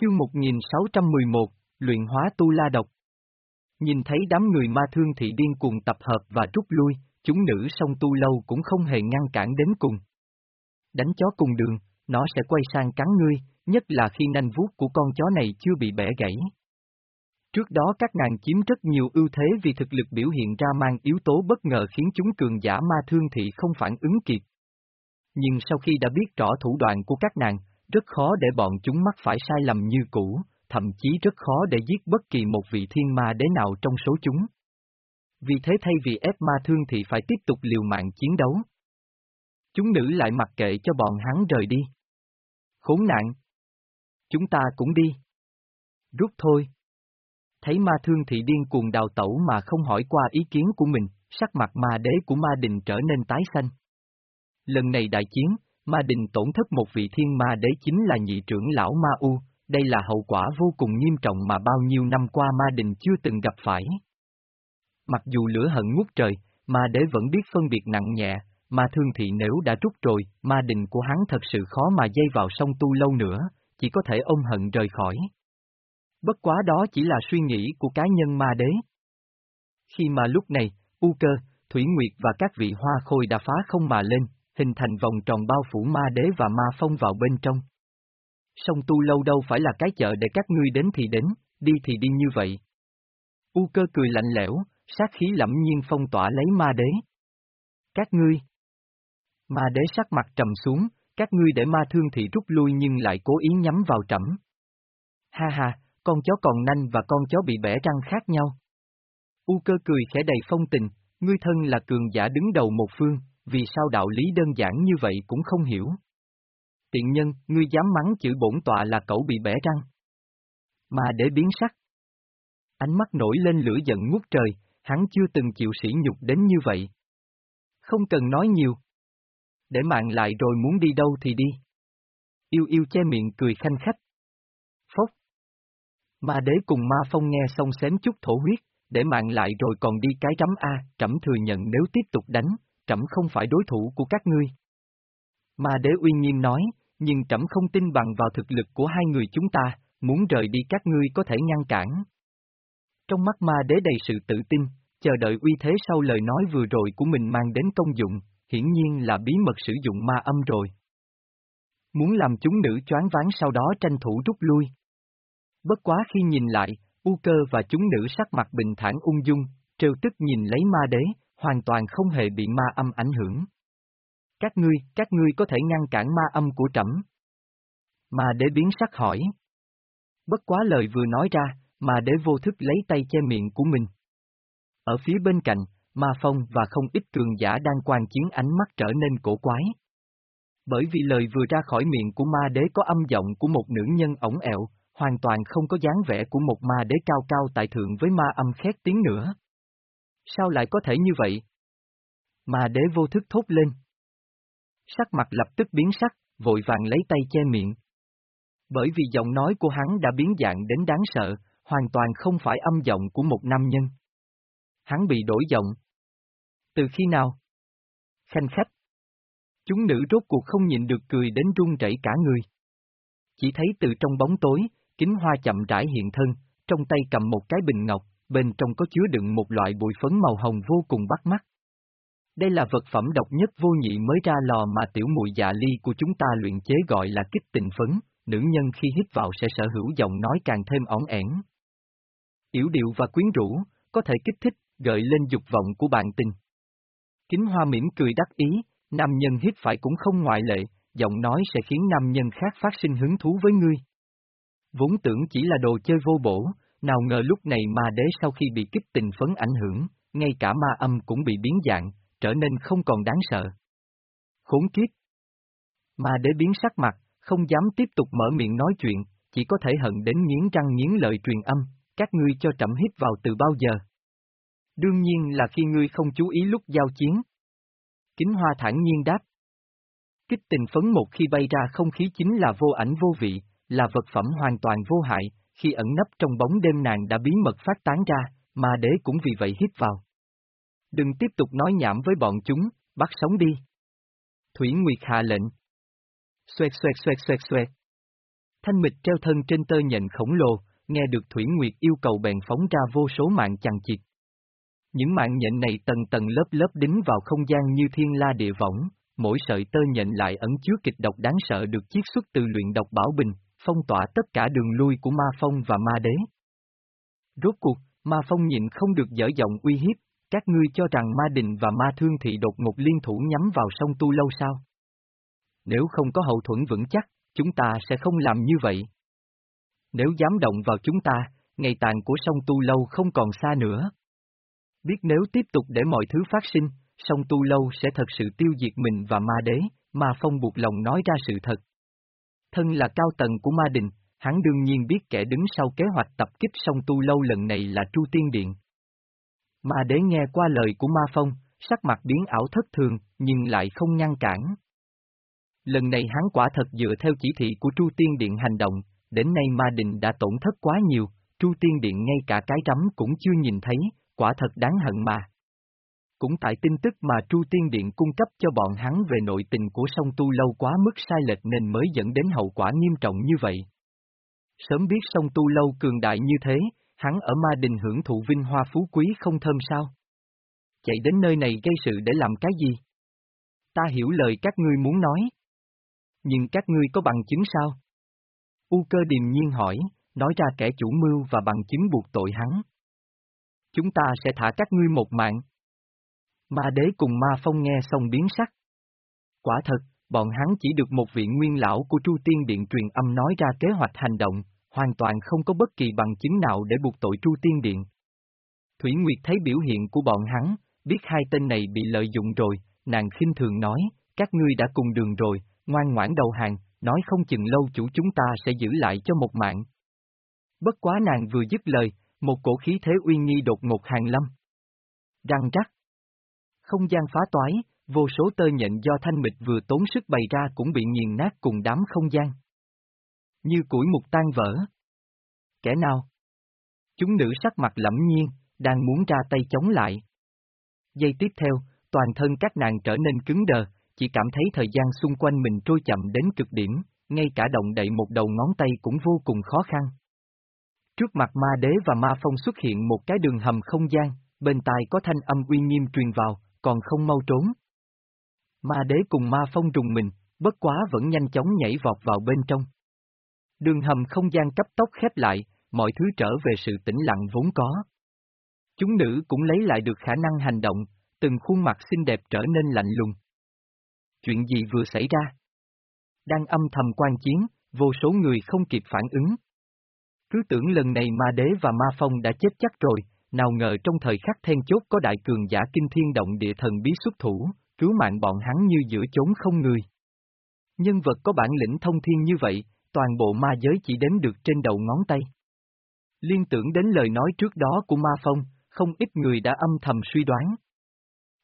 Chương 1611, Luyện hóa tu la độc. Nhìn thấy đám người ma thương thị điên cuồng tập hợp và rút lui, chúng nữ song tu lâu cũng không hề ngăn cản đến cùng. Đánh chó cùng đường, nó sẽ quay sang cắn ngươi, nhất là khi nanh vuốt của con chó này chưa bị bẻ gãy. Trước đó các nàng chiếm rất nhiều ưu thế vì thực lực biểu hiện ra mang yếu tố bất ngờ khiến chúng cường giả ma thương thị không phản ứng kịp. Nhưng sau khi đã biết rõ thủ đoạn của các nàng, rất khó để bọn chúng mắc phải sai lầm như cũ, thậm chí rất khó để giết bất kỳ một vị thiên ma đế nào trong số chúng. Vì thế thay vì ép ma thương thì phải tiếp tục liều mạng chiến đấu. Chúng nữ lại mặc kệ cho bọn hắn rời đi. Khốn nạn! Chúng ta cũng đi. Rút thôi. Thấy ma thương thị điên cuồng đào tẩu mà không hỏi qua ý kiến của mình, sắc mặt ma đế của ma đình trở nên tái xanh. Lần này đại chiến, ma đình tổn thất một vị thiên ma đế chính là nhị trưởng lão ma u, đây là hậu quả vô cùng nghiêm trọng mà bao nhiêu năm qua ma đình chưa từng gặp phải. Mặc dù lửa hận ngút trời, ma đế vẫn biết phân biệt nặng nhẹ, ma thương thị nếu đã rút rồi, ma đình của hắn thật sự khó mà dây vào sông tu lâu nữa, chỉ có thể ôm hận rời khỏi. Bất quá đó chỉ là suy nghĩ của cá nhân ma đế. Khi mà lúc này, U cơ, Thủy Nguyệt và các vị hoa khôi đã phá không mà lên, hình thành vòng tròn bao phủ ma đế và ma phong vào bên trong. Sông tu lâu đâu phải là cái chợ để các ngươi đến thì đến, đi thì đi như vậy. U cơ cười lạnh lẽo, sát khí lẫm nhiên phong tỏa lấy ma đế. Các ngươi. Ma đế sắc mặt trầm xuống, các ngươi để ma thương thị rút lui nhưng lại cố ý nhắm vào trẫm. Ha ha, con chó còn nanh và con chó bị bẻ răng khác nhau. U cơ cười khẽ đầy phong tình, ngươi thân là cường giả đứng đầu một phương, vì sao đạo lý đơn giản như vậy cũng không hiểu. Tiện nhân, ngươi dám mắng chữ bổn tọa là cậu bị bẻ răng. Mà để biến sắc. Ánh mắt nổi lên lửa giận ngút trời, hắn chưa từng chịu sỉ nhục đến như vậy. Không cần nói nhiều. Để mạng lại rồi muốn đi đâu thì đi. Yêu yêu che miệng cười khanh khách. Phốc. Ma đế cùng ma phong nghe xong xém chút thổ huyết, để mạng lại rồi còn đi cái trắm A, trẫm thừa nhận nếu tiếp tục đánh, trẫm không phải đối thủ của các ngươi. Ma đế uy nghiêm nói, nhưng trẫm không tin bằng vào thực lực của hai người chúng ta, muốn rời đi các ngươi có thể ngăn cản. Trong mắt ma đế đầy sự tự tin, chờ đợi uy thế sau lời nói vừa rồi của mình mang đến công dụng, hiển nhiên là bí mật sử dụng ma âm rồi. Muốn làm chúng nữ choáng ván sau đó tranh thủ rút lui. Bất quá khi nhìn lại, U cơ và chúng nữ sắc mặt bình thản ung dung, trêu tức nhìn lấy ma đế, hoàn toàn không hề bị ma âm ảnh hưởng. Các ngươi, các ngươi có thể ngăn cản ma âm của trẫm. Mà đế biến sắc hỏi. Bất quá lời vừa nói ra, mà đế vô thức lấy tay che miệng của mình. Ở phía bên cạnh, ma phong và không ít cường giả đang quan chiến ánh mắt trở nên cổ quái. Bởi vì lời vừa ra khỏi miệng của ma đế có âm giọng của một nữ nhân ổng ẹo, hoàn toàn không có dáng vẻ của một ma đế cao cao tại thượng với ma âm khét tiếng nữa. Sao lại có thể như vậy? mà đế vô thức thốt lên. Sắc mặt lập tức biến sắc, vội vàng lấy tay che miệng. Bởi vì giọng nói của hắn đã biến dạng đến đáng sợ, hoàn toàn không phải âm giọng của một nam nhân. Hắn bị đổi giọng. Từ khi nào? Khanh khách. Chúng nữ rốt cuộc không nhịn được cười đến run rẩy cả người. Chỉ thấy từ trong bóng tối, kính hoa chậm rãi hiện thân, trong tay cầm một cái bình ngọc, bên trong có chứa đựng một loại bụi phấn màu hồng vô cùng bắt mắt. Đây là vật phẩm độc nhất vô nhị mới ra lò mà tiểu muội dạ ly của chúng ta luyện chế gọi là kích tình phấn, nữ nhân khi hít vào sẽ sở hữu giọng nói càng thêm ỏng ẻn. Yểu điệu và quyến rũ, có thể kích thích, gợi lên dục vọng của bạn tình. Kính hoa mỉm cười đắc ý, nam nhân hít phải cũng không ngoại lệ, giọng nói sẽ khiến nam nhân khác phát sinh hứng thú với ngươi. Vốn tưởng chỉ là đồ chơi vô bổ, nào ngờ lúc này ma đế sau khi bị kích tình phấn ảnh hưởng, ngay cả ma âm cũng bị biến dạng, trở nên không còn đáng sợ. Khốn kiếp! Ma đế biến sắc mặt, không dám tiếp tục mở miệng nói chuyện, chỉ có thể hận đến nghiến răng nghiến lợi truyền âm, các ngươi cho trẫm hít vào từ bao giờ. Đương nhiên là khi ngươi không chú ý lúc giao chiến. Kính hoa thản nhiên đáp. Kích tình phấn một khi bay ra không khí chính là vô ảnh vô vị, là vật phẩm hoàn toàn vô hại, khi ẩn nấp trong bóng đêm nàng đã bí mật phát tán ra, mà đế cũng vì vậy hít vào. Đừng tiếp tục nói nhảm với bọn chúng, bắt sống đi. Thủy Nguyệt hạ lệnh. Xoẹt xoẹt xoẹt xoẹt xoẹt. Thanh mịch treo thân trên tơ nhện khổng lồ, nghe được Thủy Nguyệt yêu cầu bèn phóng ra vô số mạng chằng chịt. Những mạng nhện này tầng tầng lớp lớp đính vào không gian như thiên la địa võng, mỗi sợi tơ nhện lại ẩn chứa kịch độc đáng sợ được chiết xuất từ luyện độc bảo bình, phong tỏa tất cả đường lui của ma phong và ma đế. Rốt cuộc, ma phong nhịn không được dở giọng uy hiếp, các ngươi cho rằng ma đình và ma thương thị đột ngột liên thủ nhắm vào sông tu lâu sao? Nếu không có hậu thuẫn vững chắc, chúng ta sẽ không làm như vậy. Nếu dám động vào chúng ta, ngày tàn của sông tu lâu không còn xa nữa. Biết nếu tiếp tục để mọi thứ phát sinh, sông tu lâu sẽ thật sự tiêu diệt mình và ma đế, ma phong buộc lòng nói ra sự thật. Thân là cao tầng của ma đình, hắn đương nhiên biết kẻ đứng sau kế hoạch tập kích sông tu lâu lần này là Chu Tiên Điện. Ma đế nghe qua lời của ma phong, sắc mặt biến ảo thất thường, nhưng lại không ngăn cản. Lần này hắn quả thật dựa theo chỉ thị của Chu Tiên Điện hành động, đến nay ma đình đã tổn thất quá nhiều, Chu Tiên Điện ngay cả cái rắm cũng chưa nhìn thấy, quả thật đáng hận mà. Cũng tại tin tức mà Chu Tiên Điện cung cấp cho bọn hắn về nội tình của sông Tu Lâu quá mức sai lệch nên mới dẫn đến hậu quả nghiêm trọng như vậy. Sớm biết sông Tu Lâu cường đại như thế, hắn ở ma đình hưởng thụ vinh hoa phú quý không thơm sao? Chạy đến nơi này gây sự để làm cái gì? Ta hiểu lời các ngươi muốn nói. Nhưng các ngươi có bằng chứng sao? U cơ điềm nhiên hỏi, nói ra kẻ chủ mưu và bằng chứng buộc tội hắn. Chúng ta sẽ thả các ngươi một mạng. Ma đế cùng ma phong nghe xong biến sắc. Quả thật, bọn hắn chỉ được một vị nguyên lão của Chu Tiên Điện truyền âm nói ra kế hoạch hành động, hoàn toàn không có bất kỳ bằng chứng nào để buộc tội Chu Tiên Điện. Thủy Nguyệt thấy biểu hiện của bọn hắn, biết hai tên này bị lợi dụng rồi, nàng khinh thường nói, các ngươi đã cùng đường rồi, ngoan ngoãn đầu hàng, nói không chừng lâu chủ chúng ta sẽ giữ lại cho một mạng. Bất quá nàng vừa dứt lời, một cổ khí thế uy nghi đột ngột hàng lâm. Răng rắc. Không gian phá toái, vô số tơ nhện do thanh mịch vừa tốn sức bày ra cũng bị nghiền nát cùng đám không gian. Như củi mục tan vỡ. Kẻ nào? Chúng nữ sắc mặt lẫm nhiên, đang muốn ra tay chống lại. Giây tiếp theo, toàn thân các nàng trở nên cứng đờ, chỉ cảm thấy thời gian xung quanh mình trôi chậm đến cực điểm, ngay cả động đậy một đầu ngón tay cũng vô cùng khó khăn. Trước mặt ma đế và ma phong xuất hiện một cái đường hầm không gian, bên tai có thanh âm uy nghiêm truyền vào, còn không mau trốn. Ma đế cùng ma phong rùng mình, bất quá vẫn nhanh chóng nhảy vọt vào bên trong. Đường hầm không gian cấp tốc khép lại, mọi thứ trở về sự tĩnh lặng vốn có. Chúng nữ cũng lấy lại được khả năng hành động, từng khuôn mặt xinh đẹp trở nên lạnh lùng. Chuyện gì vừa xảy ra? Đang âm thầm quan chiến, vô số người không kịp phản ứng. Cứ tưởng lần này ma đế và ma phong đã chết chắc rồi, nào ngờ trong thời khắc then chốt có đại cường giả kinh thiên động địa thần bí xuất thủ, cứu mạng bọn hắn như giữa chốn không người. Nhân vật có bản lĩnh thông thiên như vậy, toàn bộ ma giới chỉ đến được trên đầu ngón tay. Liên tưởng đến lời nói trước đó của ma phong, không ít người đã âm thầm suy đoán.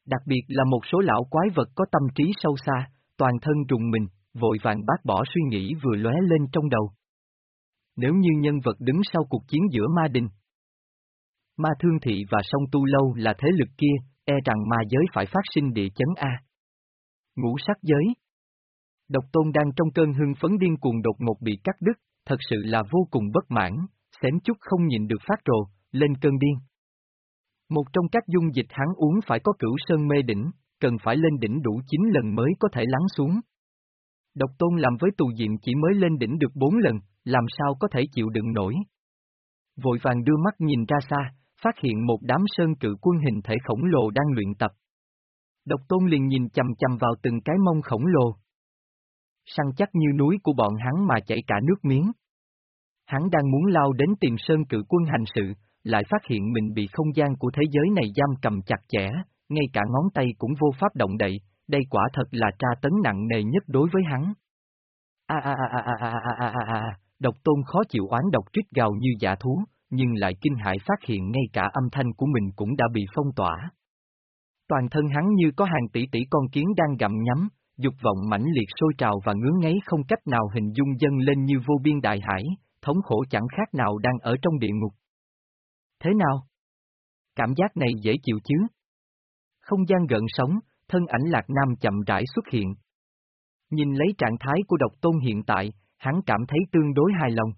Đặc biệt là một số lão quái vật có tâm trí sâu xa, toàn thân trùng mình, vội vàng bác bỏ suy nghĩ vừa lóe lên trong đầu. Nếu như nhân vật đứng sau cuộc chiến giữa ma đình, ma thương thị và sông tu lâu là thế lực kia, e rằng ma giới phải phát sinh địa chấn A. Ngũ sắc giới Độc tôn đang trong cơn hưng phấn điên cuồng đột ngột bị cắt đứt, thật sự là vô cùng bất mãn, xém chút không nhìn được phát rồ, lên cơn điên. Một trong các dung dịch hắn uống phải có cửu sơn mê đỉnh, cần phải lên đỉnh đủ 9 lần mới có thể lắng xuống. Độc tôn làm với tù diện chỉ mới lên đỉnh được 4 lần, làm sao có thể chịu đựng nổi. Vội vàng đưa mắt nhìn ra xa, phát hiện một đám sơn cự quân hình thể khổng lồ đang luyện tập. Độc tôn liền nhìn chầm chầm vào từng cái mông khổng lồ. Săn chắc như núi của bọn hắn mà chảy cả nước miếng. Hắn đang muốn lao đến tìm sơn cự quân hành sự, lại phát hiện mình bị không gian của thế giới này giam cầm chặt chẽ, ngay cả ngón tay cũng vô pháp động đậy, đây quả thật là tra tấn nặng nề nhất đối với hắn. A a a a a a a a a a, độc tôn khó chịu oán độc trích gào như giả thú, nhưng lại kinh hãi phát hiện ngay cả âm thanh của mình cũng đã bị phong tỏa. Toàn thân hắn như có hàng tỷ tỷ con kiến đang gặm nhắm, dục vọng mãnh liệt sôi trào và ngứa ngáy không cách nào hình dung dâng lên như vô biên đại hải, thống khổ chẳng khác nào đang ở trong địa ngục. Thế nào? Cảm giác này dễ chịu chứ? Không gian gợn sóng, thân ảnh lạc nam chậm rãi xuất hiện. Nhìn lấy trạng thái của độc tôn hiện tại, hắn cảm thấy tương đối hài lòng.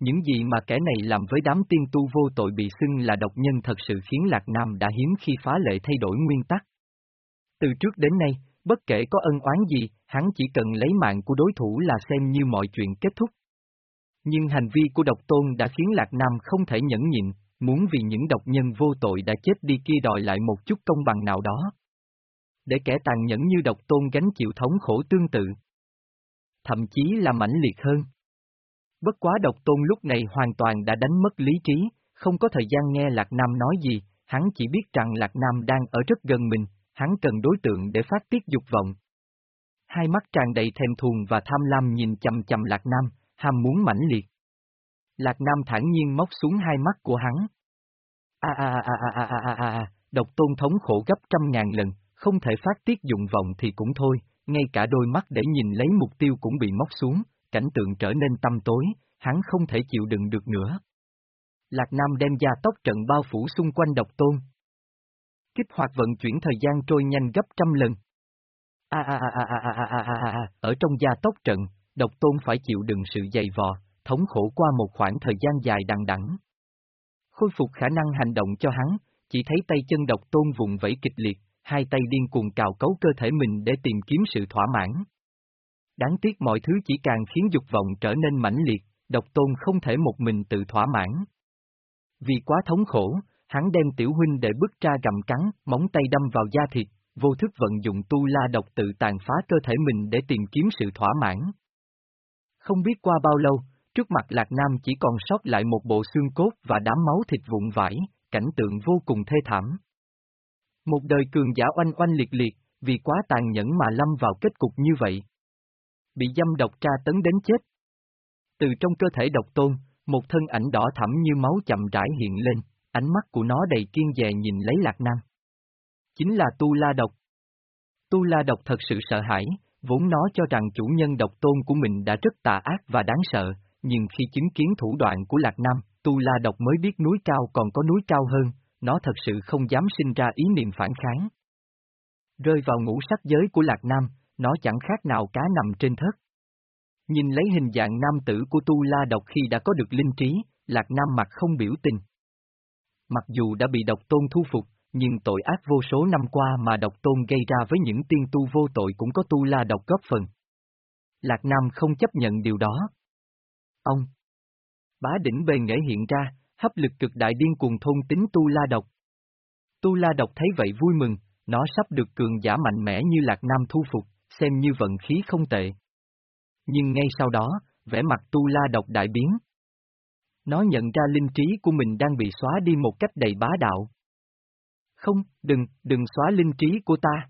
Những gì mà kẻ này làm với đám tiên tu vô tội bị xưng là độc nhân thật sự khiến Lạc Nam đã hiếm khi phá lệ thay đổi nguyên tắc. Từ trước đến nay, bất kể có ân oán gì, hắn chỉ cần lấy mạng của đối thủ là xem như mọi chuyện kết thúc. Nhưng hành vi của độc tôn đã khiến Lạc Nam không thể nhẫn nhịn, muốn vì những độc nhân vô tội đã chết đi kia đòi lại một chút công bằng nào đó. Để kẻ tàn nhẫn như độc tôn gánh chịu thống khổ tương tự. Thậm chí là mãnh liệt hơn. Bất quá độc tôn lúc này hoàn toàn đã đánh mất lý trí, không có thời gian nghe Lạc Nam nói gì, hắn chỉ biết rằng Lạc Nam đang ở rất gần mình, hắn cần đối tượng để phát tiết dục vọng. Hai mắt tràn đầy thèm thuồng và tham lam nhìn chầm chầm Lạc Nam, ham muốn mãnh liệt. Lạc Nam thản nhiên móc xuống hai mắt của hắn. A a a a a a a a, độc tôn thống khổ gấp trăm ngàn lần, không thể phát tiết dụng vọng thì cũng thôi, ngay cả đôi mắt để nhìn lấy mục tiêu cũng bị móc xuống, cảnh tượng trở nên tăm tối, hắn không thể chịu đựng được nữa. Lạc Nam đem gia tốc trận bao phủ xung quanh độc tôn. Kích hoạt vận chuyển thời gian trôi nhanh gấp trăm lần. À à à à à à à à à. ở trong gia tốc trận, độc tôn phải chịu đựng sự dày vò, thống khổ qua một khoảng thời gian dài đằng đẵng. Khôi phục khả năng hành động cho hắn, chỉ thấy tay chân độc tôn vùng vẫy kịch liệt, hai tay điên cuồng cào cấu cơ thể mình để tìm kiếm sự thỏa mãn. Đáng tiếc mọi thứ chỉ càng khiến dục vọng trở nên mãnh liệt, độc tôn không thể một mình tự thỏa mãn. Vì quá thống khổ, hắn đem tiểu huynh để bức ra gầm cắn, móng tay đâm vào da thịt, vô thức vận dụng tu la độc tự tàn phá cơ thể mình để tìm kiếm sự thỏa mãn. Không biết qua bao lâu, trước mặt Lạc Nam chỉ còn sót lại một bộ xương cốt và đám máu thịt vụn vải, cảnh tượng vô cùng thê thảm. Một đời cường giả oanh oanh liệt liệt, vì quá tàn nhẫn mà lâm vào kết cục như vậy. Bị dâm độc tra tấn đến chết. Từ trong cơ thể độc tôn, một thân ảnh đỏ thẳm như máu chậm rãi hiện lên, ánh mắt của nó đầy kiên dè nhìn lấy Lạc Nam. Chính là Tu La Độc. Tu La Độc thật sự sợ hãi, vốn nó cho rằng chủ nhân độc tôn của mình đã rất tà ác và đáng sợ, nhưng khi chứng kiến thủ đoạn của Lạc Nam, Tu La Độc mới biết núi cao còn có núi cao hơn, nó thật sự không dám sinh ra ý niệm phản kháng. Rơi vào ngũ sắc giới của Lạc Nam, nó chẳng khác nào cá nằm trên thớt. Nhìn lấy hình dạng nam tử của Tu La Độc khi đã có được linh trí, Lạc Nam mặt không biểu tình. Mặc dù đã bị độc tôn thu phục, nhưng tội ác vô số năm qua mà độc tôn gây ra với những tiên tu vô tội cũng có Tu La Độc góp phần. Lạc Nam không chấp nhận điều đó. Ông! Bá đỉnh bề nghệ hiện ra, hấp lực cực đại điên cuồng thôn tính Tu La Độc. Tu La Độc thấy vậy vui mừng, nó sắp được cường giả mạnh mẽ như Lạc Nam thu phục, xem như vận khí không tệ. Nhưng ngay sau đó, vẻ mặt Tu La Độc đại biến. Nó nhận ra linh trí của mình đang bị xóa đi một cách đầy bá đạo. Không, đừng, đừng xóa linh trí của ta.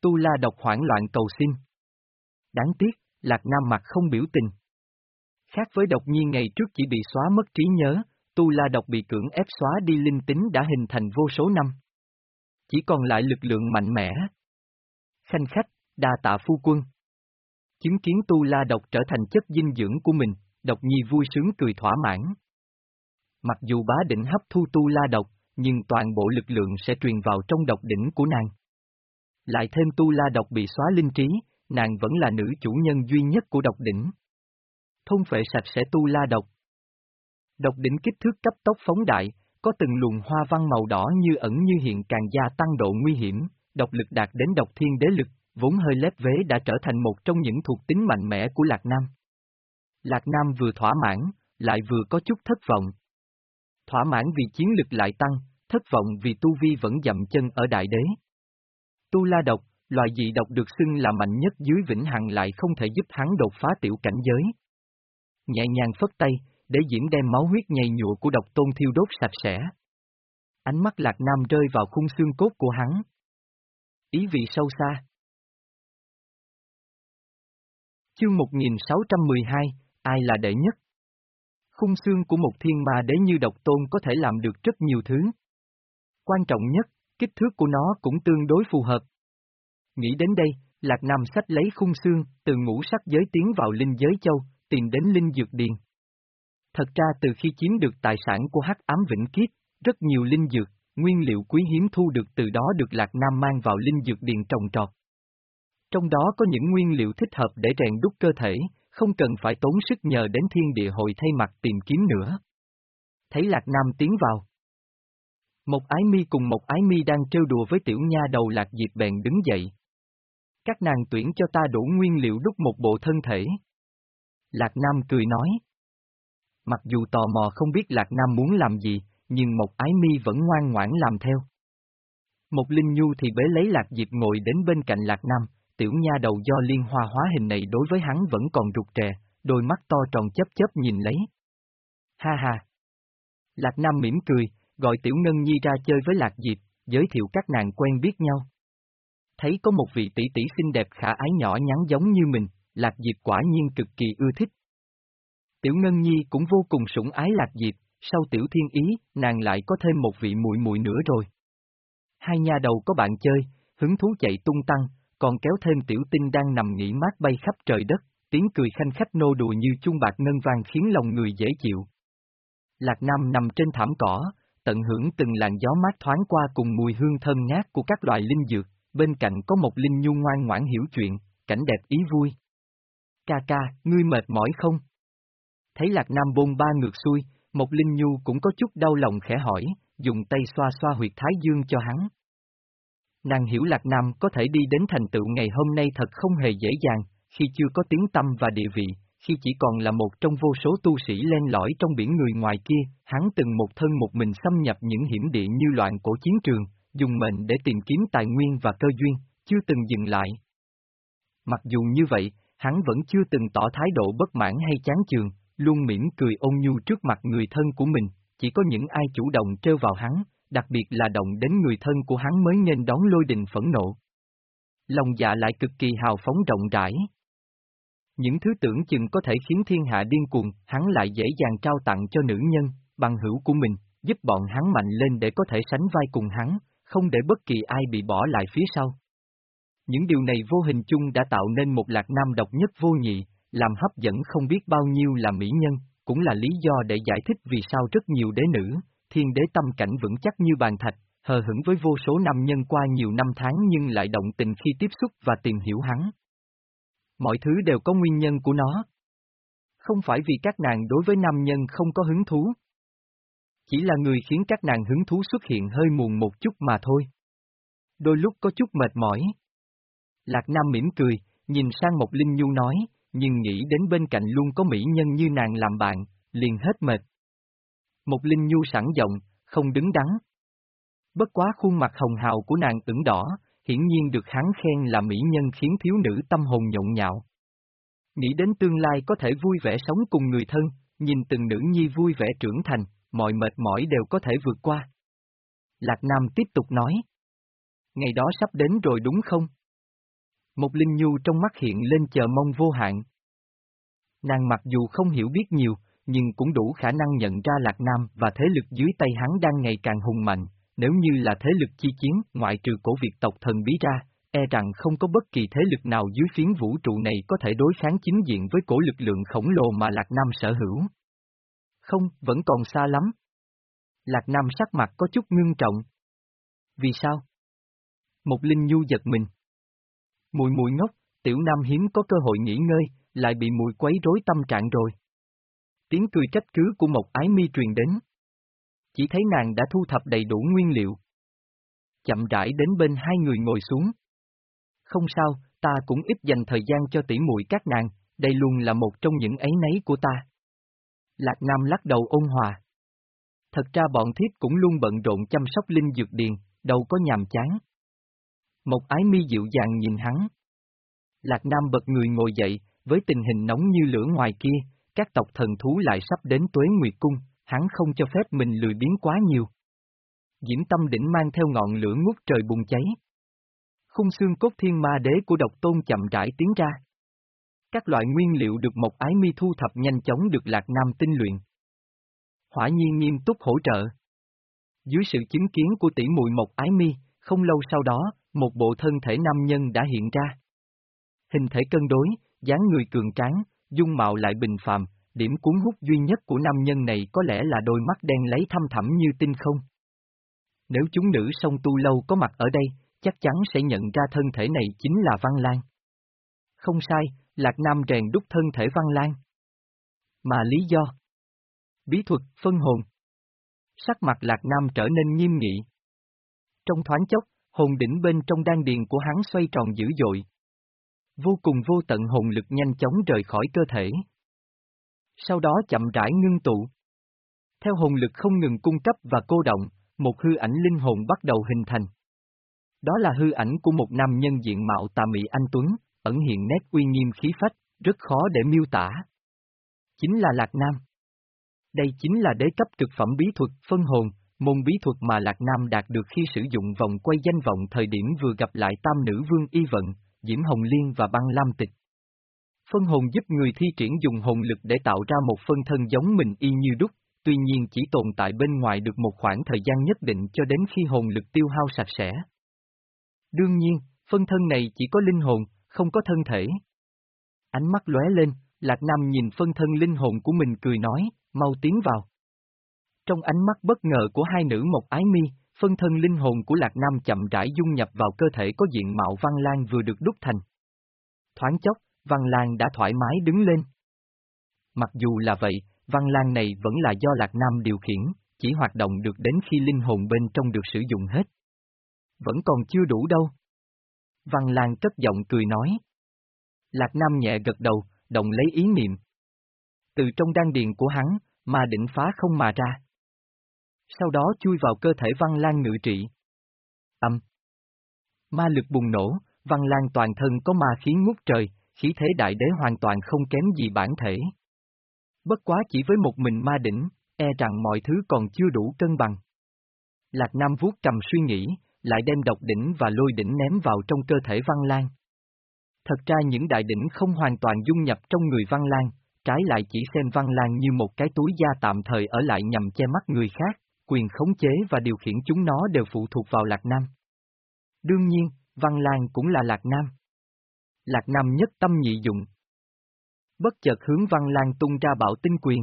Tu La Độc hoảng loạn cầu xin. Đáng tiếc, Lạc Nam mặt không biểu tình. Khác với độc nhiên ngày trước chỉ bị xóa mất trí nhớ, Tu La độc bị cưỡng ép xóa đi linh tính đã hình thành vô số năm. Chỉ còn lại lực lượng mạnh mẽ. Khanh khách, đa tạ phu quân. Chứng kiến Tu La độc trở thành chất dinh dưỡng của mình, độc nhi vui sướng cười thỏa mãn. Mặc dù bá định hấp thu Tu La độc, nhưng toàn bộ lực lượng sẽ truyền vào trong độc đỉnh của nàng. Lại thêm Tu La độc bị xóa linh trí, nàng vẫn là nữ chủ nhân duy nhất của độc đỉnh. Thôn phệ sạch sẽ Tu La độc, Độc đỉnh kích thước cấp tốc phóng đại, có từng luồng hoa văn màu đỏ như ẩn như hiện càng gia tăng độ nguy hiểm, độc lực đạt đến độc thiên đế lực, vốn hơi lép vế đã trở thành một trong những thuộc tính mạnh mẽ của Lạc Nam. Lạc Nam vừa thỏa mãn, lại vừa có chút thất vọng. Thỏa mãn vì chiến lực lại tăng, thất vọng vì tu vi vẫn dậm chân ở đại đế. Tu la độc, loài dị độc được xưng là mạnh nhất dưới vĩnh hằng lại không thể giúp hắn đột phá tiểu cảnh giới. Nhẹ nhàng phất tay, để diễm đem máu huyết nhầy nhụa của độc tôn thiêu đốt sạch sẽ. Ánh mắt lạc nam rơi vào khung xương cốt của hắn. Ý vị sâu xa. Chương 1612, ai là đệ nhất? Khung xương của một thiên ma đế như độc tôn có thể làm được rất nhiều thứ. Quan trọng nhất, kích thước của nó cũng tương đối phù hợp. Nghĩ đến đây, Lạc Nam sách lấy khung xương, từ ngũ sắc giới tiến vào linh giới châu, tìm đến linh dược điền. Thật ra từ khi chiếm được tài sản của hắc ám vĩnh kiếp, rất nhiều linh dược, nguyên liệu quý hiếm thu được từ đó được Lạc Nam mang vào linh dược điền trồng trọt. Trong đó có những nguyên liệu thích hợp để rèn đúc cơ thể, không cần phải tốn sức nhờ đến thiên địa hội thay mặt tìm kiếm nữa. Thấy Lạc Nam tiến vào. Một ái mi cùng một ái mi đang trêu đùa với tiểu nha đầu Lạc Diệp bèn đứng dậy. Các nàng tuyển cho ta đủ nguyên liệu đúc một bộ thân thể. Lạc Nam cười nói. Mặc dù tò mò không biết Lạc Nam muốn làm gì, nhưng một ái mi vẫn ngoan ngoãn làm theo. Một Linh Nhu thì bế lấy Lạc Diệp ngồi đến bên cạnh Lạc Nam, tiểu nha đầu do liên hoa hóa hình này đối với hắn vẫn còn rụt trè, đôi mắt to tròn chấp chấp nhìn lấy. Ha ha! Lạc Nam mỉm cười, gọi tiểu ngân nhi ra chơi với Lạc Diệp, giới thiệu các nàng quen biết nhau. Thấy có một vị tỷ tỷ xinh đẹp khả ái nhỏ nhắn giống như mình, Lạc Diệp quả nhiên cực kỳ ưa thích. Tiểu Ngân Nhi cũng vô cùng sủng ái Lạc Diệp, sau Tiểu Thiên Ý, nàng lại có thêm một vị muội muội nữa rồi. Hai nhà đầu có bạn chơi, hứng thú chạy tung tăng, còn kéo thêm Tiểu Tinh đang nằm nghỉ mát bay khắp trời đất, tiếng cười khanh khách nô đùa như chuông bạc ngân vang khiến lòng người dễ chịu. Lạc Nam nằm trên thảm cỏ, tận hưởng từng làn gió mát thoáng qua cùng mùi hương thơm ngát của các loại linh dược, bên cạnh có một linh nhu ngoan ngoãn hiểu chuyện, cảnh đẹp ý vui. Ca ca, ngươi mệt mỏi không? Thấy Lạc Nam bôn ba ngược xuôi, một linh nhu cũng có chút đau lòng khẽ hỏi, dùng tay xoa xoa huyệt thái dương cho hắn. Nàng hiểu Lạc Nam có thể đi đến thành tựu ngày hôm nay thật không hề dễ dàng, khi chưa có tiếng tâm và địa vị, khi chỉ còn là một trong vô số tu sĩ len lỏi trong biển người ngoài kia, hắn từng một thân một mình xâm nhập những hiểm địa như loạn cổ chiến trường, dùng mệnh để tìm kiếm tài nguyên và cơ duyên, chưa từng dừng lại. Mặc dù như vậy, hắn vẫn chưa từng tỏ thái độ bất mãn hay chán chường, luôn mỉm cười ôn nhu trước mặt người thân của mình, chỉ có những ai chủ động trêu vào hắn, đặc biệt là động đến người thân của hắn mới nên đón lôi đình phẫn nộ. Lòng dạ lại cực kỳ hào phóng rộng rãi. Những thứ tưởng chừng có thể khiến thiên hạ điên cuồng, hắn lại dễ dàng trao tặng cho nữ nhân, bằng hữu của mình, giúp bọn hắn mạnh lên để có thể sánh vai cùng hắn, không để bất kỳ ai bị bỏ lại phía sau. Những điều này vô hình chung đã tạo nên một lạc nam độc nhất vô nhị, làm hấp dẫn không biết bao nhiêu là mỹ nhân, cũng là lý do để giải thích vì sao rất nhiều đế nữ, thiên đế tâm cảnh vững chắc như bàn thạch, hờ hững với vô số nam nhân qua nhiều năm tháng nhưng lại động tình khi tiếp xúc và tìm hiểu hắn. Mọi thứ đều có nguyên nhân của nó. Không phải vì các nàng đối với nam nhân không có hứng thú. Chỉ là người khiến các nàng hứng thú xuất hiện hơi muộn một chút mà thôi. Đôi lúc có chút mệt mỏi. Lạc Nam mỉm cười, nhìn sang một Linh Nhu nói, nhưng nghĩ đến bên cạnh luôn có mỹ nhân như nàng làm bạn, liền hết mệt. Một Linh Nhu sẵn giọng, không đứng đắn. Bất quá khuôn mặt hồng hào của nàng ửng đỏ, hiển nhiên được hắn khen là mỹ nhân khiến thiếu nữ tâm hồn nhộn nhạo. Nghĩ đến tương lai có thể vui vẻ sống cùng người thân, nhìn từng nữ nhi vui vẻ trưởng thành, mọi mệt mỏi đều có thể vượt qua. Lạc Nam tiếp tục nói. Ngày đó sắp đến rồi đúng không? Một Linh Nhu trong mắt hiện lên chờ mong vô hạn. Nàng mặc dù không hiểu biết nhiều, nhưng cũng đủ khả năng nhận ra Lạc Nam và thế lực dưới tay hắn đang ngày càng hùng mạnh, nếu như là thế lực chi chiến, ngoại trừ cổ Việt tộc thần bí ra, e rằng không có bất kỳ thế lực nào dưới phiến vũ trụ này có thể đối kháng chính diện với cổ lực lượng khổng lồ mà Lạc Nam sở hữu. Không, vẫn còn xa lắm. Lạc Nam sắc mặt có chút ngưng trọng. Vì sao? Một Linh Nhu giật mình. Mùi mùi ngốc, tiểu nam hiếm có cơ hội nghỉ ngơi, lại bị mùi quấy rối tâm trạng rồi. Tiếng cười trách cứ của một ái mi truyền đến. Chỉ thấy nàng đã thu thập đầy đủ nguyên liệu. Chậm rãi đến bên hai người ngồi xuống. Không sao, ta cũng ít dành thời gian cho tỉ muội các nàng, đây luôn là một trong những ấy nấy của ta. Lạc Nam lắc đầu ôn hòa. Thật ra bọn thiếp cũng luôn bận rộn chăm sóc linh dược điền, đâu có nhàm chán. Một ái mi dịu dàng nhìn hắn. Lạc Nam bật người ngồi dậy, với tình hình nóng như lửa ngoài kia, các tộc thần thú lại sắp đến tuế nguyệt cung, hắn không cho phép mình lười biến quá nhiều. Diễm tâm đỉnh mang theo ngọn lửa ngút trời bùng cháy. Khung xương cốt thiên ma đế của độc tôn chậm rãi tiến ra. Các loại nguyên liệu được một ái mi thu thập nhanh chóng được Lạc Nam tinh luyện. Hỏa nhiên nghiêm túc hỗ trợ. Dưới sự chứng kiến của tỷ muội một ái mi, không lâu sau đó, một bộ thân thể nam nhân đã hiện ra. Hình thể cân đối, dáng người cường tráng, dung mạo lại bình phàm, điểm cuốn hút duy nhất của nam nhân này có lẽ là đôi mắt đen lấy thăm thẳm như tinh không. Nếu chúng nữ song tu lâu có mặt ở đây, chắc chắn sẽ nhận ra thân thể này chính là Văn Lan. Không sai, Lạc Nam rèn đúc thân thể Văn Lan. Mà lý do? Bí thuật, phân hồn. Sắc mặt Lạc Nam trở nên nghiêm nghị. Trong thoáng chốc, hồn đỉnh bên trong đan điền của hắn xoay tròn dữ dội. Vô cùng vô tận hồn lực nhanh chóng rời khỏi cơ thể. Sau đó chậm rãi ngưng tụ. Theo hồn lực không ngừng cung cấp và cô động, một hư ảnh linh hồn bắt đầu hình thành. Đó là hư ảnh của một nam nhân diện mạo tà mị anh Tuấn, ẩn hiện nét uy nghiêm khí phách, rất khó để miêu tả. Chính là Lạc Nam. Đây chính là đế cấp cực phẩm bí thuật phân hồn, môn bí thuật mà Lạc Nam đạt được khi sử dụng vòng quay danh vọng thời điểm vừa gặp lại tam nữ vương y vận, Diễm Hồng Liên và băng lam tịch. Phân hồn giúp người thi triển dùng hồn lực để tạo ra một phân thân giống mình y như đúc, tuy nhiên chỉ tồn tại bên ngoài được một khoảng thời gian nhất định cho đến khi hồn lực tiêu hao sạch sẽ. Đương nhiên, phân thân này chỉ có linh hồn, không có thân thể. Ánh mắt lóe lên, Lạc Nam nhìn phân thân linh hồn của mình cười nói, mau tiến vào. Trong ánh mắt bất ngờ của hai nữ một ái mi, phân thân linh hồn của Lạc Nam chậm rãi dung nhập vào cơ thể có diện mạo Văn Lan vừa được đúc thành. Thoáng chốc, Văn Lan đã thoải mái đứng lên. Mặc dù là vậy, Văn Lan này vẫn là do Lạc Nam điều khiển, chỉ hoạt động được đến khi linh hồn bên trong được sử dụng hết. Vẫn còn chưa đủ đâu. Văn Lan cất giọng cười nói. Lạc Nam nhẹ gật đầu, động lấy ý niệm. Từ trong đan điền của hắn, mà định phá không mà ra. Sau đó chui vào cơ thể Văn Lan ngự trị. Âm. Ma lực bùng nổ, Văn Lan toàn thân có ma khí ngút trời, khí thế đại đế hoàn toàn không kém gì bản thể. Bất quá chỉ với một mình ma đỉnh, e rằng mọi thứ còn chưa đủ cân bằng. Lạc Nam vuốt cầm suy nghĩ, lại đem độc đỉnh và lôi đỉnh ném vào trong cơ thể Văn Lan. Thật ra những đại đỉnh không hoàn toàn dung nhập trong người Văn Lan, trái lại chỉ xem Văn Lan như một cái túi da tạm thời ở lại nhằm che mắt người khác, quyền khống chế và điều khiển chúng nó đều phụ thuộc vào Lạc Nam. Đương nhiên, Văn Lan cũng là Lạc Nam. Lạc Nam nhất tâm nhị dụng. Bất chợt hướng Văn Lan tung ra bảo tinh quyền.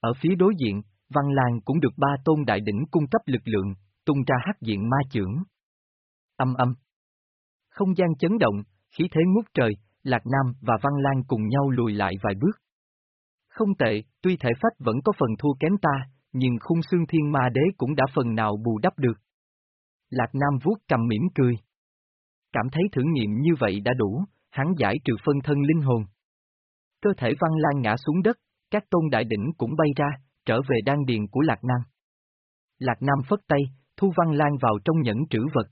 Ở phía đối diện, Văn Lan cũng được ba tôn đại đỉnh cung cấp lực lượng, tung ra hắc diện ma trưởng. Âm âm. Không gian chấn động, khí thế ngút trời, Lạc Nam và Văn Lan cùng nhau lùi lại vài bước. Không tệ, tuy thể phách vẫn có phần thua kém ta, nhưng khung xương thiên ma đế cũng đã phần nào bù đắp được. Lạc Nam vuốt cầm mỉm cười. Cảm thấy thử nghiệm như vậy đã đủ, hắn giải trừ phân thân linh hồn. Cơ thể Văn Lan ngã xuống đất, các tôn đại đỉnh cũng bay ra, trở về đan điền của Lạc Nam. Lạc Nam phất tay, thu Văn Lan vào trong nhẫn trữ vật.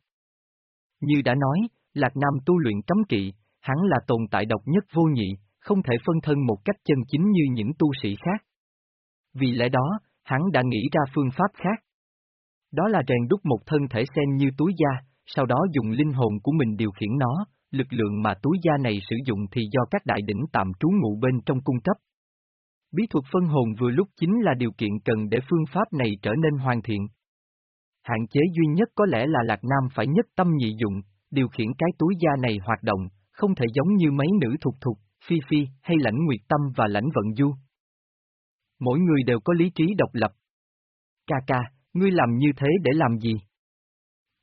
Như đã nói, Lạc Nam tu luyện cấm kỵ, hắn là tồn tại độc nhất vô nhị, không thể phân thân một cách chân chính như những tu sĩ khác. Vì lẽ đó, hắn đã nghĩ ra phương pháp khác. Đó là rèn đúc một thân thể sen như túi da, sau đó dùng linh hồn của mình điều khiển nó, lực lượng mà túi da này sử dụng thì do các đại đỉnh tạm trú ngụ bên trong cung cấp. Bí thuật phân hồn vừa lúc chính là điều kiện cần để phương pháp này trở nên hoàn thiện. Hạn chế duy nhất có lẽ là Lạc Nam phải nhất tâm nhị dụng, điều khiển cái túi da này hoạt động, không thể giống như mấy nữ thuộc thuộc, phi phi hay lãnh nguyệt tâm và lãnh vận du. Mỗi người đều có lý trí độc lập. Ca ca, ngươi làm như thế để làm gì?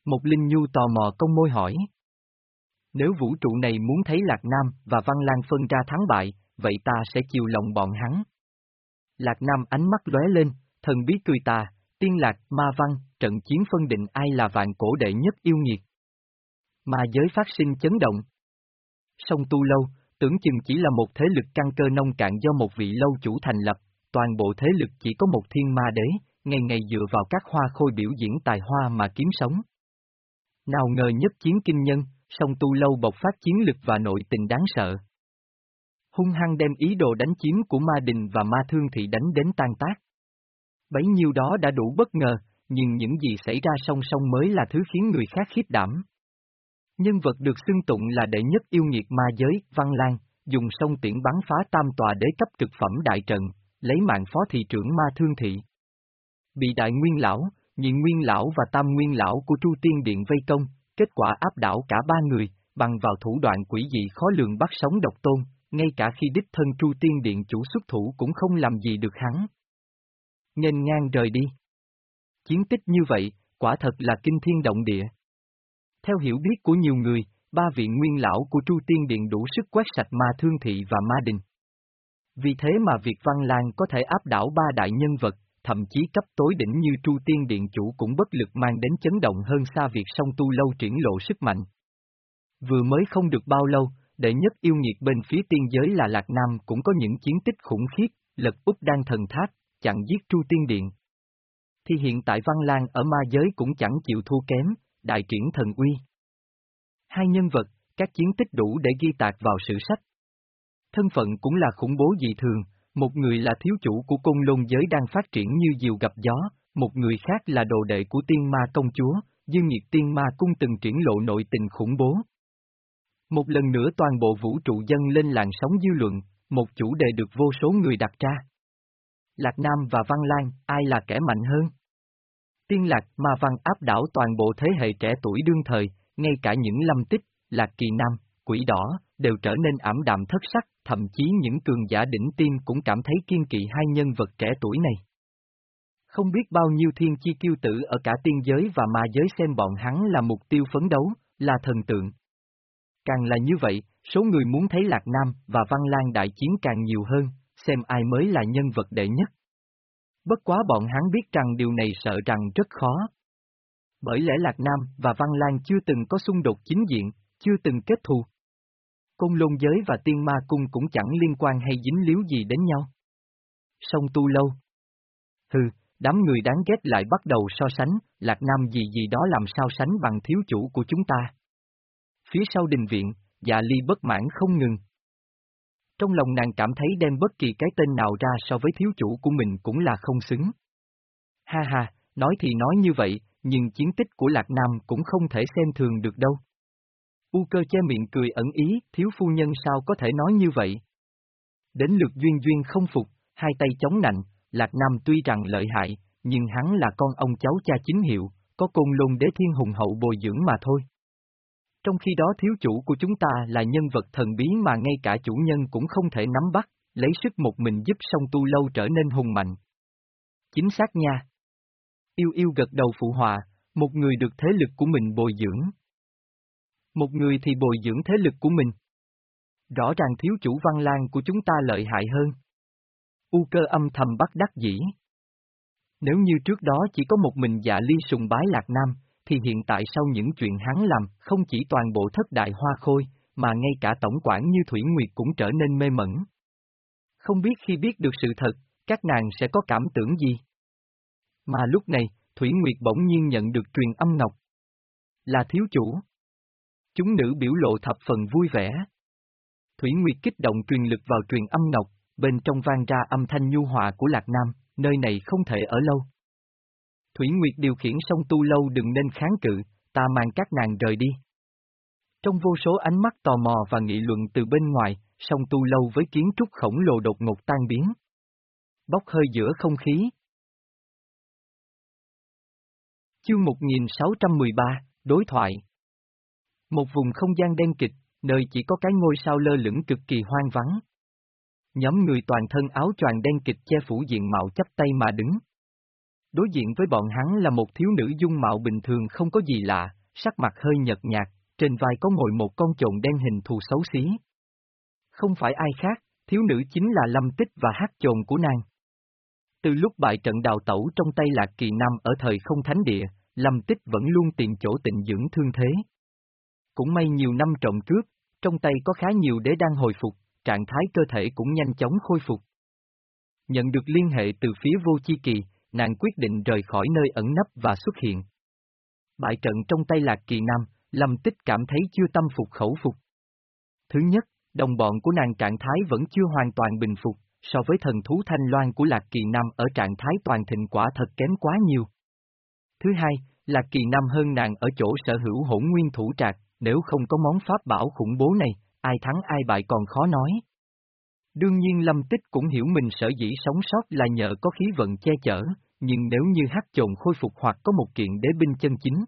Một Linh Nhu tò mò công môi hỏi. Nếu vũ trụ này muốn thấy Lạc Nam và Văn Lan phân ra thắng bại, vậy ta sẽ chiều lòng bọn hắn. Lạc Nam ánh mắt lóe lên, thần bí cười ta, tiên lạc, ma văn, trận chiến phân định ai là vạn cổ đệ nhất yêu nghiệt. Ma giới phát sinh chấn động. Song tu lâu, tưởng chừng chỉ là một thế lực căn cơ nông cạn do một vị lâu chủ thành lập, toàn bộ thế lực chỉ có một thiên ma đế, ngày ngày dựa vào các hoa khôi biểu diễn tài hoa mà kiếm sống. Nào ngờ nhất chiến kinh nhân, song tu lâu bộc phát chiến lực và nội tình đáng sợ. Hung hăng đem ý đồ đánh chiếm của ma đình và ma thương thị đánh đến tan tác. Bấy nhiêu đó đã đủ bất ngờ, nhưng những gì xảy ra song song mới là thứ khiến người khác khiếp đảm. Nhân vật được xưng tụng là đệ nhất yêu nghiệt ma giới, Văn Lan, dùng sông tiễn bắn phá tam tòa đế cấp cực phẩm đại trận, lấy mạng phó thị trưởng ma thương thị. Bị đại nguyên lão, nhị nguyên lão và tam nguyên lão của Tru Tiên Điện vây công, kết quả áp đảo cả ba người, bằng vào thủ đoạn quỷ dị khó lường bắt sống độc tôn, ngay cả khi đích thân Tru Tiên Điện chủ xuất thủ cũng không làm gì được hắn. Nghênh ngang rời đi. Chiến tích như vậy, quả thật là kinh thiên động địa. Theo hiểu biết của nhiều người, ba vị nguyên lão của Tru Tiên Điện đủ sức quét sạch ma thương thị và ma đình. Vì thế mà việc Văn Lan có thể áp đảo ba đại nhân vật, thậm chí cấp tối đỉnh như Tru Tiên Điện chủ cũng bất lực mang đến chấn động hơn xa việc song tu lâu triển lộ sức mạnh. Vừa mới không được bao lâu, đệ nhất yêu nghiệt bên phía tiên giới là Lạc Nam cũng có những chiến tích khủng khiếp, lật úp đang thần thác, chặn giết Tru Tiên Điện. Thì hiện tại Văn Lan ở ma giới cũng chẳng chịu thua kém, đại triển thần uy. Hai nhân vật, các chiến tích đủ để ghi tạc vào sử sách. Thân phận cũng là khủng bố dị thường, một người là thiếu chủ của cung lôn giới đang phát triển như diều gặp gió, một người khác là đồ đệ của tiên ma công chúa, dương nhiệt tiên ma cung từng triển lộ nội tình khủng bố. Một lần nữa toàn bộ vũ trụ dân lên làn sóng dư luận, một chủ đề được vô số người đặt ra. Lạc Nam và Văn Lan, ai là kẻ mạnh hơn? Tiên Lạc, Ma Văn áp đảo toàn bộ thế hệ trẻ tuổi đương thời, ngay cả những lâm tích, Lạc Kỳ Nam, Quỷ Đỏ, đều trở nên ảm đạm thất sắc, thậm chí những cường giả đỉnh tiên cũng cảm thấy kiên kỵ hai nhân vật trẻ tuổi này. Không biết bao nhiêu thiên chi kiêu tử ở cả tiên giới và ma giới xem bọn hắn là mục tiêu phấn đấu, là thần tượng. Càng là như vậy, số người muốn thấy Lạc Nam và Văn Lan đại chiến càng nhiều hơn, xem ai mới là nhân vật đệ nhất. Bất quá bọn hắn biết rằng điều này sợ rằng rất khó. Bởi lẽ Lạc Nam và Văn Lan chưa từng có xung đột chính diện, chưa từng kết thù. Côn lôn giới và tiên ma cung cũng chẳng liên quan hay dính líu gì đến nhau. Song tu lâu. Hừ, đám người đáng ghét lại bắt đầu so sánh, Lạc Nam gì gì đó làm sao sánh bằng thiếu chủ của chúng ta. Phía sau đình viện, dạ ly bất mãn không ngừng. Trong lòng nàng cảm thấy đem bất kỳ cái tên nào ra so với thiếu chủ của mình cũng là không xứng. Ha ha, nói thì nói như vậy, nhưng chiến tích của Lạc Nam cũng không thể xem thường được đâu. U cơ che miệng cười ẩn ý, thiếu phu nhân sao có thể nói như vậy? Đến lượt duyên duyên không phục, hai tay chống nạnh, Lạc Nam tuy rằng lợi hại, nhưng hắn là con ông cháu cha chính hiệu, có côn lôn đế thiên hùng hậu bồi dưỡng mà thôi. Trong khi đó thiếu chủ của chúng ta là nhân vật thần bí mà ngay cả chủ nhân cũng không thể nắm bắt, lấy sức một mình giúp song tu lâu trở nên hùng mạnh. Chính xác nha. Yêu yêu gật đầu phụ hòa, một người được thế lực của mình bồi dưỡng. Một người thì bồi dưỡng thế lực của mình. Rõ ràng thiếu chủ văn lang của chúng ta lợi hại hơn. U cơ âm thầm bắt đắc dĩ. Nếu như trước đó chỉ có một mình dạ ly sùng bái lạc nam, thì hiện tại sau những chuyện hắn làm, không chỉ toàn bộ thất đại hoa khôi, mà ngay cả tổng quản như Thủy Nguyệt cũng trở nên mê mẩn. Không biết khi biết được sự thật, các nàng sẽ có cảm tưởng gì? Mà lúc này, Thủy Nguyệt bỗng nhiên nhận được truyền âm ngọc. Là thiếu chủ. Chúng nữ biểu lộ thập phần vui vẻ. Thủy Nguyệt kích động truyền lực vào truyền âm ngọc, bên trong vang ra âm thanh nhu hòa của Lạc Nam, nơi này không thể ở lâu. Thủy Nguyệt điều khiển song tu lâu đừng nên kháng cự, ta mang các nàng rời đi. Trong vô số ánh mắt tò mò và nghị luận từ bên ngoài, song tu lâu với kiến trúc khổng lồ đột ngột tan biến. Bốc hơi giữa không khí. Chương 1613, Đối thoại một vùng không gian đen kịch, nơi chỉ có cái ngôi sao lơ lửng cực kỳ hoang vắng. Nhóm người toàn thân áo choàng đen kịch che phủ diện mạo chấp tay mà đứng. Đối diện với bọn hắn là một thiếu nữ dung mạo bình thường không có gì lạ, sắc mặt hơi nhợt nhạt, trên vai có ngồi một con trộn đen hình thù xấu xí. Không phải ai khác, thiếu nữ chính là Lâm Tích và hát trồn của nàng. Từ lúc bại trận đào tẩu trong tay Lạc Kỳ Nam ở thời không thánh địa, Lâm Tích vẫn luôn tìm chỗ tịnh dưỡng thương thế. Cũng may nhiều năm trộm cướp, trong tay có khá nhiều đế đang hồi phục, trạng thái cơ thể cũng nhanh chóng khôi phục. Nhận được liên hệ từ phía vô chi kỳ, nàng quyết định rời khỏi nơi ẩn nấp và xuất hiện. Bại trận trong tay Lạc Kỳ Nam, Lâm Tích cảm thấy chưa tâm phục khẩu phục. Thứ nhất, đồng bọn của nàng trạng thái vẫn chưa hoàn toàn bình phục, so với thần thú thanh loan của Lạc Kỳ Nam ở trạng thái toàn thịnh quả thật kém quá nhiều. Thứ hai, Lạc Kỳ Nam hơn nàng ở chỗ sở hữu hỗn nguyên thủ trạc, nếu không có món pháp bảo khủng bố này, ai thắng ai bại còn khó nói. Đương nhiên Lâm Tích cũng hiểu mình sở dĩ sống sót là nhờ có khí vận che chở, nhưng nếu như hát trồn khôi phục hoặc có một kiện đế binh chân chính,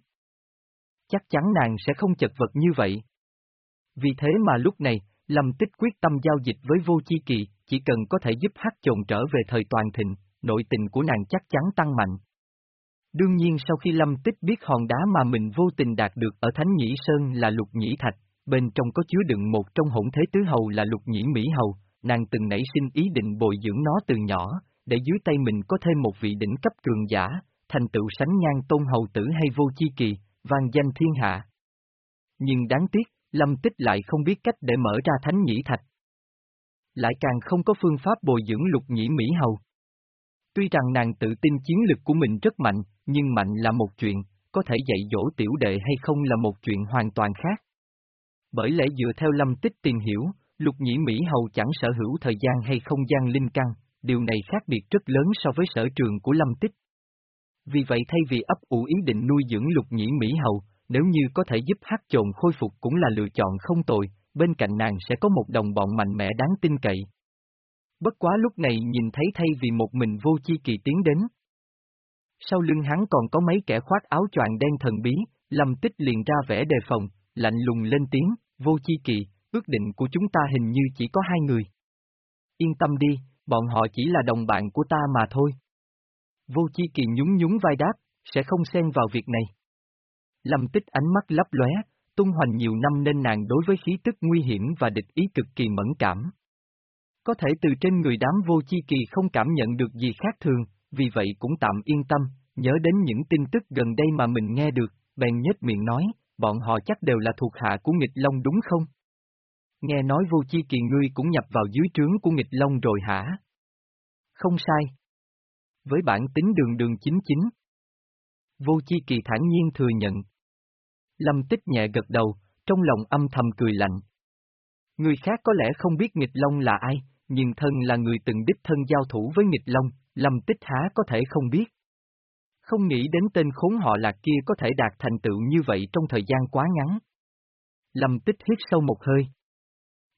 chắc chắn nàng sẽ không chật vật như vậy. Vì thế mà lúc này, Lâm Tích quyết tâm giao dịch với vô chi kỳ, chỉ cần có thể giúp hát trồn trở về thời toàn thịnh, nội tình của nàng chắc chắn tăng mạnh. Đương nhiên sau khi Lâm Tích biết hòn đá mà mình vô tình đạt được ở Thánh Nhĩ Sơn là lục nhĩ thạch, bên trong có chứa đựng một trong hỗn thế tứ hầu là lục nhĩ Mỹ hầu, nàng từng nảy sinh ý định bồi dưỡng nó từ nhỏ, để dưới tay mình có thêm một vị đỉnh cấp cường giả, thành tựu sánh ngang tôn hầu tử hay vô chi kỳ, vang danh thiên hạ. Nhưng đáng tiếc, Lâm Tích lại không biết cách để mở ra thánh nhĩ thạch. Lại càng không có phương pháp bồi dưỡng lục nhĩ Mỹ hầu. Tuy rằng nàng tự tin chiến lực của mình rất mạnh, nhưng mạnh là một chuyện, có thể dạy dỗ tiểu đệ hay không là một chuyện hoàn toàn khác. Bởi lẽ dựa theo lâm tích tìm hiểu, lục nhĩ Mỹ hầu chẳng sở hữu thời gian hay không gian linh căn, điều này khác biệt rất lớn so với sở trường của lâm tích. Vì vậy thay vì ấp ủ ý định nuôi dưỡng lục nhĩ Mỹ hầu, nếu như có thể giúp hát trồn khôi phục cũng là lựa chọn không tồi, bên cạnh nàng sẽ có một đồng bọn mạnh mẽ đáng tin cậy. Bất quá lúc này nhìn thấy thay vì một mình vô chi kỳ tiến đến. Sau lưng hắn còn có mấy kẻ khoác áo choàng đen thần bí, lâm tích liền ra vẻ đề phòng, lạnh lùng lên tiếng, vô chi kỳ, ước định của chúng ta hình như chỉ có hai người. Yên tâm đi, bọn họ chỉ là đồng bạn của ta mà thôi. Vô chi kỳ nhún nhún vai đáp, sẽ không xen vào việc này. Lâm tích ánh mắt lấp lóe, tung hoành nhiều năm nên nàng đối với khí tức nguy hiểm và địch ý cực kỳ mẫn cảm. Có thể từ trên người đám vô chi kỳ không cảm nhận được gì khác thường, vì vậy cũng tạm yên tâm, nhớ đến những tin tức gần đây mà mình nghe được, bèn nhếch miệng nói, bọn họ chắc đều là thuộc hạ của nghịch long đúng không? Nghe nói vô chi kỳ ngươi cũng nhập vào dưới trướng của nghịch long rồi hả? Không sai. Với bản tính đường đường chính chính. Vô chi kỳ thản nhiên thừa nhận. Lâm tích nhẹ gật đầu, trong lòng âm thầm cười lạnh. Người khác có lẽ không biết nghịch long là ai, nhưng thân là người từng đích thân giao thủ với nghịch long, Lâm tích há có thể không biết. Không nghĩ đến tên khốn họ lạc kia có thể đạt thành tựu như vậy trong thời gian quá ngắn. Lâm tích hít sâu một hơi.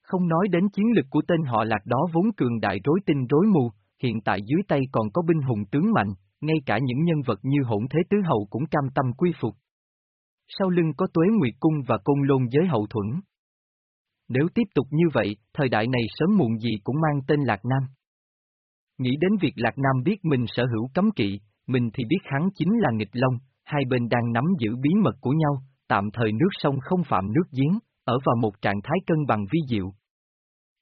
Không nói đến chiến lực của tên họ lạc đó vốn cường đại rối tinh rối mù, hiện tại dưới tay còn có binh hùng tướng mạnh, ngay cả những nhân vật như hỗn thế tứ hậu cũng cam tâm quy phục. Sau lưng có tuế nguyệt cung và côn lôn giới hậu thuẫn. Nếu tiếp tục như vậy, thời đại này sớm muộn gì cũng mang tên Lạc Nam. Nghĩ đến việc Lạc Nam biết mình sở hữu cấm kỵ, mình thì biết hắn chính là nghịch long, hai bên đang nắm giữ bí mật của nhau, tạm thời nước sông không phạm nước giếng, ở vào một trạng thái cân bằng vi diệu.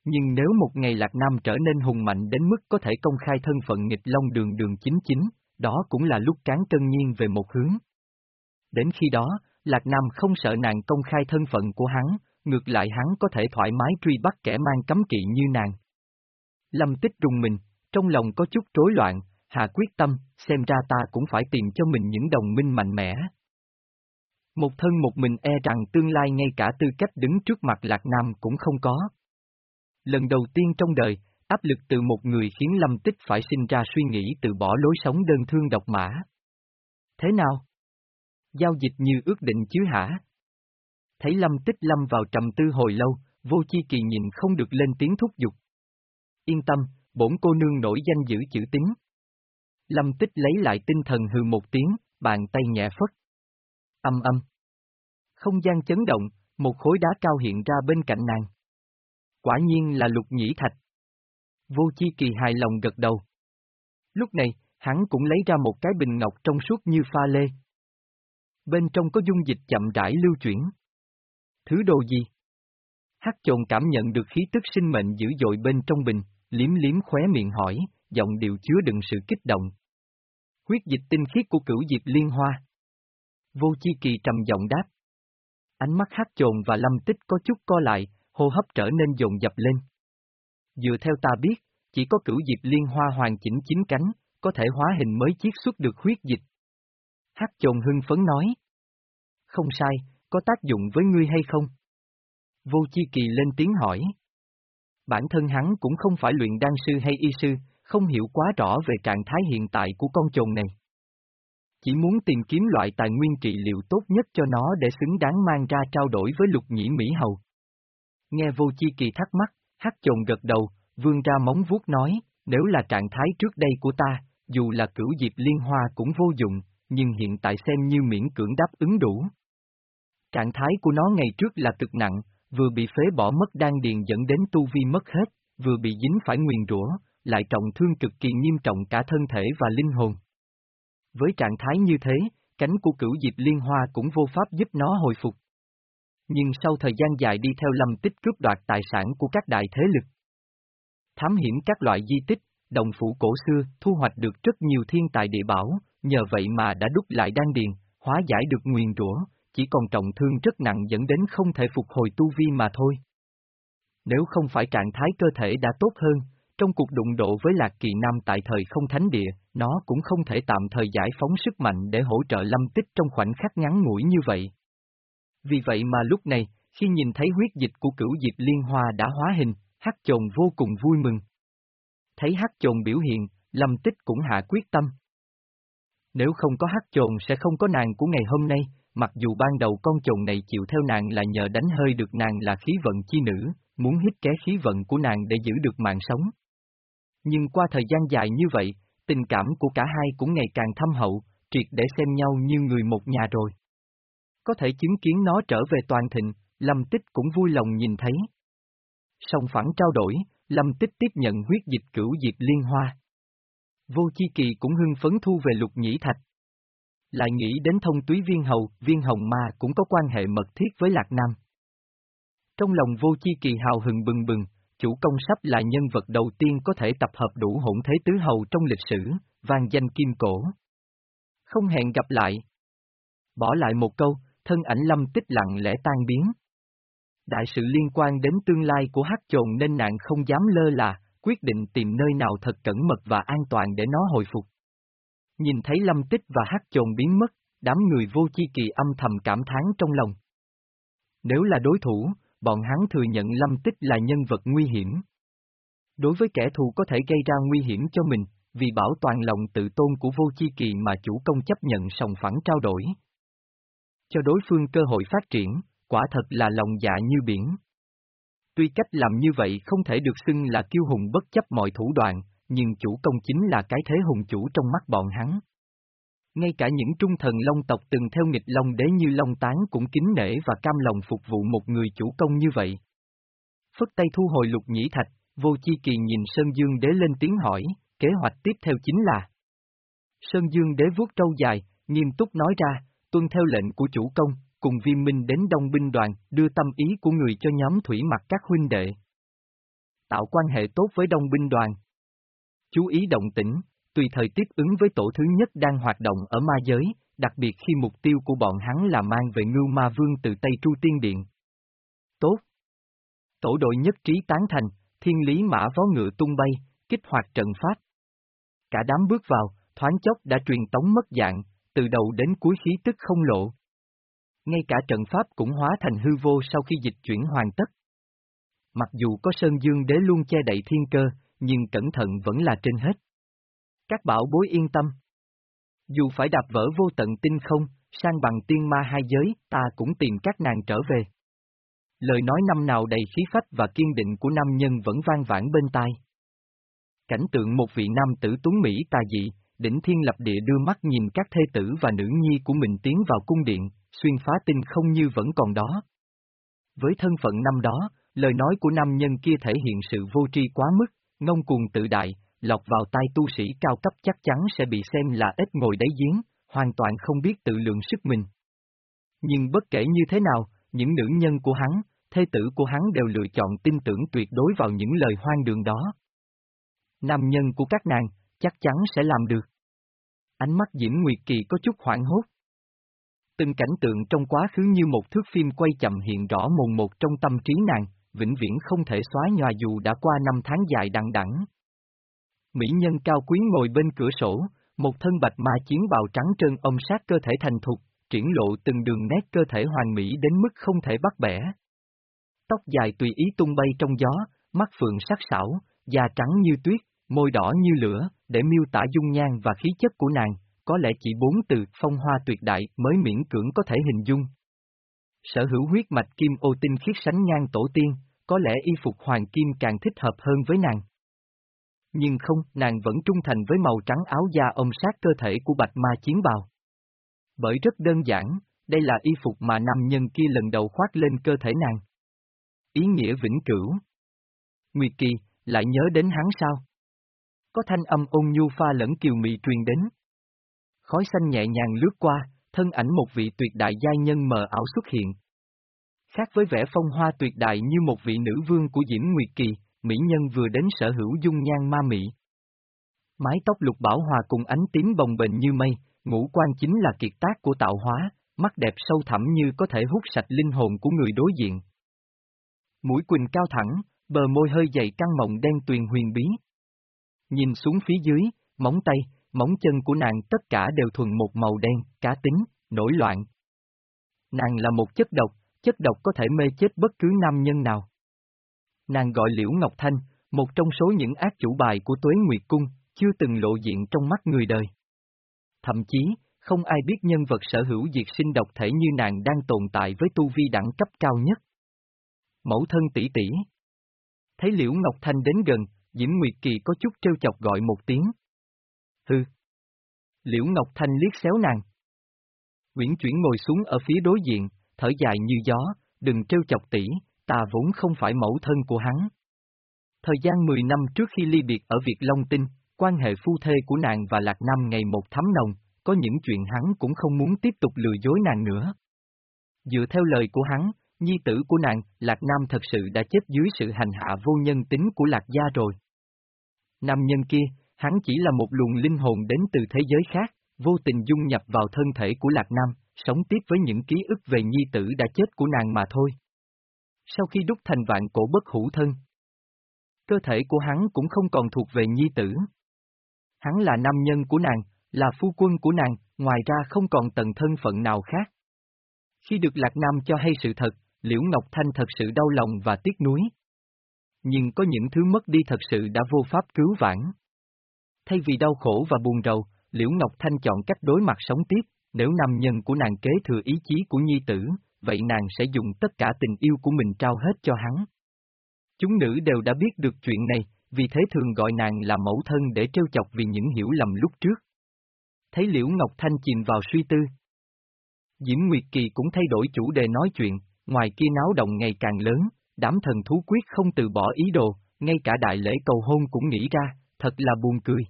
Nhưng nếu một ngày Lạc Nam trở nên hùng mạnh đến mức có thể công khai thân phận nghịch long đường đường chính chính, đó cũng là lúc cán cân nhiên về một hướng. Đến khi đó, Lạc Nam không sợ nàng công khai thân phận của hắn, ngược lại hắn có thể thoải mái truy bắt kẻ mang cấm kỵ như nàng. Lâm tích rùng mình, trong lòng có chút rối loạn, hạ quyết tâm, xem ra ta cũng phải tìm cho mình những đồng minh mạnh mẽ. Một thân một mình e rằng tương lai ngay cả tư cách đứng trước mặt Lạc Nam cũng không có. Lần đầu tiên trong đời, áp lực từ một người khiến Lâm Tích phải sinh ra suy nghĩ từ bỏ lối sống đơn thương độc mã. Thế nào? Giao dịch như ước định chứ hả? Thấy Lâm Tích lâm vào trầm tư hồi lâu, vô chi kỳ nhìn không được lên tiếng thúc giục. Yên tâm, bổn cô nương nổi danh giữ chữ tính. Lâm Tích lấy lại tinh thần hừ một tiếng, bàn tay nhẹ phất. Âm âm. Không gian chấn động, một khối đá cao hiện ra bên cạnh nàng. Quả nhiên là lục nhĩ thạch. Vô chi kỳ hài lòng gật đầu. Lúc này, hắn cũng lấy ra một cái bình ngọc trong suốt như pha lê. Bên trong có dung dịch chậm rãi lưu chuyển. Thứ đồ gì? Hắc trồn cảm nhận được khí tức sinh mệnh dữ dội bên trong bình, liếm liếm khóe miệng hỏi, giọng điệu chứa đựng sự kích động. Huyết dịch tinh khiết của cửu diệp liên hoa. Vô chi kỳ trầm giọng đáp. Ánh mắt hát trồn và lâm tích có chút co lại, hô hấp trở nên dồn dập lên. Dựa theo ta biết, chỉ có cửu diệp liên hoa hoàn chỉnh chín cánh, có thể hóa hình mới chiết xuất được huyết dịch. Hát trồn hưng phấn nói. Không sai, có tác dụng với ngươi hay không? Vô chi kỳ lên tiếng hỏi. Bản thân hắn cũng không phải luyện đan sư hay y sư, không hiểu quá rõ về trạng thái hiện tại của con chồn này. Chỉ muốn tìm kiếm loại tài nguyên trị liệu tốt nhất cho nó để xứng đáng mang ra trao đổi với lục nhĩ Mỹ Hầu. Nghe vô chi kỳ thắc mắc, hắc chồn gật đầu, vươn ra móng vuốt nói, nếu là trạng thái trước đây của ta, dù là cửu diệp liên hoa cũng vô dụng, nhưng hiện tại xem như miễn cưỡng đáp ứng đủ. Trạng thái của nó ngày trước là cực nặng, vừa bị phế bỏ mất đan điền dẫn đến tu vi mất hết, vừa bị dính phải nguyền rủa, lại trọng thương cực kỳ nghiêm trọng cả thân thể và linh hồn. Với trạng thái như thế, cánh của cửu diệp liên hoa cũng vô pháp giúp nó hồi phục. Nhưng sau thời gian dài đi theo lâm tích cướp đoạt tài sản của các đại thế lực, thám hiểm các loại di tích, đồng phủ cổ xưa, thu hoạch được rất nhiều thiên tài địa bảo, nhờ vậy mà đã đúc lại đan điền, hóa giải được nguyền rủa, chỉ còn trọng thương rất nặng dẫn đến không thể phục hồi tu vi mà thôi. Nếu không phải trạng thái cơ thể đã tốt hơn, trong cuộc đụng độ với Lạc Kỳ Nam tại thời không thánh địa, nó cũng không thể tạm thời giải phóng sức mạnh để hỗ trợ lâm tích trong khoảnh khắc ngắn ngủi như vậy. Vì vậy mà lúc này, khi nhìn thấy huyết dịch của cửu diệp liên hoa đã hóa hình, hắc chồn vô cùng vui mừng. Thấy hắc chồn biểu hiện, lâm tích cũng hạ quyết tâm. Nếu không có hắc chồn sẽ không có nàng của ngày hôm nay, mặc dù ban đầu con chồng này chịu theo nàng là nhờ đánh hơi được nàng là khí vận chi nữ, muốn hít ké khí vận của nàng để giữ được mạng sống. Nhưng qua thời gian dài như vậy, tình cảm của cả hai cũng ngày càng thâm hậu, triệt để xem nhau như người một nhà rồi. Có thể chứng kiến nó trở về toàn thịnh, Lâm Tích cũng vui lòng nhìn thấy. Song phẳng trao đổi, Lâm Tích tiếp nhận huyết dịch cửu diệt liên hoa. Vô Chi Kỳ cũng hưng phấn thu về lục nhĩ thạch. Lại nghĩ đến thông túy viên hầu, viên hồng ma cũng có quan hệ mật thiết với Lạc Nam. Trong lòng Vô Chi Kỳ hào hừng bừng bừng, chủ công sắp là nhân vật đầu tiên có thể tập hợp đủ hỗn thế tứ hầu trong lịch sử, vang danh kim cổ. Không hẹn gặp lại. Bỏ lại một câu, thân ảnh lâm tích lặng lẽ tan biến. Đại sự liên quan đến tương lai của hát trồn nên nạn không dám lơ là, quyết định tìm nơi nào thật cẩn mật và an toàn để nó hồi phục. Nhìn thấy lâm tích và hát chồn biến mất, đám người vô chi kỳ âm thầm cảm thán trong lòng. Nếu là đối thủ, bọn hắn thừa nhận Lâm Tích là nhân vật nguy hiểm. Đối với kẻ thù có thể gây ra nguy hiểm cho mình, vì bảo toàn lòng tự tôn của vô chi kỳ mà chủ công chấp nhận sòng phẳng trao đổi. Cho đối phương cơ hội phát triển, quả thật là lòng dạ như biển. Tuy cách làm như vậy không thể được xưng là kiêu hùng bất chấp mọi thủ đoạn, nhưng chủ công chính là cái thế hùng chủ trong mắt bọn hắn. Ngay cả những trung thần Long tộc từng theo nghịch Long đế như Long Tán cũng kính nể và cam lòng phục vụ một người chủ công như vậy. Phất tay thu hồi lục nhĩ thạch, vô chi kỳ nhìn Sơn Dương đế lên tiếng hỏi, kế hoạch tiếp theo chính là. Sơn Dương đế vuốt trâu dài, nghiêm túc nói ra, tuân theo lệnh của chủ công, cùng viêm minh đến đông binh đoàn, đưa tâm ý của người cho nhóm thủy mặt các huynh đệ. Tạo quan hệ tốt với đông binh đoàn. Chú ý động tĩnh, tùy thời tiếp ứng với tổ thứ nhất đang hoạt động ở ma giới, đặc biệt khi mục tiêu của bọn hắn là mang về ngưu ma vương từ Tây Tru Tiên Điện. Tốt! Tổ đội nhất trí tán thành, thiên lý mã vó ngựa tung bay, kích hoạt trận pháp. Cả đám bước vào, thoáng chốc đã truyền tống mất dạng, từ đầu đến cuối khí tức không lộ. Ngay cả trận pháp cũng hóa thành hư vô sau khi dịch chuyển hoàn tất. Mặc dù có Sơn Dương Đế luôn che đậy thiên cơ, nhưng cẩn thận vẫn là trên hết. Các bảo bối yên tâm. Dù phải đạp vỡ vô tận tinh không, sang bằng tiên ma hai giới, ta cũng tìm các nàng trở về. Lời nói năm nào đầy khí phách và kiên định của nam nhân vẫn vang vãn bên tai. Cảnh tượng một vị nam tử tuấn Mỹ tà dị, đỉnh thiên lập địa đưa mắt nhìn các thê tử và nữ nhi của mình tiến vào cung điện, xuyên phá tinh không như vẫn còn đó. Với thân phận năm đó, lời nói của nam nhân kia thể hiện sự vô tri quá mức, ngông cuồng tự đại, lọc vào tay tu sĩ cao cấp chắc chắn sẽ bị xem là ít ngồi đáy giếng, hoàn toàn không biết tự lượng sức mình. Nhưng bất kể như thế nào, những nữ nhân của hắn, thê tử của hắn đều lựa chọn tin tưởng tuyệt đối vào những lời hoang đường đó. Nam nhân của các nàng, chắc chắn sẽ làm được. Ánh mắt Diễm Nguyệt Kỳ có chút hoảng hốt. Từng cảnh tượng trong quá khứ như một thước phim quay chậm hiện rõ mồn một trong tâm trí nàng, vĩnh viễn không thể xóa nhòa dù đã qua năm tháng dài đằng đẵng. Mỹ nhân cao quý ngồi bên cửa sổ, một thân bạch ma chiến bào trắng trơn ông sát cơ thể thành thục, triển lộ từng đường nét cơ thể hoàn mỹ đến mức không thể bắt bẻ. Tóc dài tùy ý tung bay trong gió, mắt phượng sắc sảo, da trắng như tuyết, môi đỏ như lửa, để miêu tả dung nhan và khí chất của nàng, có lẽ chỉ bốn từ phong hoa tuyệt đại mới miễn cưỡng có thể hình dung. Sở hữu huyết mạch kim ô tinh khiết sánh ngang tổ tiên, có lẽ y phục hoàng kim càng thích hợp hơn với nàng. Nhưng không, nàng vẫn trung thành với màu trắng áo da ôm sát cơ thể của bạch ma chiến bào. Bởi rất đơn giản, đây là y phục mà nam nhân kia lần đầu khoác lên cơ thể nàng. Ý nghĩa vĩnh cửu. Nguyệt Kỳ, lại nhớ đến hắn sao? Có thanh âm ôn nhu pha lẫn kiều mị truyền đến. Khói xanh nhẹ nhàng lướt qua, thân ảnh một vị tuyệt đại giai nhân mờ ảo xuất hiện. Khác với vẻ phong hoa tuyệt đại như một vị nữ vương của Diễm Nguyệt Kỳ, mỹ nhân vừa đến sở hữu dung nhan ma mị. Mái tóc lục bảo hòa cùng ánh tím bồng bềnh như mây, ngũ quan chính là kiệt tác của tạo hóa, mắt đẹp sâu thẳm như có thể hút sạch linh hồn của người đối diện. Mũi quỳnh cao thẳng, bờ môi hơi dày căng mộng đen tuyền huyền bí. Nhìn xuống phía dưới, móng tay, móng chân của nàng tất cả đều thuần một màu đen, cá tính, nổi loạn. Nàng là một chất độc, chất độc có thể mê chết bất cứ nam nhân nào. Nàng gọi Liễu Ngọc Thanh, một trong số những ác chủ bài của Tuế Nguyệt Cung, chưa từng lộ diện trong mắt người đời. Thậm chí, không ai biết nhân vật sở hữu diệt sinh độc thể như nàng đang tồn tại với tu vi đẳng cấp cao nhất. Mẫu thân tỷ tỷ. Thấy Liễu Ngọc Thanh đến gần, Diễm Nguyệt Kỳ có chút trêu chọc gọi một tiếng. Hư. Liễu Ngọc Thanh liếc xéo nàng. Nguyễn chuyển ngồi xuống ở phía đối diện, thở dài như gió, đừng trêu chọc tỷ, ta vốn không phải mẫu thân của hắn. Thời gian 10 năm trước khi ly biệt ở Việt Long Tinh, quan hệ phu thê của nàng và Lạc Nam ngày một thắm nồng, có những chuyện hắn cũng không muốn tiếp tục lừa dối nàng nữa. Dựa theo lời của hắn, nhi tử của nàng, Lạc Nam thật sự đã chết dưới sự hành hạ vô nhân tính của Lạc Gia rồi. Nam nhân kia, hắn chỉ là một luồng linh hồn đến từ thế giới khác, vô tình dung nhập vào thân thể của Lạc Nam, sống tiếp với những ký ức về nhi tử đã chết của nàng mà thôi. Sau khi đúc thành vạn cổ bất hữu thân, cơ thể của hắn cũng không còn thuộc về nhi tử. Hắn là nam nhân của nàng, là phu quân của nàng, ngoài ra không còn tầng thân phận nào khác. Khi được Lạc Nam cho hay sự thật, Liễu Ngọc Thanh thật sự đau lòng và tiếc nuối. Nhưng có những thứ mất đi thật sự đã vô pháp cứu vãn. Thay vì đau khổ và buồn rầu, Liễu Ngọc Thanh chọn cách đối mặt sống tiếp, nếu nam nhân của nàng kế thừa ý chí của nhi tử, vậy nàng sẽ dùng tất cả tình yêu của mình trao hết cho hắn. Chúng nữ đều đã biết được chuyện này, vì thế thường gọi nàng là mẫu thân để trêu chọc vì những hiểu lầm lúc trước. Thấy Liễu Ngọc Thanh chìm vào suy tư. Diễm Nguyệt Kỳ cũng thay đổi chủ đề nói chuyện, ngoài kia náo động ngày càng lớn, đám thần thú quyết không từ bỏ ý đồ, ngay cả đại lễ cầu hôn cũng nghĩ ra, thật là buồn cười.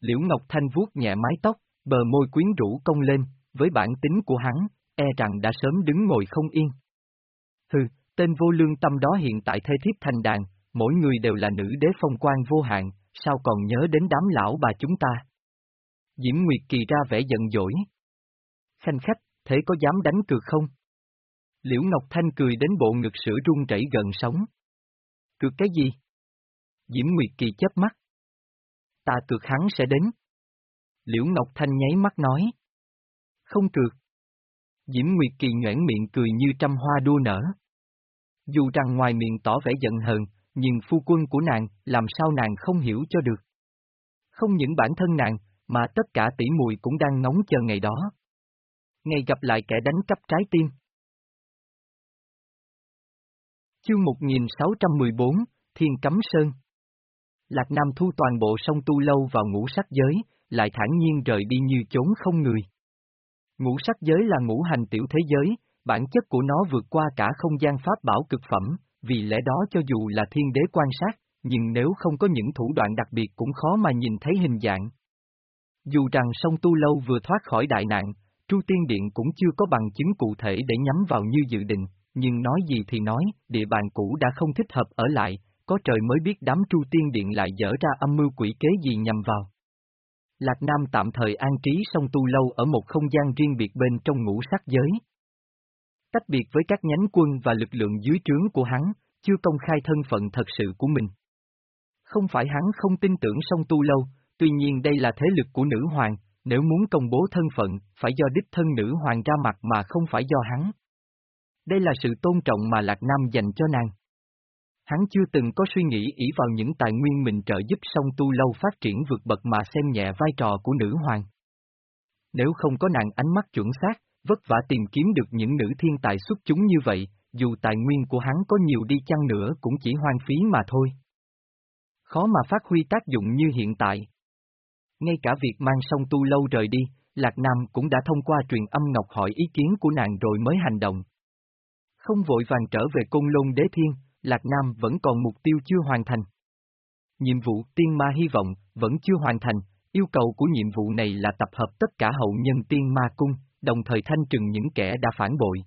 Liễu Ngọc Thanh vuốt nhẹ mái tóc, bờ môi quyến rũ cong lên, với bản tính của hắn, e rằng đã sớm đứng ngồi không yên. Hừ, tên vô lương tâm đó hiện tại thê thiếp thành đàn, mỗi người đều là nữ đế phong quan vô hạn, sao còn nhớ đến đám lão bà chúng ta? Diễm Nguyệt Kỳ ra vẻ giận dỗi. Khanh khách, thế có dám đánh cược không? Liễu Ngọc Thanh cười đến bộ ngực sữa run rẩy gần sống. Cược cái gì? Diễm Nguyệt Kỳ chớp mắt. Ta cược hắn sẽ đến. Liễu Ngọc Thanh nháy mắt nói. Không trượt. Diễm Nguyệt Kỳ nhoảng miệng cười như trăm hoa đua nở. Dù rằng ngoài miệng tỏ vẻ giận hờn, nhưng phu quân của nàng, làm sao nàng không hiểu cho được. Không những bản thân nàng, mà tất cả tỷ muội cũng đang ngóng chờ ngày đó. Ngày gặp lại kẻ đánh cắp trái tim. Chương 1614, Thiên Cấm Sơn Lạc Nam thu toàn bộ sông Tu Lâu vào ngũ sắc giới, lại thản nhiên rời đi như chốn không người. Ngũ sắc giới là ngũ hành tiểu thế giới, bản chất của nó vượt qua cả không gian pháp bảo cực phẩm, vì lẽ đó cho dù là thiên đế quan sát, nhưng nếu không có những thủ đoạn đặc biệt cũng khó mà nhìn thấy hình dạng. Dù rằng sông Tu Lâu vừa thoát khỏi đại nạn, Tru Tiên Điện cũng chưa có bằng chứng cụ thể để nhắm vào như dự định, nhưng nói gì thì nói, địa bàn cũ đã không thích hợp ở lại, có trời mới biết đám Tru Tiên Điện lại dở ra âm mưu quỷ kế gì nhằm vào. Lạc Nam tạm thời an trí Song Tu Lâu ở một không gian riêng biệt bên trong ngũ sắc giới. Tách biệt với các nhánh quân và lực lượng dưới trướng của hắn, chưa công khai thân phận thật sự của mình. Không phải hắn không tin tưởng Song Tu Lâu, tuy nhiên đây là thế lực của nữ hoàng, nếu muốn công bố thân phận, phải do đích thân nữ hoàng ra mặt mà không phải do hắn. Đây là sự tôn trọng mà Lạc Nam dành cho nàng. Hắn chưa từng có suy nghĩ ỷ vào những tài nguyên mình trợ giúp song tu lâu phát triển vượt bậc mà xem nhẹ vai trò của nữ hoàng. Nếu không có nàng ánh mắt chuẩn xác, vất vả tìm kiếm được những nữ thiên tài xuất chúng như vậy, dù tài nguyên của hắn có nhiều đi chăng nữa cũng chỉ hoang phí mà thôi. Khó mà phát huy tác dụng như hiện tại. Ngay cả việc mang song tu lâu rời đi, Lạc Nam cũng đã thông qua truyền âm ngọc hỏi ý kiến của nàng rồi mới hành động. Không vội vàng trở về cung lôn đế thiên, Lạc Nam vẫn còn mục tiêu chưa hoàn thành. Nhiệm vụ tiên ma hy vọng vẫn chưa hoàn thành, yêu cầu của nhiệm vụ này là tập hợp tất cả hậu nhân tiên ma cung, đồng thời thanh trừng những kẻ đã phản bội.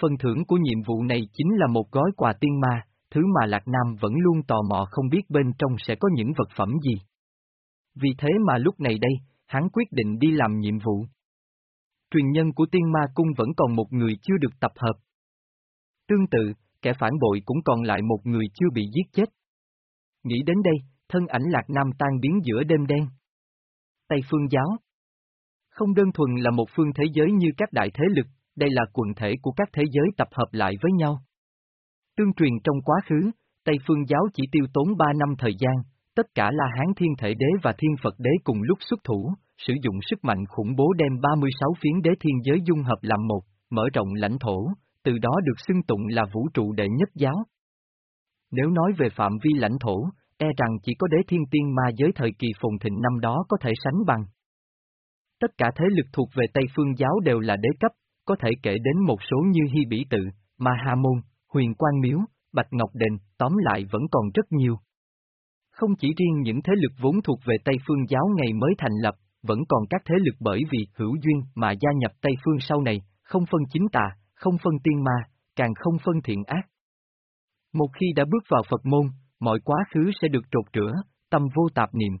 Phần thưởng của nhiệm vụ này chính là một gói quà tiên ma, thứ mà Lạc Nam vẫn luôn tò mò không biết bên trong sẽ có những vật phẩm gì. Vì thế mà lúc này đây, hắn quyết định đi làm nhiệm vụ. Truyền nhân của tiên ma cung vẫn còn một người chưa được tập hợp. Tương tự, kẻ phản bội cũng còn lại một người chưa bị giết chết. Nghĩ đến đây, thân ảnh Lạc Nam tan biến giữa đêm đen. Tây Phương Giáo Không đơn thuần là một phương thế giới như các đại thế lực, đây là quần thể của các thế giới tập hợp lại với nhau. Tương truyền trong quá khứ, Tây Phương Giáo chỉ tiêu tốn 3 năm thời gian, tất cả là Hán Thiên Thể Đế và Thiên Phật Đế cùng lúc xuất thủ, sử dụng sức mạnh khủng bố đem 36 phiến đế thiên giới dung hợp làm một, mở rộng lãnh thổ, từ đó được xưng tụng là vũ trụ đệ nhất giáo. Nếu nói về phạm vi lãnh thổ, e rằng chỉ có đế thiên tiên ma giới thời kỳ phồn thịnh năm đó có thể sánh bằng. Tất cả thế lực thuộc về Tây Phương giáo đều là đế cấp, có thể kể đến một số như Hy Bỉ Tự, Ma Ha Môn, Huyền Quang Miếu, Bạch Ngọc Đền, tóm lại vẫn còn rất nhiều. Không chỉ riêng những thế lực vốn thuộc về Tây Phương giáo ngày mới thành lập, vẫn còn các thế lực bởi vì hữu duyên mà gia nhập Tây Phương sau này, không phân chính tà, không phân tiên ma, càng không phân thiện ác. Một khi đã bước vào Phật môn, mọi quá khứ sẽ được trột rửa, tâm vô tạp niệm.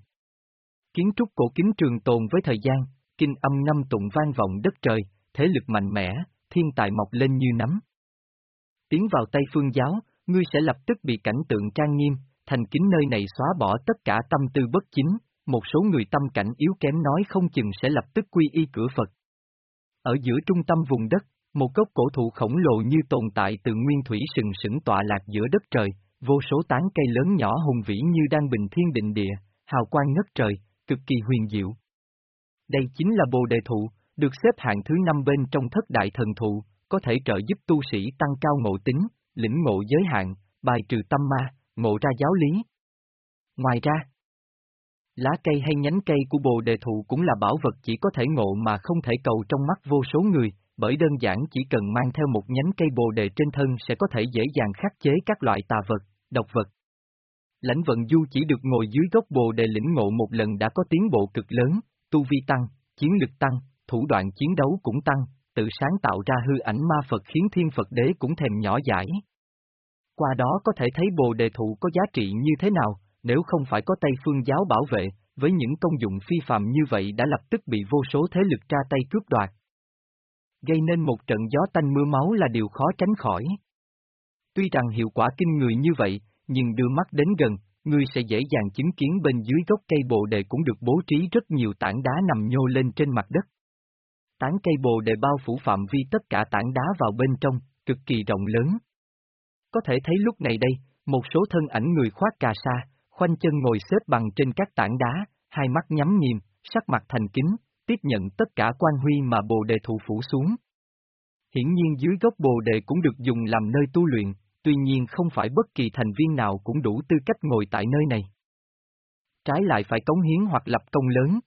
Kiến trúc cổ kính trường tồn với thời gian, kinh âm năm tụng vang vọng đất trời, thế lực mạnh mẽ, thiên tài mọc lên như nắm. Tiến vào Tây Phương giáo, ngươi sẽ lập tức bị cảnh tượng trang nghiêm, thành kính nơi này xóa bỏ tất cả tâm tư bất chính, một số người tâm cảnh yếu kém nói không chừng sẽ lập tức quy y cửa Phật. Ở giữa trung tâm vùng đất, một gốc cổ thụ khổng lồ như tồn tại từ nguyên thủy sừng sững tọa lạc giữa đất trời, vô số tán cây lớn nhỏ hùng vĩ như đang bình thiên định địa, hào quang ngất trời, cực kỳ huyền diệu. Đây chính là bồ đề thụ, được xếp hạng thứ năm bên trong thất đại thần thụ, có thể trợ giúp tu sĩ tăng cao ngộ tính, lĩnh ngộ giới hạn, bài trừ tâm ma, ngộ ra giáo lý. Ngoài ra, lá cây hay nhánh cây của bồ đề thụ cũng là bảo vật chỉ có thể ngộ mà không thể cầu trong mắt vô số người, bởi đơn giản chỉ cần mang theo một nhánh cây bồ đề trên thân sẽ có thể dễ dàng khắc chế các loại tà vật, độc vật. Lãnh vận du chỉ được ngồi dưới gốc bồ đề lĩnh ngộ một lần đã có tiến bộ cực lớn, tu vi tăng, chiến lực tăng, thủ đoạn chiến đấu cũng tăng, tự sáng tạo ra hư ảnh ma Phật khiến thiên Phật đế cũng thèm nhỏ giải. Qua đó có thể thấy bồ đề thụ có giá trị như thế nào, nếu không phải có Tây Phương giáo bảo vệ, với những công dụng phi phạm như vậy đã lập tức bị vô số thế lực tra tay cướp đoạt. Gây nên một trận gió tanh mưa máu là điều khó tránh khỏi. Tuy rằng hiệu quả kinh người như vậy, nhưng đưa mắt đến gần, ngươi sẽ dễ dàng chứng kiến bên dưới gốc cây bồ đề cũng được bố trí rất nhiều tảng đá nằm nhô lên trên mặt đất. Tán cây bồ đề bao phủ phạm vi tất cả tảng đá vào bên trong, cực kỳ rộng lớn. Có thể thấy lúc này đây, một số thân ảnh người khoác cà sa, khoanh chân ngồi xếp bằng trên các tảng đá, hai mắt nhắm nghiền, sắc mặt thành kính, tiếp nhận tất cả quan huy mà bồ đề thụ phủ xuống. Hiển nhiên dưới gốc bồ đề cũng được dùng làm nơi tu luyện, tuy nhiên không phải bất kỳ thành viên nào cũng đủ tư cách ngồi tại nơi này. Trái lại phải cống hiến hoặc lập công lớn.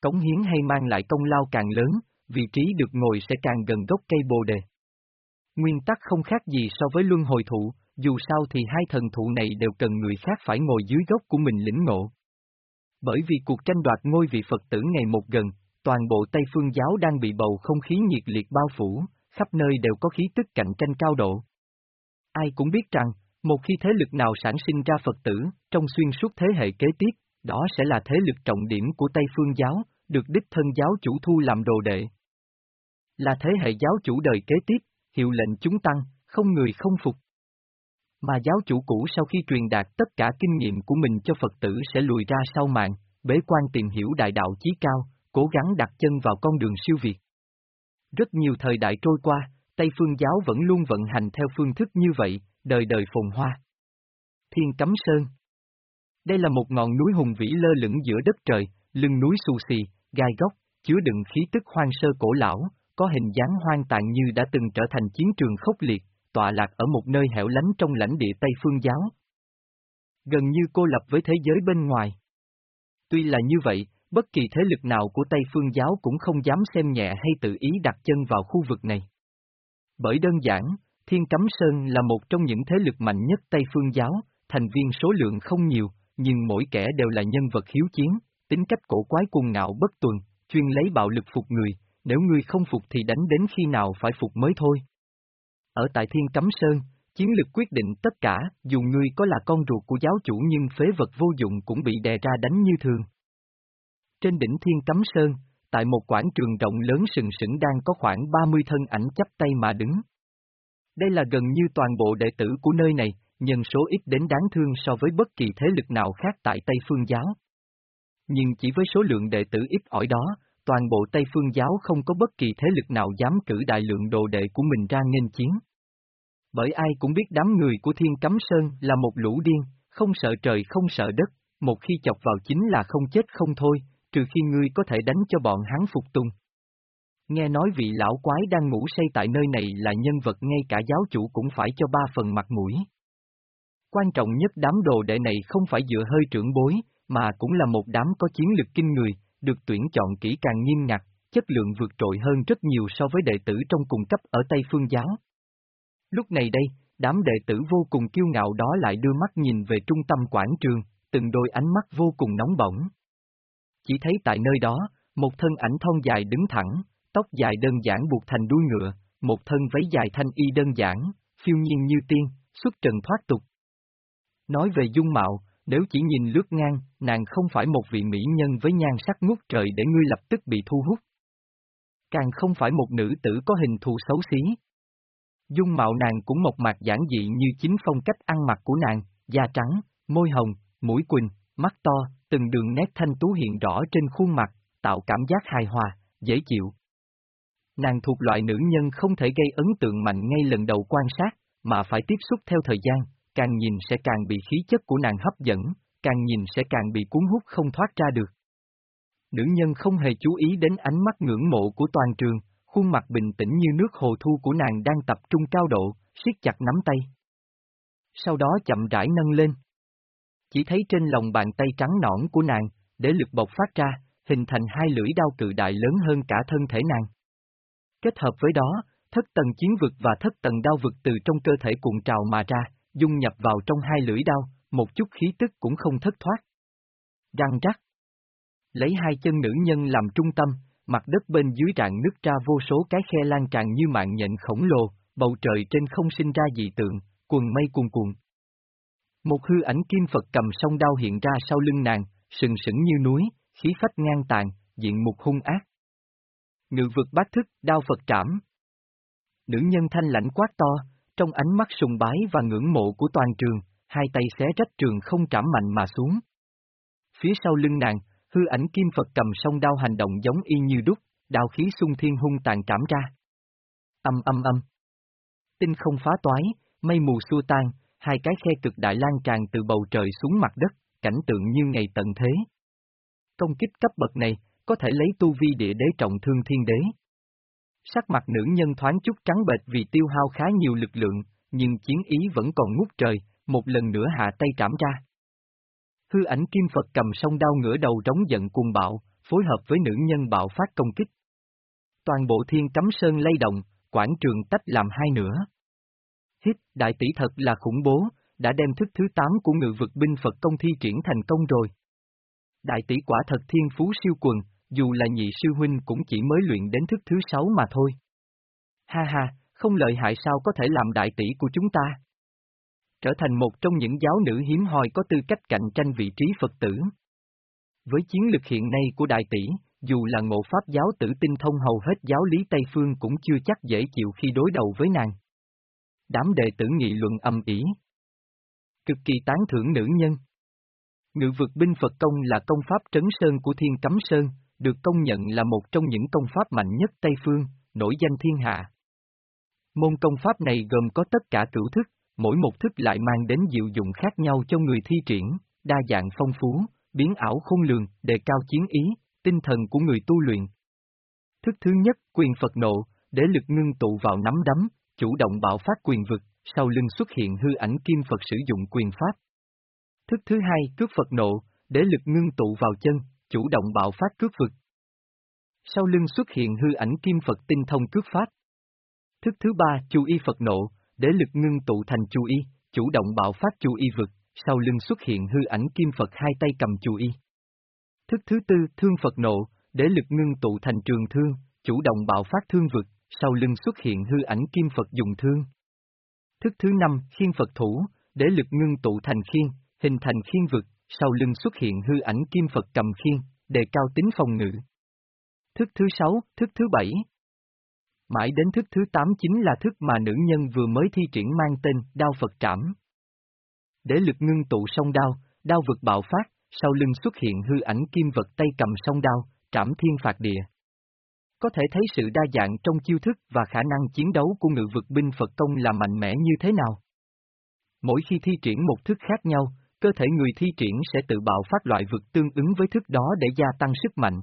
Cống hiến hay mang lại công lao càng lớn, vị trí được ngồi sẽ càng gần gốc cây bồ đề. Nguyên tắc không khác gì so với luân hồi thụ, dù sao thì hai thần thụ này đều cần người khác phải ngồi dưới gốc của mình lĩnh ngộ. Bởi vì cuộc tranh đoạt ngôi vị Phật tử ngày một gần, toàn bộ Tây Phương giáo đang bị bầu không khí nhiệt liệt bao phủ, khắp nơi đều có khí tức cạnh tranh cao độ. Ai cũng biết rằng, một khi thế lực nào sản sinh ra Phật tử, trong xuyên suốt thế hệ kế tiếp, đó sẽ là thế lực trọng điểm của Tây Phương giáo, được đích thân giáo chủ thu làm đồ đệ. Là thế hệ giáo chủ đời kế tiếp, hiệu lệnh chúng tăng, không người không phục. Mà giáo chủ cũ sau khi truyền đạt tất cả kinh nghiệm của mình cho Phật tử sẽ lùi ra sau mạng, bế quan tìm hiểu đại đạo chí cao, cố gắng đặt chân vào con đường siêu việt. Rất nhiều thời đại trôi qua, Tây Phương giáo vẫn luôn vận hành theo phương thức như vậy, đời đời phồn hoa. Thiên Cấm Sơn Đây là một ngọn núi hùng vĩ lơ lửng giữa đất trời, lưng núi xù xì, gai góc, chứa đựng khí tức hoang sơ cổ lão, có hình dáng hoang tàn như đã từng trở thành chiến trường khốc liệt, tọa lạc ở một nơi hẻo lánh trong lãnh địa Tây Phương giáo. Gần như cô lập với thế giới bên ngoài. Tuy là như vậy, bất kỳ thế lực nào của Tây Phương giáo cũng không dám xem nhẹ hay tự ý đặt chân vào khu vực này. Bởi đơn giản, Thiên Cấm Sơn là một trong những thế lực mạnh nhất Tây Phương giáo, thành viên số lượng không nhiều, nhưng mỗi kẻ đều là nhân vật hiếu chiến, tính cách cổ quái cuồng ngạo bất tuần, chuyên lấy bạo lực phục người, nếu ngươi không phục thì đánh đến khi nào phải phục mới thôi. Ở tại Thiên Cấm Sơn, chiến lực quyết định tất cả, dù ngươi có là con ruột của giáo chủ nhưng phế vật vô dụng cũng bị đè ra đánh như thường. Trên đỉnh Thiên Cấm Sơn, tại một quảng trường rộng lớn sừng sững đang có khoảng 30 thân ảnh chắp tay mà đứng. Đây là gần như toàn bộ đệ tử của nơi này, nhân số ít đến đáng thương so với bất kỳ thế lực nào khác tại Tây Phương Giáo. Nhưng chỉ với số lượng đệ tử ít ỏi đó, toàn bộ Tây Phương Giáo không có bất kỳ thế lực nào dám cử đại lượng đồ đệ của mình ra nghênh chiến. Bởi ai cũng biết đám người của Thiên Cấm Sơn là một lũ điên, không sợ trời không sợ đất, một khi chọc vào chính là không chết không thôi, trừ khi ngươi có thể đánh cho bọn hắn phục tùng. Nghe nói vị lão quái đang ngủ say tại nơi này là nhân vật ngay cả giáo chủ cũng phải cho ba phần mặt mũi. Quan trọng nhất đám đồ đệ này không phải dựa hơi trưởng bối, mà cũng là một đám có chiến lực kinh người, được tuyển chọn kỹ càng nghiêm ngặt, chất lượng vượt trội hơn rất nhiều so với đệ tử trong cùng cấp ở Tây Phương Giáo. Lúc này đây, đám đệ tử vô cùng kiêu ngạo đó lại đưa mắt nhìn về trung tâm quảng trường, từng đôi ánh mắt vô cùng nóng bỏng. Chỉ thấy tại nơi đó, một thân ảnh thon dài đứng thẳng, tóc dài đơn giản buộc thành đuôi ngựa, một thân váy dài thanh y đơn giản, phiêu nhiên như tiên, xuất trần thoát tục. Nói về dung mạo, nếu chỉ nhìn lướt ngang, nàng không phải một vị mỹ nhân với nhan sắc ngút trời để ngươi lập tức bị thu hút. Càng không phải một nữ tử có hình thù xấu xí. Dung mạo nàng cũng mộc mạc giản dị như chính phong cách ăn mặc của nàng, da trắng, môi hồng, mũi quỳnh, mắt to, từng đường nét thanh tú hiện rõ trên khuôn mặt, tạo cảm giác hài hòa, dễ chịu. Nàng thuộc loại nữ nhân không thể gây ấn tượng mạnh ngay lần đầu quan sát, mà phải tiếp xúc theo thời gian, càng nhìn sẽ càng bị khí chất của nàng hấp dẫn, càng nhìn sẽ càng bị cuốn hút không thoát ra được. Nữ nhân không hề chú ý đến ánh mắt ngưỡng mộ của toàn trường, khuôn mặt bình tĩnh như nước hồ thu của nàng đang tập trung cao độ, siết chặt nắm tay. Sau đó chậm rãi nâng lên. Chỉ thấy trên lòng bàn tay trắng nõn của nàng, để lực bộc phát ra, hình thành hai lưỡi đao cự đại lớn hơn cả thân thể nàng. Kết hợp với đó, thất tầng chiến vực và thất tầng đao vực từ trong cơ thể cuộn trào mà ra, dung nhập vào trong hai lưỡi đao, một chút khí tức cũng không thất thoát. Răng rắc. Lấy hai chân nữ nhân làm trung tâm, mặt đất bên dưới rạn nứt ra vô số cái khe lan tràn như mạng nhện khổng lồ, bầu trời trên không sinh ra dị tượng, quần mây cuồn cuộn. Một hư ảnh kim Phật cầm song đao hiện ra sau lưng nàng, sừng sững như núi, khí phách ngang tàn, diện mục hung ác. Ngự vực bát thức, đao Phật trảm. Nữ nhân thanh lãnh quát to, trong ánh mắt sùng bái và ngưỡng mộ của toàn trường, hai tay xé rách trường không trảm mạnh mà xuống. Phía sau lưng nàng, hư ảnh kim Phật cầm song đao hành động giống y như đúc, đao khí xung thiên hung tàn trảm ra. Âm âm âm. Tinh không phá toái, mây mù xua tan, hai cái khe cực đại lan tràn từ bầu trời xuống mặt đất, cảnh tượng như ngày tận thế. Công kích cấp bậc này, có thể lấy tu vi địa đế trọng thương thiên đế. Sắc mặt nữ nhân thoáng chút trắng bệch vì tiêu hao khá nhiều lực lượng, nhưng chiến ý vẫn còn ngút trời, một lần nữa hạ tay trảm ra. Hư ảnh kim Phật cầm song đao ngửa đầu trống giận cuồng bạo, phối hợp với nữ nhân bạo phát công kích. Toàn bộ thiên cấm sơn lay động, quảng trường tách làm hai nửa. Hít, đại tỷ thật là khủng bố, đã đem thức thứ 8 của ngự vực binh Phật công thi triển thành công rồi. Đại tỷ quả thật thiên phú siêu quần, dù là nhị sư huynh cũng chỉ mới luyện đến thức thứ sáu mà thôi. Ha ha, không lợi hại sao có thể làm đại tỷ của chúng ta. Trở thành một trong những giáo nữ hiếm hoi có tư cách cạnh tranh vị trí Phật tử. Với chiến lực hiện nay của đại tỷ, dù là ngộ pháp giáo tử tinh thông hầu hết giáo lý Tây Phương cũng chưa chắc dễ chịu khi đối đầu với nàng. Đám đệ tử nghị luận âm ỉ. Cực kỳ tán thưởng nữ nhân. Ngự vực binh Phật công là công pháp trấn sơn của Thiên Cấm Sơn, được công nhận là một trong những công pháp mạnh nhất Tây Phương, nổi danh thiên hạ. Môn công pháp này gồm có tất cả cửu thức, mỗi một thức lại mang đến diệu dụng khác nhau cho người thi triển, đa dạng phong phú, biến ảo khôn lường, đề cao chiến ý, tinh thần của người tu luyện. Thức thứ nhất, quyền Phật nộ, để lực ngưng tụ vào nắm đấm, chủ động bạo phát quyền vực, sau lưng xuất hiện hư ảnh kim Phật sử dụng quyền pháp. Thức thứ hai, cướp Phật nộ, để lực ngưng tụ vào chân, chủ động bạo phát cướp vực. Sau lưng xuất hiện hư ảnh kim Phật tinh thông cướp phát Thức thứ ba, chu y Phật nộ, để lực ngưng tụ thành chu y, chủ động bạo phát chu y vực, sau lưng xuất hiện hư ảnh kim Phật hai tay cầm chu y. Thức thứ tư, thương Phật nộ, để lực ngưng tụ thành trường thương, chủ động bạo phát thương vực, sau lưng xuất hiện hư ảnh kim Phật dùng thương, Thức thứ năm, khiên Phật thủ, để lực ngưng tụ thành khiên, hình thành khiên vực, sau lưng xuất hiện hư ảnh kim Phật cầm khiên, đề cao tính phòng ngự. Thức thứ sáu, thức thứ bảy. Mãi đến thức thứ tám chính là thức mà nữ nhân vừa mới thi triển mang tên đao Phật trảm. Để lực ngưng tụ song đao, đao vực bạo phát, sau lưng xuất hiện hư ảnh kim vật tay cầm song đao, trảm thiên phạt địa. Có thể thấy sự đa dạng trong chiêu thức và khả năng chiến đấu của ngự vực binh Phật công là mạnh mẽ như thế nào. Mỗi khi thi triển một thức khác nhau, cơ thể người thi triển sẽ tự bạo phát loại vực tương ứng với thức đó để gia tăng sức mạnh.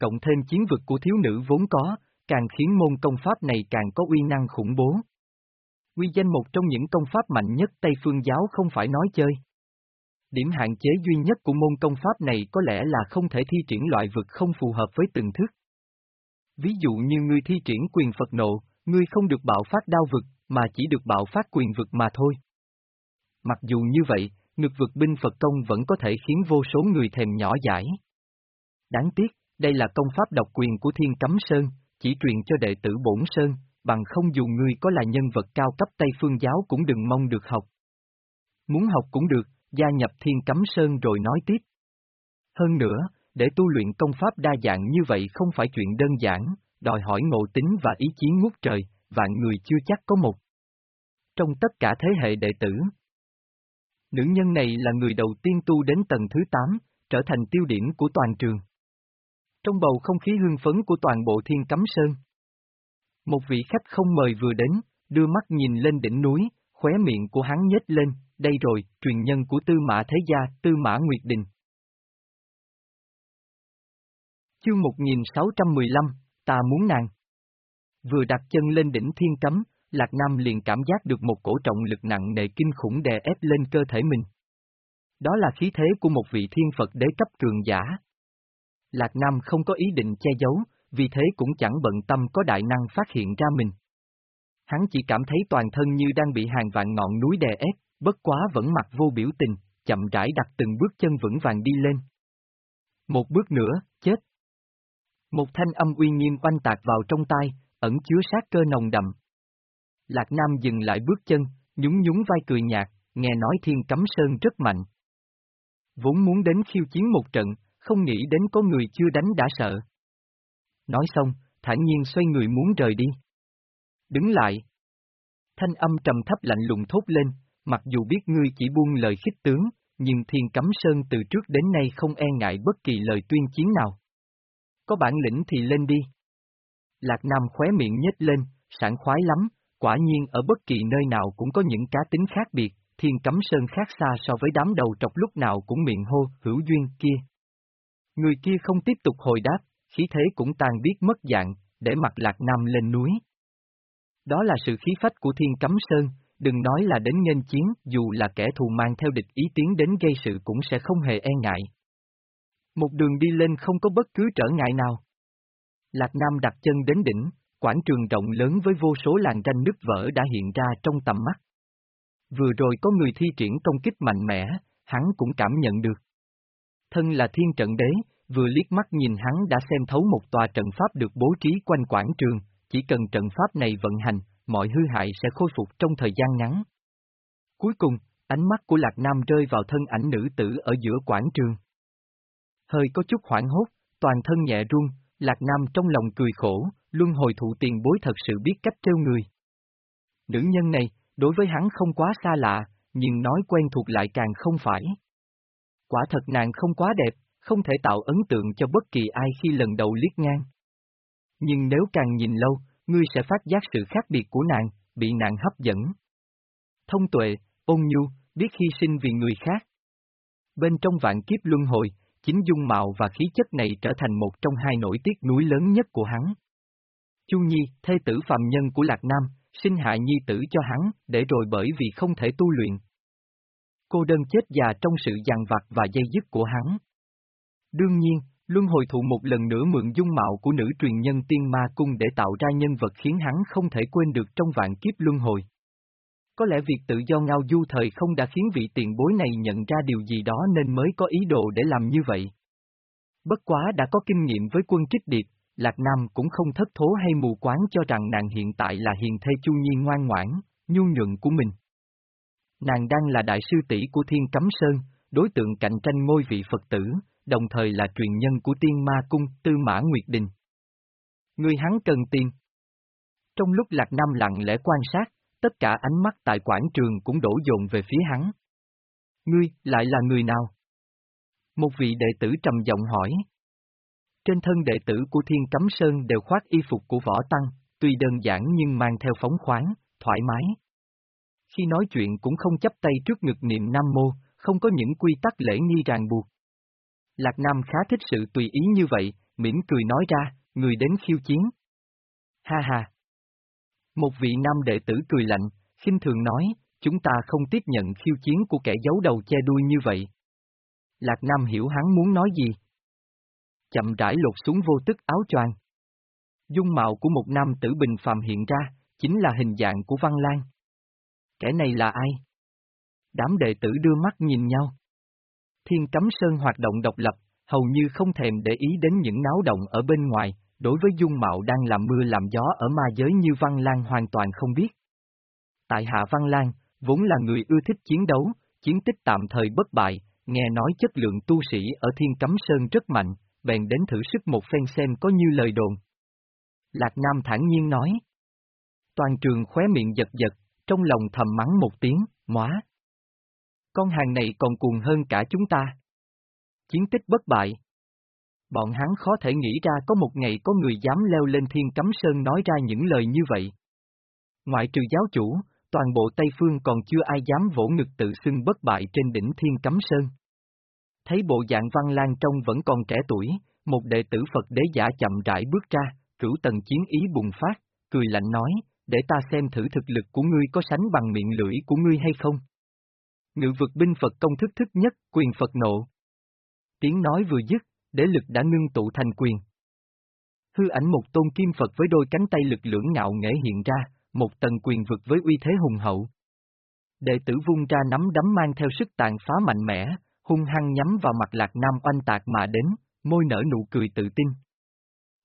Cộng thêm chiến vực của thiếu nữ vốn có, càng khiến môn công pháp này càng có uy năng khủng bố. Quy danh một trong những công pháp mạnh nhất Tây Phương Giáo không phải nói chơi. Điểm hạn chế duy nhất của môn công pháp này có lẽ là không thể thi triển loại vực không phù hợp với từng thức. Ví dụ như ngươi thi triển quyền Phật nộ, ngươi không được bạo phát đao vực, mà chỉ được bạo phát quyền vực mà thôi. Mặc dù như vậy, ngực vực binh Phật công vẫn có thể khiến vô số người thèm nhỏ giải. Đáng tiếc, đây là công pháp độc quyền của Thiên Cấm Sơn, chỉ truyền cho đệ tử Bổn Sơn, bằng không dù ngươi có là nhân vật cao cấp Tây Phương Giáo cũng đừng mong được học. Muốn học cũng được, gia nhập Thiên Cấm Sơn rồi nói tiếp. Hơn nữa, để tu luyện công pháp đa dạng như vậy không phải chuyện đơn giản, đòi hỏi ngộ tính và ý chí ngút trời, vạn người chưa chắc có một. Trong tất cả thế hệ đệ tử, nữ nhân này là người đầu tiên tu đến tầng thứ 8, trở thành tiêu điểm của toàn trường. Trong bầu không khí hương phấn của toàn bộ thiên cấm sơn. Một vị khách không mời vừa đến, đưa mắt nhìn lên đỉnh núi, khóe miệng của hắn nhếch lên, đây rồi, truyền nhân của tư mã thế gia, tư mã Nguyệt Đình. Chương 1615, ta muốn nàng. Vừa đặt chân lên đỉnh thiên cấm, Lạc Nam liền cảm giác được một cổ trọng lực nặng nề kinh khủng đè ép lên cơ thể mình. Đó là khí thế của một vị thiên Phật đế cấp cường giả. Lạc Nam không có ý định che giấu, vì thế cũng chẳng bận tâm có đại năng phát hiện ra mình. Hắn chỉ cảm thấy toàn thân như đang bị hàng vạn ngọn núi đè ép, bất quá vẫn mặt vô biểu tình, chậm rãi đặt từng bước chân vững vàng đi lên. Một bước nữa, chết. Một thanh âm uy nghiêm oanh tạc vào trong tai, ẩn chứa sát cơ nồng đậm. Lạc Nam dừng lại bước chân, nhún nhún vai cười nhạt, nghe nói thiên cấm sơn rất mạnh. Vốn muốn đến khiêu chiến một trận, không nghĩ đến có người chưa đánh đã sợ. Nói xong, thản nhiên xoay người muốn rời đi. Đứng lại. Thanh âm trầm thấp lạnh lùng thốt lên, mặc dù biết ngươi chỉ buông lời khích tướng, nhưng thiên cấm sơn từ trước đến nay không e ngại bất kỳ lời tuyên chiến nào. Có bản lĩnh thì lên đi. Lạc Nam khóe miệng nhếch lên, sảng khoái lắm, quả nhiên ở bất kỳ nơi nào cũng có những cá tính khác biệt, thiên cấm sơn khác xa so với đám đầu trọc lúc nào cũng miệng hô, hữu duyên kia. Người kia không tiếp tục hồi đáp, khí thế cũng tan biết mất dạng, để mặt Lạc Nam lên núi. Đó là sự khí phách của thiên cấm sơn, đừng nói là đến nghênh chiến, dù là kẻ thù mang theo địch ý tiến đến gây sự cũng sẽ không hề e ngại. Một đường đi lên không có bất cứ trở ngại nào. Lạc Nam đặt chân đến đỉnh, quảng trường rộng lớn với vô số làn ranh nứt vỡ đã hiện ra trong tầm mắt. Vừa rồi có người thi triển công kích mạnh mẽ, hắn cũng cảm nhận được. Thân là thiên trận đế, vừa liếc mắt nhìn hắn đã xem thấu một tòa trận pháp được bố trí quanh quảng trường, chỉ cần trận pháp này vận hành, mọi hư hại sẽ khôi phục trong thời gian ngắn. Cuối cùng, ánh mắt của Lạc Nam rơi vào thân ảnh nữ tử ở giữa quảng trường. Hơi có chút hoảng hốt, toàn thân nhẹ run, Lạc Nam trong lòng cười khổ, luân hồi thụ tiền bối thật sự biết cách trêu người. Nữ nhân này, đối với hắn không quá xa lạ, nhưng nói quen thuộc lại càng không phải. Quả thật nàng không quá đẹp, không thể tạo ấn tượng cho bất kỳ ai khi lần đầu liếc ngang. Nhưng nếu càng nhìn lâu, ngươi sẽ phát giác sự khác biệt của nàng, bị nàng hấp dẫn. Thông tuệ, ôn nhu, biết hy sinh vì người khác. Bên trong vạn kiếp luân hồi, chính dung mạo và khí chất này trở thành một trong hai nổi tiếc núi lớn nhất của hắn. Chu Nhi, thê tử phàm nhân của Lạc Nam, sinh hại nhi tử cho hắn, để rồi bởi vì không thể tu luyện. Cô đơn chết già trong sự dằn vặt và dây dứt của hắn. Đương nhiên, Luân hồi thụ một lần nữa mượn dung mạo của nữ truyền nhân tiên ma cung để tạo ra nhân vật khiến hắn không thể quên được trong vạn kiếp luân hồi. Có lẽ việc tự do ngao du thời không đã khiến vị tiền bối này nhận ra điều gì đó nên mới có ý đồ để làm như vậy. Bất quá đã có kinh nghiệm với quân kích điệp, Lạc Nam cũng không thất thố hay mù quáng cho rằng nàng hiện tại là hiền thê chu nhiên ngoan ngoãn, nhu nhuận của mình. Nàng đang là đại sư tỷ của Thiên Cấm Sơn, đối tượng cạnh tranh ngôi vị Phật tử, đồng thời là truyền nhân của Tiên Ma Cung Tư Mã Nguyệt Đình. Người hắn cần tiền. Trong lúc Lạc Nam lặng lẽ quan sát, tất cả ánh mắt tại quảng trường cũng đổ dồn về phía hắn. Ngươi, lại là người nào? Một vị đệ tử trầm giọng hỏi. Trên thân đệ tử của Thiên Cấm Sơn đều khoác y phục của võ tăng, tuy đơn giản nhưng mang theo phóng khoáng, thoải mái. Khi nói chuyện cũng không chấp tay trước ngực niệm Nam Mô, không có những quy tắc lễ nghi ràng buộc. Lạc Nam khá thích sự tùy ý như vậy, mỉm cười nói ra, người đến khiêu chiến. Ha ha! Một vị nam đệ tử cười lạnh, khinh thường nói, chúng ta không tiếp nhận khiêu chiến của kẻ giấu đầu che đuôi như vậy. Lạc Nam hiểu hắn muốn nói gì. Chậm rãi lột xuống vô tức áo choàng. Dung mạo của một nam tử bình phàm hiện ra, chính là hình dạng của Văn Lan. Kẻ này là ai? Đám đệ tử đưa mắt nhìn nhau. Thiên Cấm Sơn hoạt động độc lập, hầu như không thèm để ý đến những náo động ở bên ngoài, đối với dung mạo đang làm mưa làm gió ở ma giới như Văn Lan hoàn toàn không biết. Tại Hạ Văn Lan, vốn là người ưa thích chiến đấu, chiến tích tạm thời bất bại, nghe nói chất lượng tu sĩ ở Thiên Cấm Sơn rất mạnh, bèn đến thử sức một phen xem có như lời đồn. Lạc Nam thản nhiên nói. Toàn trường khóe miệng giật giật, trong lòng thầm mắng một tiếng, móa. Con hàng này còn cuồng hơn cả chúng ta. Chiến tích bất bại. Bọn hắn khó thể nghĩ ra có một ngày có người dám leo lên thiên cấm sơn nói ra những lời như vậy. Ngoại trừ giáo chủ, toàn bộ Tây Phương còn chưa ai dám vỗ ngực tự xưng bất bại trên đỉnh thiên cấm sơn. Thấy bộ dạng văn lan trông vẫn còn trẻ tuổi, một đệ tử Phật đế giả chậm rãi bước ra, cửu tầng chiến ý bùng phát, cười lạnh nói, để ta xem thử thực lực của ngươi có sánh bằng miệng lưỡi của ngươi hay không. Ngự vực binh Phật công thức thức nhất, quyền Phật nộ. Tiếng nói vừa dứt, đế lực đã ngưng tụ thành quyền. Hư ảnh một tôn kim Phật với đôi cánh tay lực lưỡng ngạo nghệ hiện ra, một tầng quyền vực với uy thế hùng hậu. Đệ tử vung ra nắm đấm mang theo sức tàn phá mạnh mẽ, hung hăng nhắm vào mặt Lạc Nam oanh tạc mà đến, môi nở nụ cười tự tin.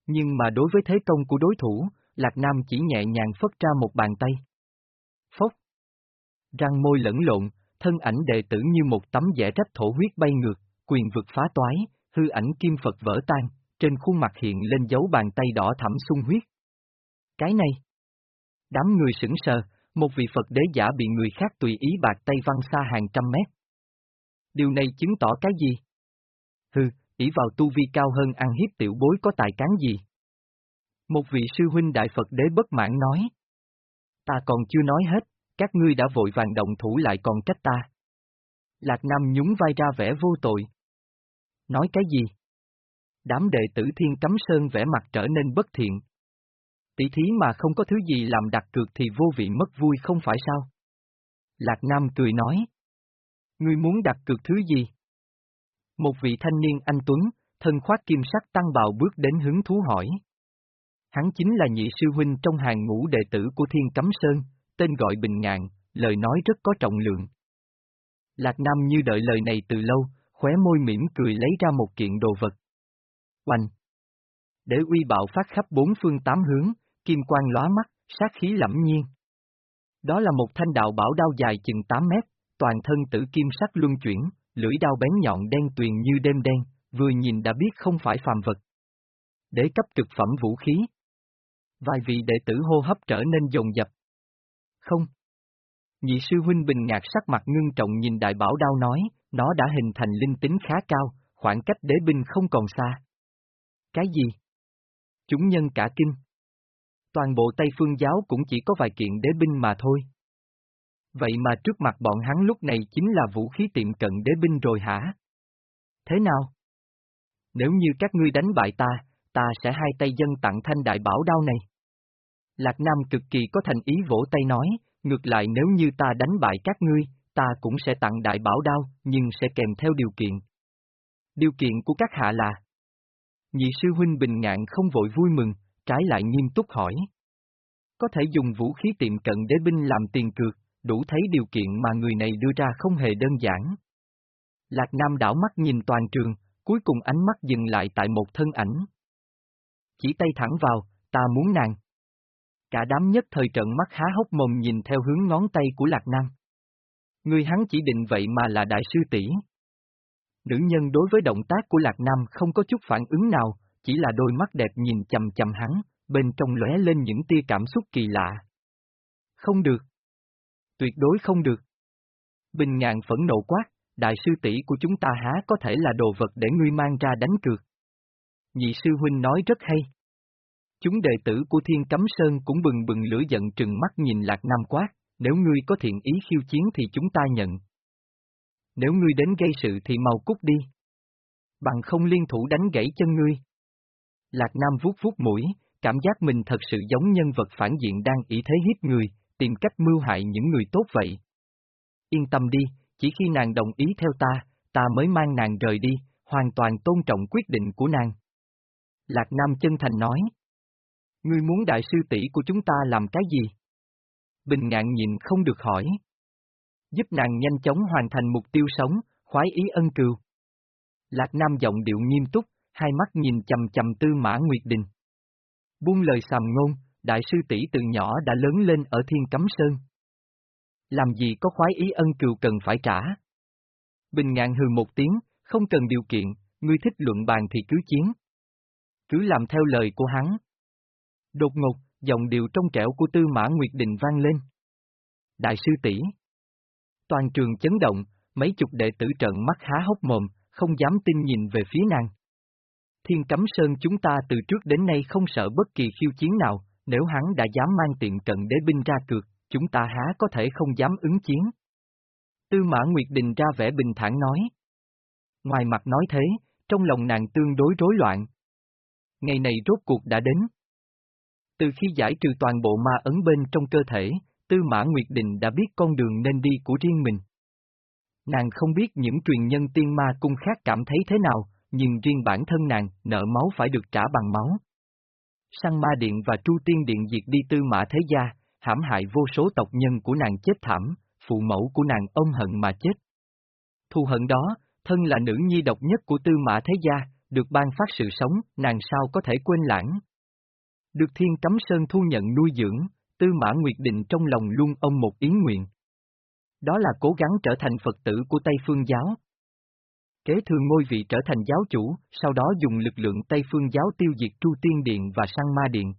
Nhưng mà đối với thế công của đối thủ, Lạc Nam chỉ nhẹ nhàng phất ra một bàn tay. Phốc. Răng môi lẫn lộn, thân ảnh đệ tử như một tấm vẽ rách thổ huyết bay ngược, quyền vực phá toái, hư ảnh kim Phật vỡ tan, trên khuôn mặt hiện lên dấu bàn tay đỏ thẳm sung huyết. Cái này. Đám người sững sờ, một vị Phật đế giả bị người khác tùy ý bạc tay văng xa hàng trăm mét. Điều này chứng tỏ cái gì? Hừ, ỷ vào tu vi cao hơn ăn hiếp tiểu bối có tài cán gì? Một vị sư huynh đại Phật đế bất mãn nói. Ta còn chưa nói hết, các ngươi đã vội vàng động thủ lại còn trách ta. Lạc Nam nhún vai ra vẻ vô tội. Nói cái gì? Đám đệ tử Thiên Cấm Sơn vẻ mặt trở nên bất thiện. Tỷ thí mà không có thứ gì làm đặt cược thì vô vị mất vui không phải sao? Lạc Nam cười nói. Ngươi muốn đặt cược thứ gì? Một vị thanh niên anh Tuấn, thân khoác kim sắc tăng bào bước đến hứng thú hỏi. Hắn chính là nhị sư huynh trong hàng ngũ đệ tử của Thiên Cấm Sơn, tên gọi Bình Ngạn, lời nói rất có trọng lượng. Lạc Nam như đợi lời này từ lâu, khóe môi mỉm cười lấy ra một kiện đồ vật. Oanh! Để uy bạo phát khắp bốn phương tám hướng, kim quang lóa mắt, sát khí lẫm nhiên. Đó là một thanh đạo bảo đao dài chừng 8 mét, toàn thân tử kim sắc luân chuyển, lưỡi đao bén nhọn đen tuyền như đêm đen, vừa nhìn đã biết không phải phàm vật. Để cấp cực phẩm vũ khí. Vài vị đệ tử hô hấp trở nên dồn dập. Không. Nhị sư huynh bình ngạc sắc mặt ngưng trọng nhìn đại bảo đao nói, nó đã hình thành linh tính khá cao, khoảng cách đế binh không còn xa. Cái gì? Chúng nhân cả kinh. Toàn bộ Tây Phương giáo cũng chỉ có vài kiện đế binh mà thôi. Vậy mà trước mặt bọn hắn lúc này chính là vũ khí tiệm cận đế binh rồi hả? Thế nào? Nếu như các ngươi đánh bại ta, ta sẽ hai tay dân tặng thanh đại bảo đao này. Lạc Nam cực kỳ có thành ý vỗ tay nói, ngược lại nếu như ta đánh bại các ngươi, ta cũng sẽ tặng đại bảo đao, nhưng sẽ kèm theo điều kiện. Điều kiện của các hạ là Nhị sư huynh bình ngạn không vội vui mừng, trái lại nghiêm túc hỏi. Có thể dùng vũ khí tiệm cận đế binh làm tiền cược, đủ thấy điều kiện mà người này đưa ra không hề đơn giản. Lạc Nam đảo mắt nhìn toàn trường, cuối cùng ánh mắt dừng lại tại một thân ảnh. Chỉ tay thẳng vào, ta muốn nàng. Cả đám nhất thời trận mắt há hốc mồm nhìn theo hướng ngón tay của Lạc Nam. Người hắn chỉ định vậy mà là đại sư tỷ. Nữ nhân đối với động tác của Lạc Nam không có chút phản ứng nào, chỉ là đôi mắt đẹp nhìn chầm chầm hắn, bên trong lóe lên những tia cảm xúc kỳ lạ. Không được. Tuyệt đối không được. Bình ngạn phẫn nộ quát, đại sư tỷ của chúng ta há có thể là đồ vật để ngươi mang ra đánh cược. Nhị sư huynh nói rất hay. Chúng đệ tử của Thiên Cấm Sơn cũng bừng bừng lửa giận trừng mắt nhìn Lạc Nam quát, nếu ngươi có thiện ý khiêu chiến thì chúng ta nhận. Nếu ngươi đến gây sự thì mau cút đi. Bằng không liên thủ đánh gãy chân ngươi. Lạc Nam vuốt vuốt mũi, cảm giác mình thật sự giống nhân vật phản diện đang ý thế hiếp người, tìm cách mưu hại những người tốt vậy. Yên tâm đi, chỉ khi nàng đồng ý theo ta, ta mới mang nàng rời đi, hoàn toàn tôn trọng quyết định của nàng. Lạc Nam chân thành nói. Ngươi muốn đại sư tỷ của chúng ta làm cái gì? Bình ngạn nhìn không được hỏi. Giúp nàng nhanh chóng hoàn thành mục tiêu sống, khoái ý ân cừu. Lạc Nam giọng điệu nghiêm túc, hai mắt nhìn chầm chầm tư mã Nguyệt Đình. Buông lời sàm ngôn, đại sư tỷ từ nhỏ đã lớn lên ở thiên cấm sơn. Làm gì có khoái ý ân cừu cần phải trả. Bình ngạn hừ một tiếng, không cần điều kiện, ngươi thích luận bàn thì cứ chiến. Cứ làm theo lời của hắn. Đột ngột, giọng điệu trong trẻo của Tư Mã Nguyệt Đình vang lên. Đại sư tỷ Toàn trường chấn động, mấy chục đệ tử trợn mắt há hốc mồm, không dám tin nhìn về phía nàng. Thiên Cấm Sơn chúng ta từ trước đến nay không sợ bất kỳ khiêu chiến nào, nếu hắn đã dám mang tiện cận đế binh ra cược, chúng ta há có thể không dám ứng chiến. Tư Mã Nguyệt Đình ra vẻ bình thản nói. Ngoài mặt nói thế, trong lòng nàng tương đối rối loạn. Ngày này rốt cuộc đã đến. Từ khi giải trừ toàn bộ ma ấn bên trong cơ thể, Tư Mã Nguyệt Đình đã biết con đường nên đi của riêng mình. Nàng không biết những truyền nhân tiên ma cung khác cảm thấy thế nào, nhưng riêng bản thân nàng, nợ máu phải được trả bằng máu. Sang ma điện và tru tiên điện diệt đi tư mã thế gia, hãm hại vô số tộc nhân của nàng chết thảm, phụ mẫu của nàng ôm hận mà chết. Thù hận đó, thân là nữ nhi độc nhất của tư mã thế gia, được ban phát sự sống, nàng sao có thể quên lãng. Được thiên cấm sơn thu nhận nuôi dưỡng, tư mã Nguyệt Định trong lòng luôn ông một ý nguyện. Đó là cố gắng trở thành Phật tử của Tây Phương Giáo. Kế thừa ngôi vị trở thành giáo chủ, sau đó dùng lực lượng Tây Phương Giáo tiêu diệt Tru Tiên Điện và Sang Ma Điện.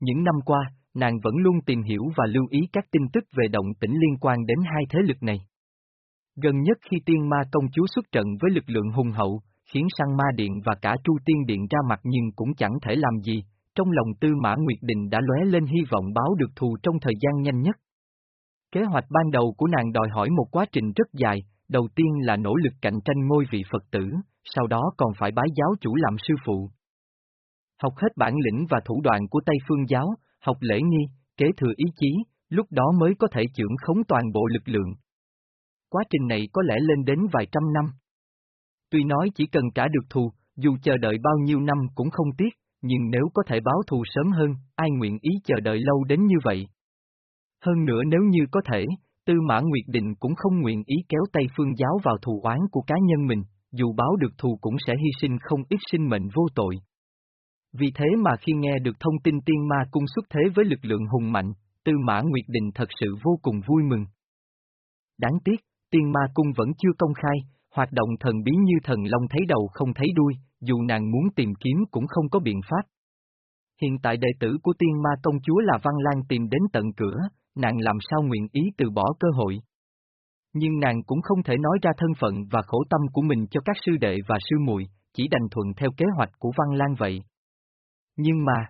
Những năm qua, nàng vẫn luôn tìm hiểu và lưu ý các tin tức về động tĩnh liên quan đến hai thế lực này. Gần nhất khi tiên ma công chúa xuất trận với lực lượng hùng hậu, khiến sang ma điện và cả tru tiên điện ra mặt nhưng cũng chẳng thể làm gì, trong lòng tư mã Nguyệt Đình đã lóe lên hy vọng báo được thù trong thời gian nhanh nhất. Kế hoạch ban đầu của nàng đòi hỏi một quá trình rất dài, đầu tiên là nỗ lực cạnh tranh ngôi vị Phật tử, sau đó còn phải bái giáo chủ làm sư phụ. Học hết bản lĩnh và thủ đoạn của Tây Phương giáo, học lễ nghi, kế thừa ý chí, lúc đó mới có thể trưởng khống toàn bộ lực lượng. Quá trình này có lẽ lên đến vài trăm năm. Tuy nói chỉ cần trả được thù, dù chờ đợi bao nhiêu năm cũng không tiếc, nhưng nếu có thể báo thù sớm hơn, ai nguyện ý chờ đợi lâu đến như vậy? Hơn nữa nếu như có thể, Tư Mã Nguyệt Định cũng không nguyện ý kéo Tây Phương Giáo vào thù oán của cá nhân mình, dù báo được thù cũng sẽ hy sinh không ít sinh mệnh vô tội. Vì thế mà khi nghe được thông tin tiên ma cung xuất thế với lực lượng hùng mạnh, Tư Mã Nguyệt Định thật sự vô cùng vui mừng. Đáng tiếc, tiên ma cung vẫn chưa công khai, hoạt động thần bí như thần long thấy đầu không thấy đuôi, dù nàng muốn tìm kiếm cũng không có biện pháp. Hiện tại đệ tử của tiên ma công chúa là Văn Lan tìm đến tận cửa, nàng làm sao nguyện ý từ bỏ cơ hội. Nhưng nàng cũng không thể nói ra thân phận và khổ tâm của mình cho các sư đệ và sư muội, chỉ đành thuận theo kế hoạch của Văn Lan vậy. Nhưng mà,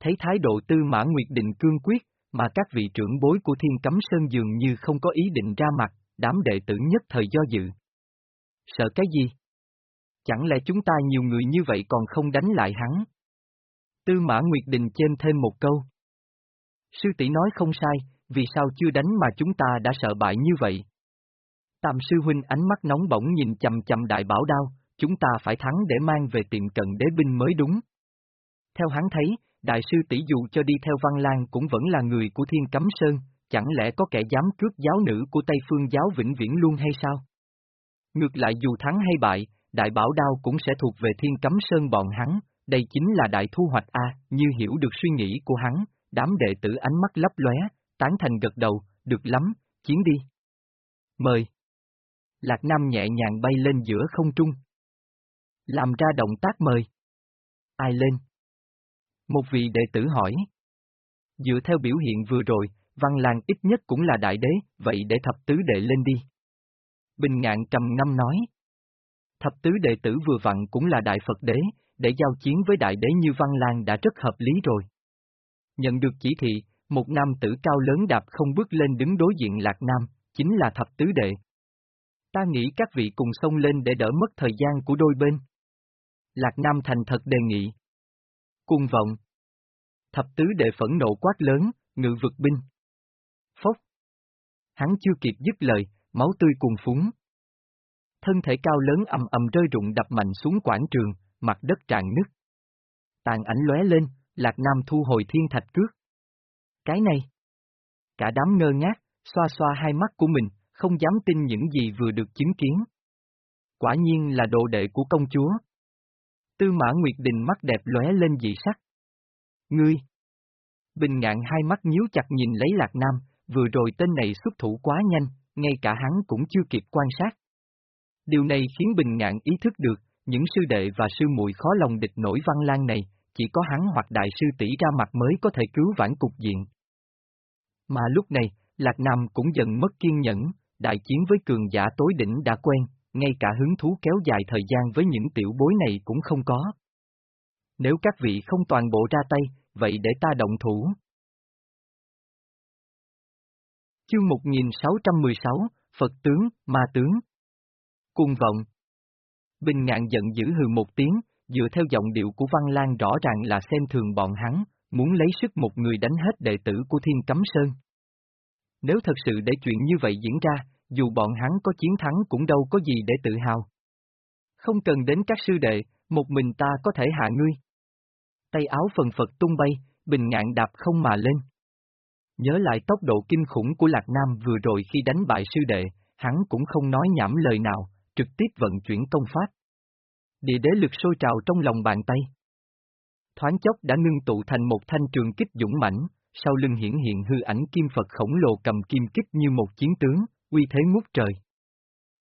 thấy thái độ tư mã nguyệt định cương quyết, mà các vị trưởng bối của thiên cấm sơn dường như không có ý định ra mặt, đám đệ tử nhất thời do dự. Sợ cái gì? Chẳng lẽ chúng ta nhiều người như vậy còn không đánh lại hắn? Tư Mã Nguyệt Đình chêm thêm một câu. Sư tỷ nói không sai, vì sao chưa đánh mà chúng ta đã sợ bại như vậy? Tam sư huynh ánh mắt nóng bỏng nhìn chầm chầm đại bảo đao, chúng ta phải thắng để mang về tiệm cận đế binh mới đúng. Theo hắn thấy, đại sư tỷ dù cho đi theo Văn Lan cũng vẫn là người của Thiên Cấm Sơn, chẳng lẽ có kẻ dám cướp giáo nữ của Tây Phương giáo vĩnh viễn luôn hay sao? Ngược lại dù thắng hay bại, đại bảo đao cũng sẽ thuộc về thiên cấm sơn bọn hắn, đây chính là đại thu hoạch A, như hiểu được suy nghĩ của hắn, đám đệ tử ánh mắt lấp lóe, tán thành gật đầu, được lắm, chiến đi. Mời. Lạc Nam nhẹ nhàng bay lên giữa không trung. Làm ra động tác mời. Ai lên? Một vị đệ tử hỏi. Dựa theo biểu hiện vừa rồi, Văn làng ít nhất cũng là đại đế, vậy để thập tứ đệ lên đi. Bình ngạn trầm ngâm nói. Thập tứ đệ tử vừa vặn cũng là đại Phật đế, để giao chiến với đại đế như Văn Lang đã rất hợp lý rồi. Nhận được chỉ thị, một nam tử cao lớn đạp không bước lên đứng đối diện Lạc Nam, chính là thập tứ đệ. Ta nghĩ các vị cùng xông lên để đỡ mất thời gian của đôi bên. Lạc Nam thành thật đề nghị. cùng vọng. Thập tứ đệ phẫn nộ quát lớn, ngự vực binh. Phốc. Hắn chưa kịp dứt lời, máu tươi cuồn phúng. Thân thể cao lớn ầm ầm rơi rụng đập mạnh xuống quảng trường, mặt đất tràn nứt. Tàn ảnh lóe lên, Lạc Nam thu hồi thiên thạch cước. Cái này. Cả đám ngơ ngác, xoa xoa hai mắt của mình, không dám tin những gì vừa được chứng kiến. Quả nhiên là đồ đệ của công chúa. Tư mã Nguyệt Đình mắt đẹp lóe lên dị sắc. Ngươi! Bình ngạn hai mắt nhíu chặt nhìn lấy Lạc Nam, vừa rồi tên này xuất thủ quá nhanh, ngay cả hắn cũng chưa kịp quan sát. Điều này khiến Bình ngạn ý thức được, những sư đệ và sư muội khó lòng địch nổi văn lan này, chỉ có hắn hoặc đại sư tỷ ra mặt mới có thể cứu vãn cục diện. Mà lúc này, Lạc Nam cũng dần mất kiên nhẫn, đại chiến với cường giả tối đỉnh đã quen, ngay cả hứng thú kéo dài thời gian với những tiểu bối này cũng không có. Nếu các vị không toàn bộ ra tay, vậy để ta động thủ. Chương 1616, Phật tướng, Ma tướng. Cung vọng. Bình ngạn giận dữ hừ một tiếng, dựa theo giọng điệu của Văn Lan rõ ràng là xem thường bọn hắn, muốn lấy sức một người đánh hết đệ tử của Thiên Cấm Sơn. Nếu thật sự để chuyện như vậy diễn ra, dù bọn hắn có chiến thắng cũng đâu có gì để tự hào. Không cần đến các sư đệ, một mình ta có thể hạ ngươi. Tay áo phần phật tung bay, bình ngạn đạp không mà lên. Nhớ lại tốc độ kinh khủng của Lạc Nam vừa rồi khi đánh bại sư đệ, hắn cũng không nói nhảm lời nào, trực tiếp vận chuyển công pháp. Địa đế lực sôi trào trong lòng bàn tay. Thoáng chốc đã ngưng tụ thành một thanh trường kích dũng mãnh, sau lưng hiển hiện hư ảnh kim Phật khổng lồ cầm kim kích như một chiến tướng, uy thế ngút trời.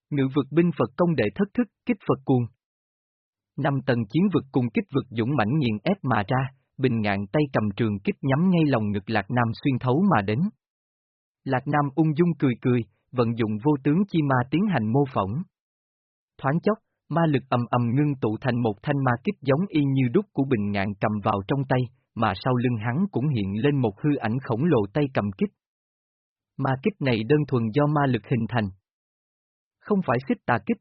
Ngự vực binh Phật công đệ thất thức, kích Phật cuồng. Năm tầng chiến vực cùng kích vực dũng mãnh nghiền ép mà ra, bình ngạn tay cầm trường kích nhắm ngay lòng ngực Lạc Nam xuyên thấu mà đến. Lạc Nam ung dung cười cười, vận dụng vô tướng chi ma tiến hành mô phỏng. Thoáng chốc, ma lực ầm ầm ngưng tụ thành một thanh ma kích giống y như đúc của bình ngạn cầm vào trong tay, mà sau lưng hắn cũng hiện lên một hư ảnh khổng lồ tay cầm kích. Ma kích này đơn thuần do ma lực hình thành. Không phải xích tà kích.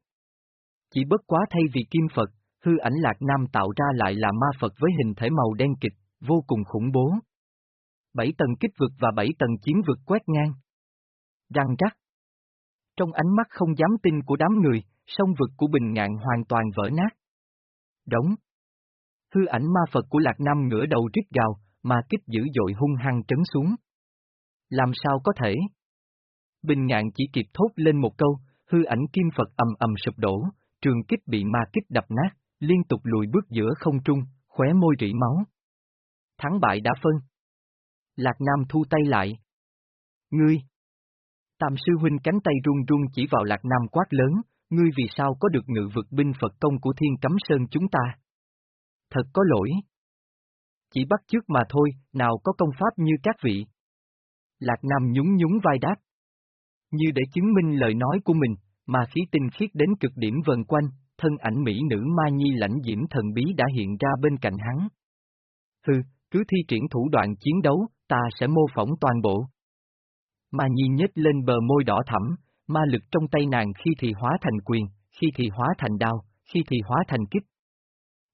Chỉ bất quá thay vì kim Phật, hư ảnh lạc nam tạo ra lại là ma Phật với hình thể màu đen kịch, vô cùng khủng bố. Bảy tầng kích vực và bảy tầng chiến vực quét ngang. Răng rắc. Trong ánh mắt không dám tin của đám người, sông vực của bình ngạn hoàn toàn vỡ nát. Đóng. Hư ảnh ma Phật của Lạc Nam ngửa đầu rít gào, ma kích dữ dội hung hăng trấn xuống. Làm sao có thể? Bình ngạn chỉ kịp thốt lên một câu, hư ảnh kim Phật ầm ầm sụp đổ, trường kích bị ma kích đập nát, liên tục lùi bước giữa không trung, khóe môi rỉ máu. Thắng bại đã phân. Lạc Nam thu tay lại. Ngươi! Tam sư huynh cánh tay run run chỉ vào Lạc Nam quát lớn, ngươi vì sao có được ngự vực binh Phật công của Thiên Cấm Sơn chúng ta? Thật có lỗi. Chỉ bắt trước mà thôi, nào có công pháp như các vị. Lạc Nam nhún nhún vai đáp. Như để chứng minh lời nói của mình, mà khí tinh khiết đến cực điểm vần quanh, thân ảnh mỹ nữ Ma Nhi lãnh diễm thần bí đã hiện ra bên cạnh hắn. Hừ, cứ thi triển thủ đoạn chiến đấu, ta sẽ mô phỏng toàn bộ. Ma Nhi nhếch lên bờ môi đỏ thẳm, ma lực trong tay nàng khi thì hóa thành quyền, khi thì hóa thành đao, khi thì hóa thành kích.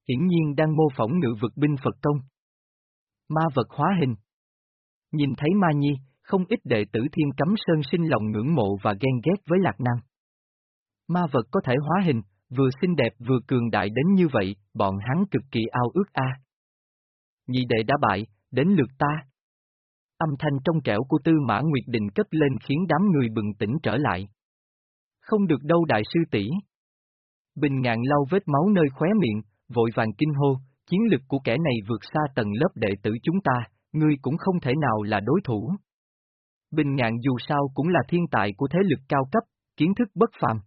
Hiển nhiên đang mô phỏng ngự vực binh Phật công. Ma vật hóa hình. Nhìn thấy Ma Nhi, không ít đệ tử thiên cấm sơn sinh lòng ngưỡng mộ và ghen ghét với Lạc Nam. Ma vật có thể hóa hình, vừa xinh đẹp vừa cường đại đến như vậy, bọn hắn cực kỳ ao ước a. Nhị đệ đã bại, đến lượt ta. Âm thanh trong trẻo của Tư Mã Nguyệt Đình cất lên khiến đám người bừng tỉnh trở lại. Không được đâu đại sư tỷ. Bình ngạn lau vết máu nơi khóe miệng, vội vàng kinh hô, chiến lực của kẻ này vượt xa tầng lớp đệ tử chúng ta, ngươi cũng không thể nào là đối thủ. Bình ngạn dù sao cũng là thiên tài của thế lực cao cấp, kiến thức bất phàm.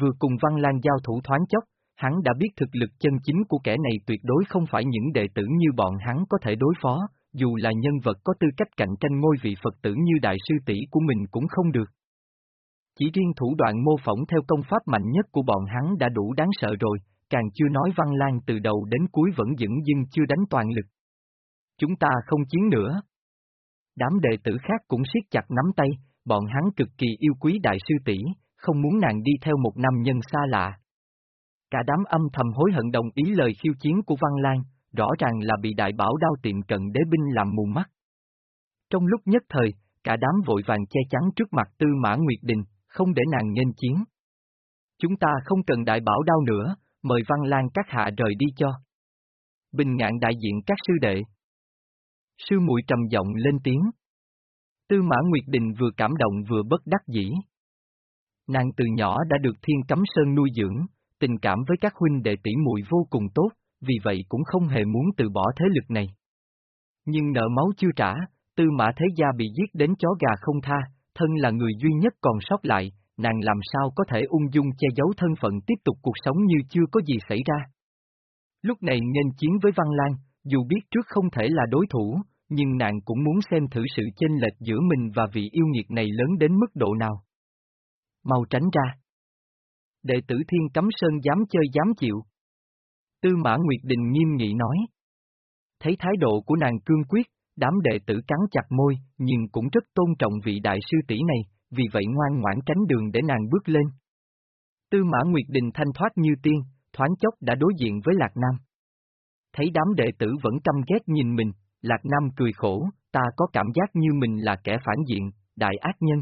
Vừa cùng Văn Lan giao thủ thoáng chốc, hắn đã biết thực lực chân chính của kẻ này tuyệt đối không phải những đệ tử như bọn hắn có thể đối phó, dù là nhân vật có tư cách cạnh tranh ngôi vị Phật tử như đại sư tỷ của mình cũng không được. Chỉ riêng thủ đoạn mô phỏng theo công pháp mạnh nhất của bọn hắn đã đủ đáng sợ rồi, càng chưa nói Văn Lan từ đầu đến cuối vẫn dững dưng chưa đánh toàn lực. Chúng ta không chiến nữa. Đám đệ tử khác cũng siết chặt nắm tay, bọn hắn cực kỳ yêu quý đại sư tỷ, không muốn nàng đi theo một nam nhân xa lạ. Cả đám âm thầm hối hận đồng ý lời khiêu chiến của Văn Lan, rõ ràng là bị đại bảo đao tiệm cận đế binh làm mù mắt. Trong lúc nhất thời, cả đám vội vàng che chắn trước mặt Tư Mã Nguyệt Đình, không để nàng nghênh chiến. Chúng ta không cần đại bảo đao nữa, mời Văn Lan các hạ rời đi cho. Bình ngạn đại diện các sư đệ. Sư muội trầm giọng lên tiếng. Tư Mã Nguyệt Đình vừa cảm động vừa bất đắc dĩ. Nàng từ nhỏ đã được Thiên Cấm Sơn nuôi dưỡng, tình cảm với các huynh đệ tỷ muội vô cùng tốt, vì vậy cũng không hề muốn từ bỏ thế lực này. Nhưng nợ máu chưa trả, Tư Mã Thế Gia bị giết đến chó gà không tha, thân là người duy nhất còn sót lại, nàng làm sao có thể ung dung che giấu thân phận tiếp tục cuộc sống như chưa có gì xảy ra. Lúc này nên chiến với Văn Lan, dù biết trước không thể là đối thủ, nhưng nàng cũng muốn xem thử sự chênh lệch giữa mình và vị yêu nghiệt này lớn đến mức độ nào. Mau tránh ra. Đệ tử Thiên Cấm Sơn dám chơi dám chịu. Tư Mã Nguyệt Đình nghiêm nghị nói. Thấy thái độ của nàng cương quyết, đám đệ tử cắn chặt môi, nhưng cũng rất tôn trọng vị đại sư tỷ này, vì vậy ngoan ngoãn tránh đường để nàng bước lên. Tư Mã Nguyệt Đình thanh thoát như tiên, thoáng chốc đã đối diện với Lạc Nam. Thấy đám đệ tử vẫn căm ghét nhìn mình, Lạc Nam cười khổ, ta có cảm giác như mình là kẻ phản diện, đại ác nhân.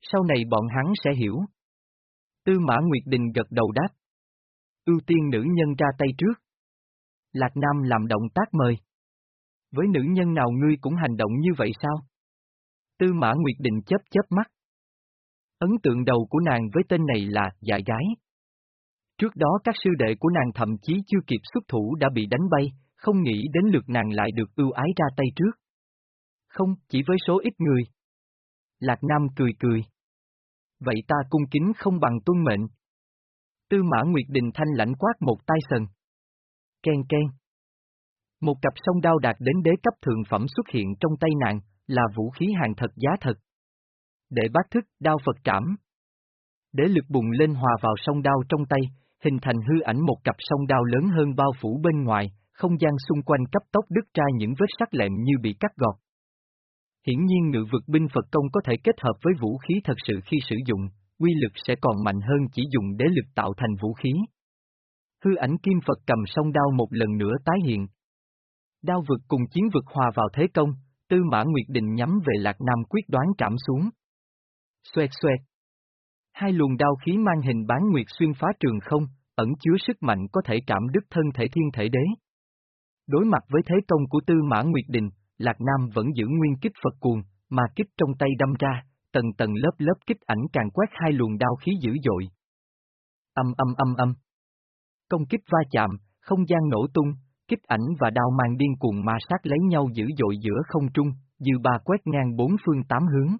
Sau này bọn hắn sẽ hiểu. Tư Mã Nguyệt Đình gật đầu đáp. Ưu tiên nữ nhân ra tay trước. Lạc Nam làm động tác mời. Với nữ nhân nào ngươi cũng hành động như vậy sao? Tư Mã Nguyệt Định chớp chớp mắt. Ấn tượng đầu của nàng với tên này là dại gái. Trước đó các sư đệ của nàng thậm chí chưa kịp xuất thủ đã bị đánh bay, không nghĩ đến lượt nàng lại được ưu ái ra tay trước. Không, chỉ với số ít người. Lạc Nam cười cười. Vậy ta cung kính không bằng tuân mệnh. Tư Mã Nguyệt Đình thanh lãnh quát một tay sần. Ken ken. Một cặp sông đao đạt đến đế cấp thượng phẩm xuất hiện trong tay nàng, là vũ khí hàng thật giá thật. Để bác thức, đao Phật trảm. Đế lực bùng lên hòa vào sông đao trong tay, hình thành hư ảnh một cặp sông đao lớn hơn bao phủ bên ngoài, không gian xung quanh cấp tốc đứt ra những vết sắc lẹm như bị cắt gọt. Hiển nhiên ngự vực binh Phật công có thể kết hợp với vũ khí thật sự khi sử dụng, quy lực sẽ còn mạnh hơn chỉ dùng đế lực tạo thành vũ khí. Hư ảnh kim Phật cầm song đao một lần nữa tái hiện. Đao vực cùng chiến vực hòa vào thế công, tư mã Nguyệt Định nhắm về Lạc Nam quyết đoán trảm xuống. Xoẹt xoẹt. Hai luồng đao khí mang hình bán nguyệt xuyên phá trường không, ẩn chứa sức mạnh có thể cảm đứt thân thể thiên thể đế. Đối mặt với thế công của Tư Mã Nguyệt Đình, Lạc Nam vẫn giữ nguyên kích Phật cuồng, mà kích trong tay đâm ra, tầng tầng lớp lớp kích ảnh càng quét hai luồng đao khí dữ dội. Âm âm âm âm. Công kích va chạm, không gian nổ tung, kích ảnh và đao mang điên cuồng ma sát lấy nhau dữ dội giữa không trung, dư ba quét ngang bốn phương tám hướng.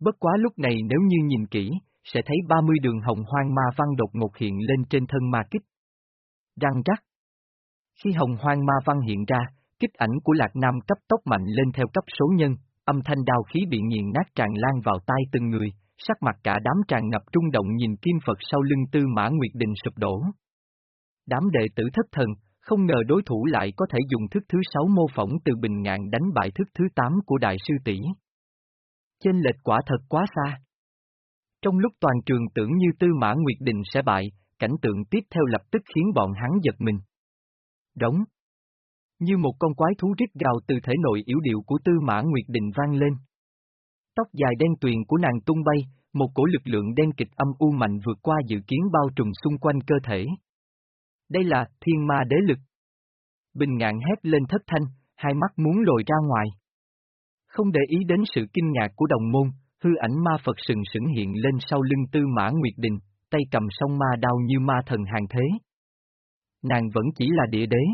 Bất quá lúc này nếu như nhìn kỹ, sẽ thấy 30 đường hồng hoang ma văn đột ngột hiện lên trên thân ma kích. Răng rắc. Khi hồng hoang ma văn hiện ra, kích ảnh của Lạc Nam cấp tốc mạnh lên theo cấp số nhân, âm thanh đao khí bị nghiền nát tràn lan vào tai từng người, sắc mặt cả đám tràn ngập trung động nhìn kim Phật sau lưng tư mã Nguyệt Đình sụp đổ. Đám đệ tử thất thần, không ngờ đối thủ lại có thể dùng thức thứ sáu mô phỏng từ bình ngạn đánh bại thức thứ tám của đại sư tỷ. Chênh lệch quả thật quá xa. Trong lúc toàn trường tưởng như Tư Mã Nguyệt Đình sẽ bại, cảnh tượng tiếp theo lập tức khiến bọn hắn giật mình. Đóng. Như một con quái thú rít gào từ thể nội yếu điệu của Tư Mã Nguyệt Đình vang lên. Tóc dài đen tuyền của nàng tung bay, một cổ lực lượng đen kịch âm u mạnh vượt qua dự kiến bao trùm xung quanh cơ thể. Đây là thiên ma đế lực. Bình ngạn hét lên thất thanh, hai mắt muốn lồi ra ngoài. Không để ý đến sự kinh ngạc của đồng môn, hư ảnh ma Phật sừng sững hiện lên sau lưng tư mã Nguyệt Đình, tay cầm song ma đao như ma thần hàng thế. Nàng vẫn chỉ là địa đế.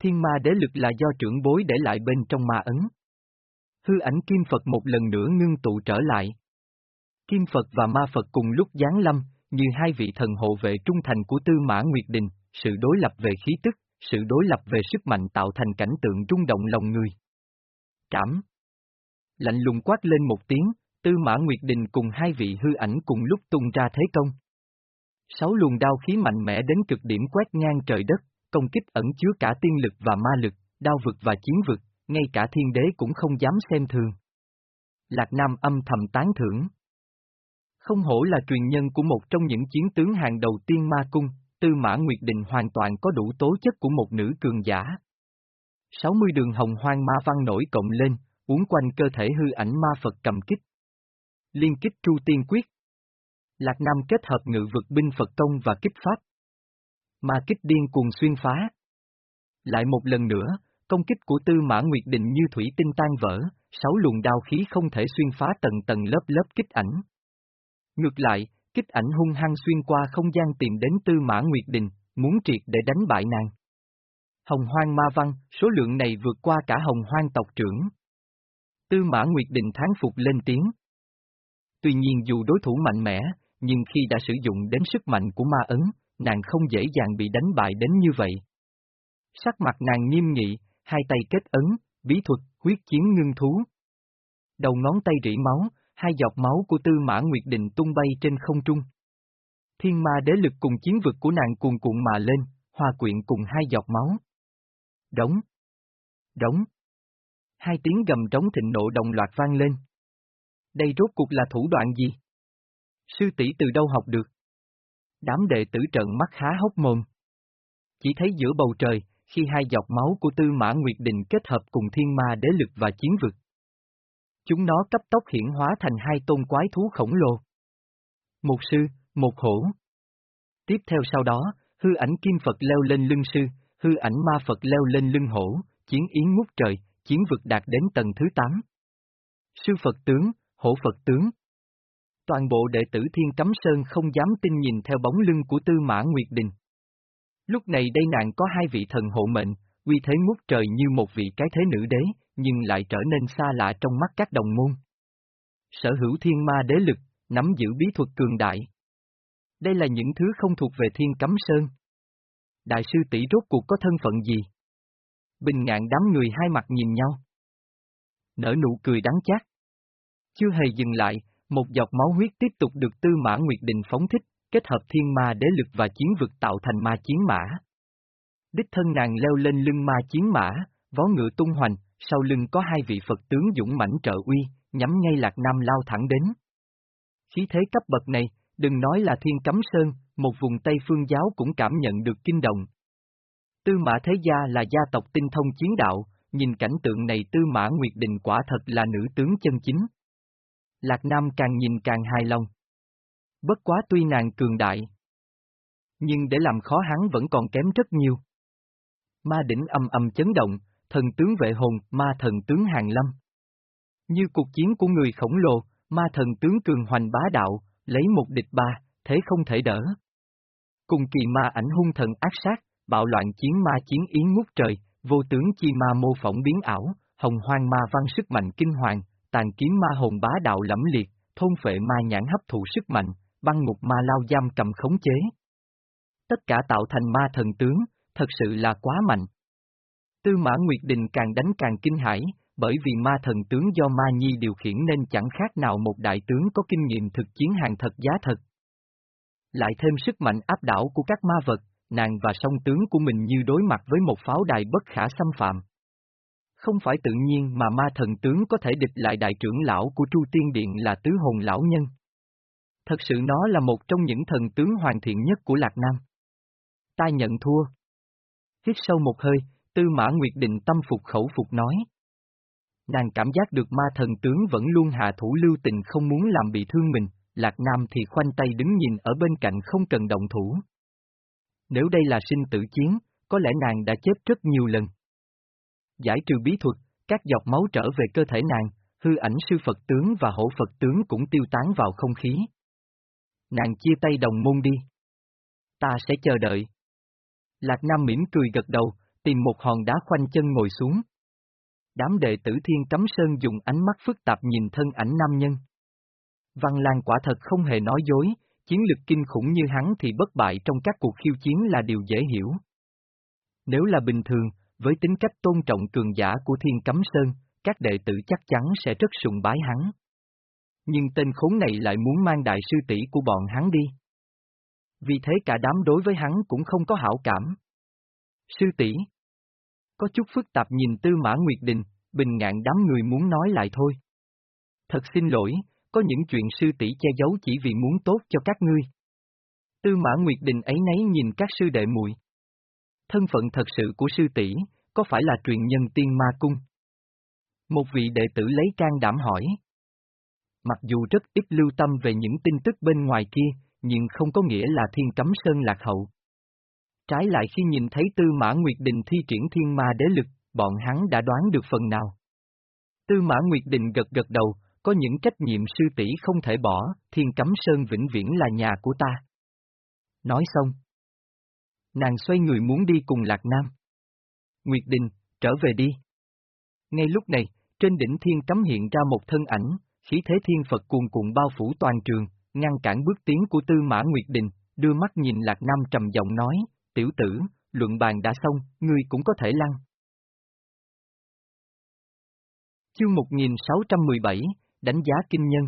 Thiên ma đế lực là do trưởng bối để lại bên trong ma ấn. Hư ảnh Kim Phật một lần nữa ngưng tụ trở lại. Kim Phật và ma Phật cùng lúc giáng lâm, như hai vị thần hộ vệ trung thành của Tư Mã Nguyệt Đình, sự đối lập về khí tức, sự đối lập về sức mạnh tạo thành cảnh tượng rung động lòng người. Trảm Lạnh lùng quát lên một tiếng, Tư Mã Nguyệt Đình cùng hai vị hư ảnh cùng lúc tung ra thế công. Sáu luồng đao khí mạnh mẽ đến cực điểm quét ngang trời đất, công kích ẩn chứa cả tiên lực và ma lực, đao vực và chiến vực, ngay cả thiên đế cũng không dám xem thường. Lạc Nam âm thầm tán thưởng. Không hổ là truyền nhân của một trong những chiến tướng hàng đầu tiên ma cung, Tư Mã Nguyệt Đình hoàn toàn có đủ tố chất của một nữ cường giả. 60 đường hồng hoang ma văn nổi cộng lên, uốn quanh cơ thể hư ảnh ma Phật cầm kích. Liên kích tru tiên quyết. Lạc Nam kết hợp ngự vực binh Phật công và kích pháp. Ma kích điên cuồng xuyên phá. Lại một lần nữa, công kích của Tư Mã Nguyệt Định như thủy tinh tan vỡ, sáu luồng đao khí không thể xuyên phá tầng tầng lớp lớp kích ảnh. Ngược lại, kích ảnh hung hăng xuyên qua không gian tìm đến Tư Mã Nguyệt Đình, muốn triệt để đánh bại nàng. Hồng hoang ma văn, số lượng này vượt qua cả hồng hoang tộc trưởng. Tư Mã Nguyệt Đình tháng phục lên tiếng. Tuy nhiên dù đối thủ mạnh mẽ, nhưng khi đã sử dụng đến sức mạnh của ma ấn, nàng không dễ dàng bị đánh bại đến như vậy. Sắc mặt nàng nghiêm nghị, hai tay kết ấn, bí thuật, huyết chiến ngưng thú. Đầu ngón tay rỉ máu, hai giọt máu của Tư Mã Nguyệt Định tung bay trên không trung. Thiên ma đế lực cùng chiến vực của nàng cuồn cuộn mà lên, hòa quyện cùng hai giọt máu. Đóng. Đóng. Hai tiếng gầm trống thịnh nộ đồng loạt vang lên. Đây rốt cuộc là thủ đoạn gì? Sư tỷ từ đâu học được? Đám đệ tử trận mắt há hốc mồm. Chỉ thấy giữa bầu trời, khi hai giọt máu của Tư Mã Nguyệt Định kết hợp cùng thiên ma đế lực và chiến vực. Chúng nó cấp tốc hiển hóa thành hai tôn quái thú khổng lồ. Một sư, một hổ. Tiếp theo sau đó, hư ảnh kim Phật leo lên lưng sư, hư ảnh ma Phật leo lên lưng hổ, chiến yến ngút trời, chiến vực đạt đến tầng thứ 8. Sư Phật tướng, hổ Phật tướng. Toàn bộ đệ tử Thiên Cấm Sơn không dám tin nhìn theo bóng lưng của Tư Mã Nguyệt Đình. Lúc này đây nàng có hai vị thần hộ mệnh, uy thế ngút trời như một vị cái thế nữ đế, nhưng lại trở nên xa lạ trong mắt các đồng môn. Sở hữu thiên ma đế lực, nắm giữ bí thuật cường đại. Đây là những thứ không thuộc về thiên cấm sơn. Đại sư tỷ rốt cuộc có thân phận gì? Bình ngạn đám người hai mặt nhìn nhau. Nở nụ cười đắng chát. Chưa hề dừng lại, một giọt máu huyết tiếp tục được Tư Mã Nguyệt Đình phóng thích, kết hợp thiên ma đế lực và chiến vực tạo thành ma chiến mã. Đích thân nàng leo lên lưng ma chiến mã, vó ngựa tung hoành, sau lưng có hai vị Phật tướng dũng mãnh trợ uy, nhắm ngay Lạc Nam lao thẳng đến. Khí thế cấp bậc này, đừng nói là thiên cấm sơn, một vùng Tây phương giáo cũng cảm nhận được kinh động. Tư mã thế gia là gia tộc tinh thông chiến đạo, nhìn cảnh tượng này tư mã Nguyệt Đình quả thật là nữ tướng chân chính. Lạc Nam càng nhìn càng hài lòng. Bất quá tuy nàng cường đại. Nhưng để làm khó hắn vẫn còn kém rất nhiều. Ma đỉnh âm âm chấn động, thần tướng vệ hồn, ma thần tướng hàng lâm. Như cuộc chiến của người khổng lồ, ma thần tướng cường hoành bá đạo, lấy một địch ba, thế không thể đỡ. Cùng kỳ ma ảnh hung thần ác sát, bạo loạn chiến ma chiến yến ngút trời, vô tướng chi ma mô phỏng biến ảo, hồng hoang ma văn sức mạnh kinh hoàng, tàn kiếm ma hồn bá đạo lẫm liệt, thôn phệ ma nhãn hấp thụ sức mạnh, băng ngục ma lao giam cầm khống chế. Tất cả tạo thành ma thần tướng, thật sự là quá mạnh. Tư Mã Nguyệt Đình càng đánh càng kinh hãi, bởi vì ma thần tướng do Ma Nhi điều khiển nên chẳng khác nào một đại tướng có kinh nghiệm thực chiến hàng thật giá thật. Lại thêm sức mạnh áp đảo của các ma vật, nàng và song tướng của mình như đối mặt với một pháo đài bất khả xâm phạm. Không phải tự nhiên mà ma thần tướng có thể địch lại đại trưởng lão của Tru Tiên Điện là tứ hồn lão nhân. Thật sự nó là một trong những thần tướng hoàn thiện nhất của Lạc Nam. Ta nhận thua. Hít sâu một hơi, Tư Mã Nguyệt Định tâm phục khẩu phục nói. Nàng cảm giác được ma thần tướng vẫn luôn hạ thủ lưu tình không muốn làm bị thương mình, Lạc Nam thì khoanh tay đứng nhìn ở bên cạnh không cần động thủ. Nếu đây là sinh tử chiến, có lẽ nàng đã chết rất nhiều lần. Giải trừ bí thuật, các giọt máu trở về cơ thể nàng, hư ảnh sư Phật tướng và hổ Phật tướng cũng tiêu tán vào không khí. Nàng chia tay đồng môn đi. Ta sẽ chờ đợi. Lạc Nam mỉm cười gật đầu, tìm một hòn đá khoanh chân ngồi xuống. Đám đệ tử Thiên Cấm Sơn dùng ánh mắt phức tạp nhìn thân ảnh nam nhân. Văn Lan quả thật không hề nói dối, chiến lực kinh khủng như hắn thì bất bại trong các cuộc khiêu chiến là điều dễ hiểu. Nếu là bình thường, với tính cách tôn trọng cường giả của Thiên Cấm Sơn, các đệ tử chắc chắn sẽ rất sùng bái hắn. Nhưng tên khốn này lại muốn mang đại sư tỷ của bọn hắn đi. Vì thế cả đám đối với hắn cũng không có hảo cảm. Sư tỷ Có chút phức tạp nhìn Tư Mã Nguyệt Đình, bình ngạn đám người muốn nói lại thôi. Thật xin lỗi, có những chuyện sư tỷ che giấu chỉ vì muốn tốt cho các ngươi. Tư Mã Nguyệt Đình ấy nấy nhìn các sư đệ muội. Thân phận thật sự của sư tỷ có phải là truyền nhân tiên ma cung? Một vị đệ tử lấy can đảm hỏi. Mặc dù rất ít lưu tâm về những tin tức bên ngoài kia, nhưng không có nghĩa là thiên cấm sơn lạc hậu. Trái lại khi nhìn thấy Tư Mã Nguyệt Đình thi triển thiên ma đế lực, bọn hắn đã đoán được phần nào. Tư Mã Nguyệt Đình gật gật đầu, có những trách nhiệm sư tỷ không thể bỏ, thiên cấm sơn vĩnh viễn là nhà của ta. Nói xong. Nàng xoay người muốn đi cùng Lạc Nam. Nguyệt Đình, trở về đi. Ngay lúc này, trên đỉnh thiên cấm hiện ra một thân ảnh, khí thế thiên Phật cuồn cuộn bao phủ toàn trường, ngăn cản bước tiến của Tư Mã Nguyệt Đình, đưa mắt nhìn Lạc Nam trầm giọng nói, tiểu tử, luận bàn đã xong, ngươi cũng có thể lăn. Chương 1617, đánh giá kinh nhân.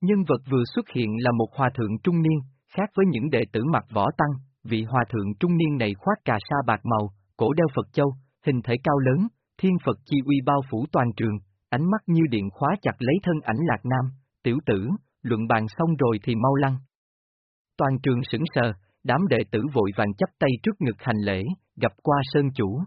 Nhân vật vừa xuất hiện là một hòa thượng trung niên, khác với những đệ tử mặc võ tăng, vị hòa thượng trung niên này khoác cà sa bạc màu, cổ đeo Phật châu, hình thể cao lớn, thiên Phật chi uy bao phủ toàn trường, ánh mắt như điện khóa chặt lấy thân ảnh lạc nam, tiểu tử, luận bàn xong rồi thì mau lăn. Toàn trường sững sờ, đám đệ tử vội vàng chấp tay trước ngực hành lễ, gặp qua Sơn Chủ.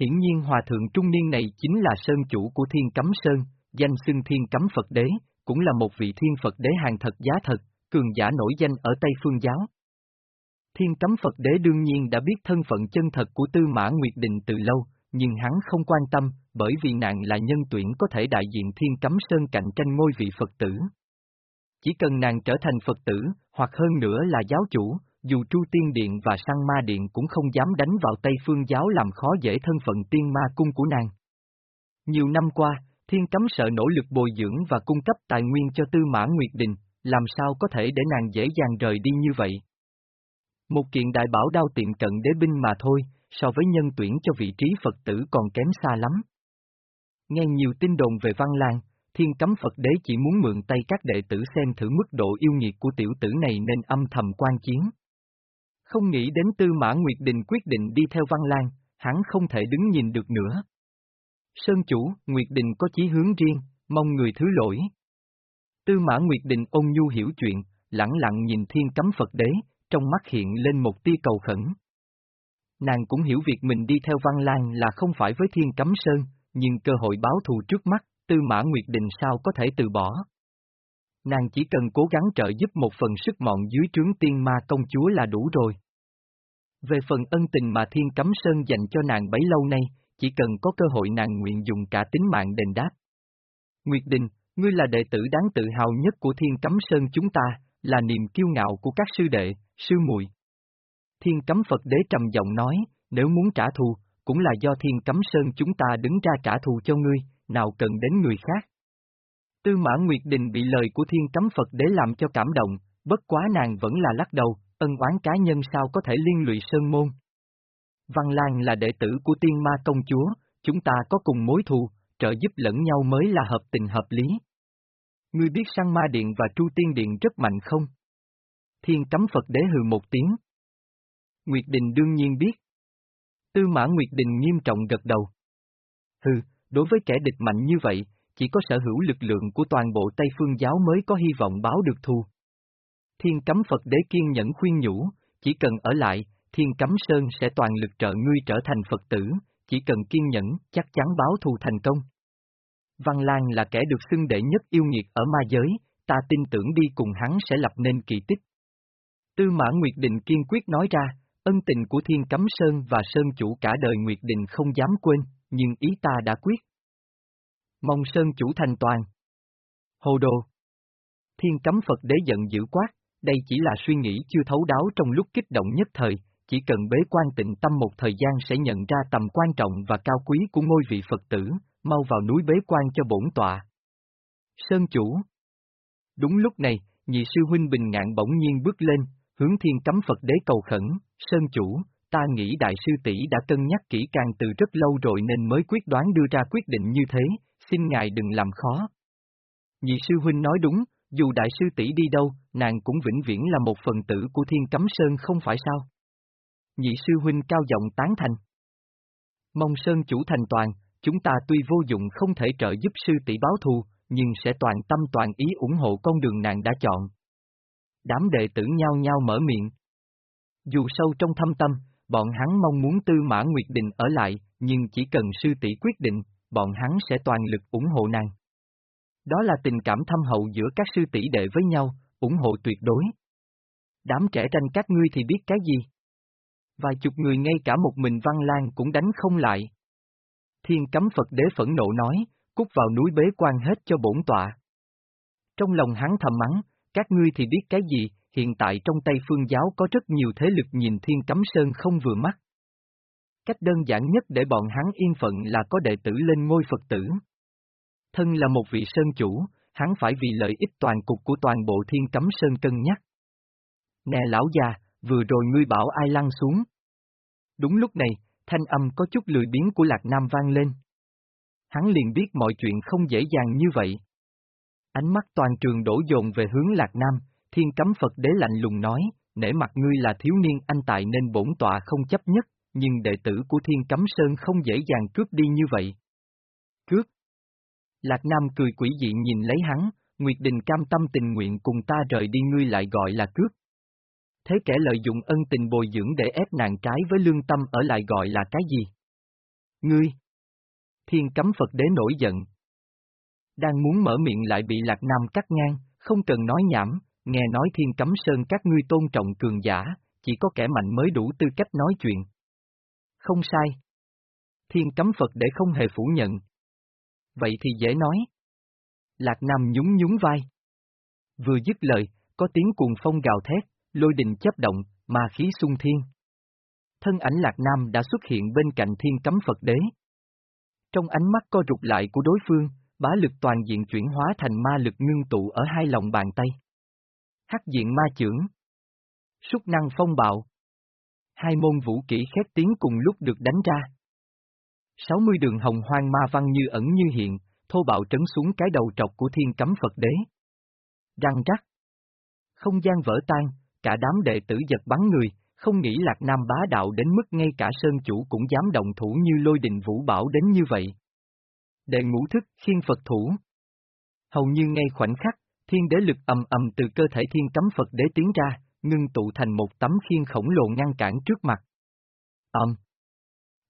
Hiển nhiên hòa thượng trung niên này chính là Sơn Chủ của Thiên Cấm Sơn, danh xưng Thiên Cấm Phật Đế, cũng là một vị Thiên Phật Đế hàng thật giá thật, cường giả nổi danh ở Tây Phương Giáo. Thiên Cấm Phật Đế đương nhiên đã biết thân phận chân thật của Tư Mã Nguyệt Định từ lâu, nhưng hắn không quan tâm, bởi vì nàng là nhân tuyển có thể đại diện Thiên Cấm Sơn cạnh tranh ngôi vị Phật tử. Chỉ cần nàng trở thành Phật tử, hoặc hơn nữa là giáo chủ, dù Tru Tiên Điện và Sang Ma Điện cũng không dám đánh vào Tây Phương Giáo làm khó dễ thân phận tiên ma cung của nàng. Nhiều năm qua, Thiên Cấm sợ nỗ lực bồi dưỡng và cung cấp tài nguyên cho Tư Mã Nguyệt Đình, làm sao có thể để nàng dễ dàng rời đi như vậy. Một kiện đại bảo đao tiệm cận đế binh mà thôi, so với nhân tuyển cho vị trí Phật tử còn kém xa lắm. Nghe nhiều tin đồn về Văn Lan, Thiên Cấm Phật Đế chỉ muốn mượn tay các đệ tử xem thử mức độ yêu nghiệt của tiểu tử này nên âm thầm quan chiến. Không nghĩ đến Tư Mã Nguyệt Đình quyết định đi theo Văn Lan, hắn không thể đứng nhìn được nữa. Sơn chủ, Nguyệt Đình có chí hướng riêng, mong người thứ lỗi. Tư Mã Nguyệt Đình ôn nhu hiểu chuyện, lặng lặng nhìn Thiên Cấm Phật Đế, trong mắt hiện lên một tia cầu khẩn. Nàng cũng hiểu việc mình đi theo Văn Lan là không phải với Thiên Cấm Sơn, nhưng cơ hội báo thù trước mắt, Tư Mã Nguyệt Đình sao có thể từ bỏ. Nàng chỉ cần cố gắng trợ giúp một phần sức mọn dưới trướng tiên ma công chúa là đủ rồi. Về phần ân tình mà Thiên Cấm Sơn dành cho nàng bấy lâu nay, chỉ cần có cơ hội nàng nguyện dùng cả tính mạng đền đáp. Nguyệt Đình, ngươi là đệ tử đáng tự hào nhất của Thiên Cấm Sơn chúng ta, là niềm kiêu ngạo của các sư đệ, sư muội. Thiên Cấm Phật Đế trầm giọng nói, nếu muốn trả thù, cũng là do Thiên Cấm Sơn chúng ta đứng ra trả thù cho ngươi, nào cần đến người khác. Tư Mã Nguyệt Đình bị lời của Thiên Cấm Phật Đế làm cho cảm động, bất quá nàng vẫn là lắc đầu, ân oán cá nhân sao có thể liên lụy Sơn Môn. Văn Lan là đệ tử của tiên ma công chúa, chúng ta có cùng mối thù, trợ giúp lẫn nhau mới là hợp tình hợp lý. Ngươi biết sang ma điện và tru tiên điện rất mạnh không? Thiên cấm Phật đế hừ một tiếng. Nguyệt Đình đương nhiên biết. Tư mã Nguyệt Đình nghiêm trọng gật đầu. Hừ, đối với kẻ địch mạnh như vậy, chỉ có sở hữu lực lượng của toàn bộ Tây Phương giáo mới có hy vọng báo được thù. Thiên cấm Phật đế kiên nhẫn khuyên nhủ, chỉ cần ở lại, Thiên Cấm Sơn sẽ toàn lực trợ ngươi trở thành Phật tử, chỉ cần kiên nhẫn, chắc chắn báo thù thành công. Văn Lan là kẻ được xưng đệ nhất yêu nghiệt ở ma giới, ta tin tưởng đi cùng hắn sẽ lập nên kỳ tích. Tư Mã Nguyệt Định kiên quyết nói ra, ân tình của Thiên Cấm Sơn và Sơn chủ cả đời Nguyệt Định không dám quên, nhưng ý ta đã quyết. Mong Sơn chủ thành toàn. Hồ đồ. Thiên Cấm Phật đế giận dữ quát, đây chỉ là suy nghĩ chưa thấu đáo trong lúc kích động nhất thời, chỉ cần bế quan tịnh tâm một thời gian sẽ nhận ra tầm quan trọng và cao quý của ngôi vị Phật tử, mau vào núi bế quan cho bổn tọa. Sơn chủ Đúng lúc này, nhị sư huynh Bình Ngạn bỗng nhiên bước lên, hướng thiên cấm Phật đế cầu khẩn, Sơn chủ, ta nghĩ đại sư tỷ đã cân nhắc kỹ càng từ rất lâu rồi nên mới quyết đoán đưa ra quyết định như thế, xin ngài đừng làm khó. Nhị sư huynh nói đúng, dù đại sư tỷ đi đâu, nàng cũng vĩnh viễn là một phần tử của thiên cấm sơn không phải sao? Nhị sư huynh cao giọng tán thành. Mong sơn chủ thành toàn, chúng ta tuy vô dụng không thể trợ giúp sư tỷ báo thù, nhưng sẽ toàn tâm toàn ý ủng hộ con đường nàng đã chọn. Đám đệ tử nhau nhau mở miệng. Dù sâu trong thâm tâm, bọn hắn mong muốn Tư Mã Nguyệt Định ở lại, nhưng chỉ cần sư tỷ quyết định, bọn hắn sẽ toàn lực ủng hộ nàng. Đó là tình cảm thâm hậu giữa các sư tỷ đệ với nhau, ủng hộ tuyệt đối. Đám trẻ tranh các ngươi thì biết cái gì? Vài chục người ngay cả một mình Văn Lan cũng đánh không lại. Thiên cấm Phật đế phẫn nộ nói, cút vào núi bế quan hết cho bổn tọa. Trong lòng hắn thầm mắng, các ngươi thì biết cái gì, hiện tại trong tay phương giáo có rất nhiều thế lực nhìn thiên cấm sơn không vừa mắt. Cách đơn giản nhất để bọn hắn yên phận là có đệ tử lên ngôi Phật tử. Thân là một vị sơn chủ, hắn phải vì lợi ích toàn cục của toàn bộ thiên cấm sơn cân nhắc. Nè lão già, vừa rồi ngươi bảo ai lăn xuống. Đúng lúc này, thanh âm có chút lười biến của Lạc Nam vang lên. Hắn liền biết mọi chuyện không dễ dàng như vậy. Ánh mắt toàn trường đổ dồn về hướng Lạc Nam, thiên cấm Phật đế lạnh lùng nói, nể mặt ngươi là thiếu niên anh tài nên bổn tọa không chấp nhất, nhưng đệ tử của thiên cấm Sơn không dễ dàng cướp đi như vậy. Cướp? Lạc Nam cười quỷ dị nhìn lấy hắn, Nguyệt Đình cam tâm tình nguyện cùng ta rời đi ngươi lại gọi là cướp. Thế kẻ lợi dụng ân tình bồi dưỡng để ép nàng trái với lương tâm ở lại gọi là cái gì? Ngươi! Thiên cấm Phật đế nổi giận. Đang muốn mở miệng lại bị Lạc Nam cắt ngang, không cần nói nhảm, nghe nói thiên cấm sơn các ngươi tôn trọng cường giả, chỉ có kẻ mạnh mới đủ tư cách nói chuyện. Không sai. Thiên cấm Phật để không hề phủ nhận. Vậy thì dễ nói. Lạc Nam nhún nhún vai. Vừa dứt lời, có tiếng cuồng phong gào thét, lôi đình chấp động, ma khí sung thiên. Thân ảnh Lạc Nam đã xuất hiện bên cạnh thiên cấm Phật đế. Trong ánh mắt co rụt lại của đối phương, bá lực toàn diện chuyển hóa thành ma lực ngưng tụ ở hai lòng bàn tay. Hắc diện ma trưởng. Súc năng phong bạo. Hai môn vũ kỹ khét tiếng cùng lúc được đánh ra. 60 đường hồng hoang ma văn như ẩn như hiện, thô bạo trấn xuống cái đầu trọc của thiên cấm Phật đế. Răng rắc. Không gian vỡ tan, cả đám đệ tử giật bắn người, không nghĩ Lạc Nam bá đạo đến mức ngay cả Sơn Chủ cũng dám động thủ như lôi đình vũ bảo đến như vậy. Đệ ngũ thức khiên Phật thủ. Hầu như ngay khoảnh khắc, thiên đế lực ầm ầm từ cơ thể thiên cấm Phật đế tiến ra, ngưng tụ thành một tấm khiên khổng lồ ngăn cản trước mặt. Ầm.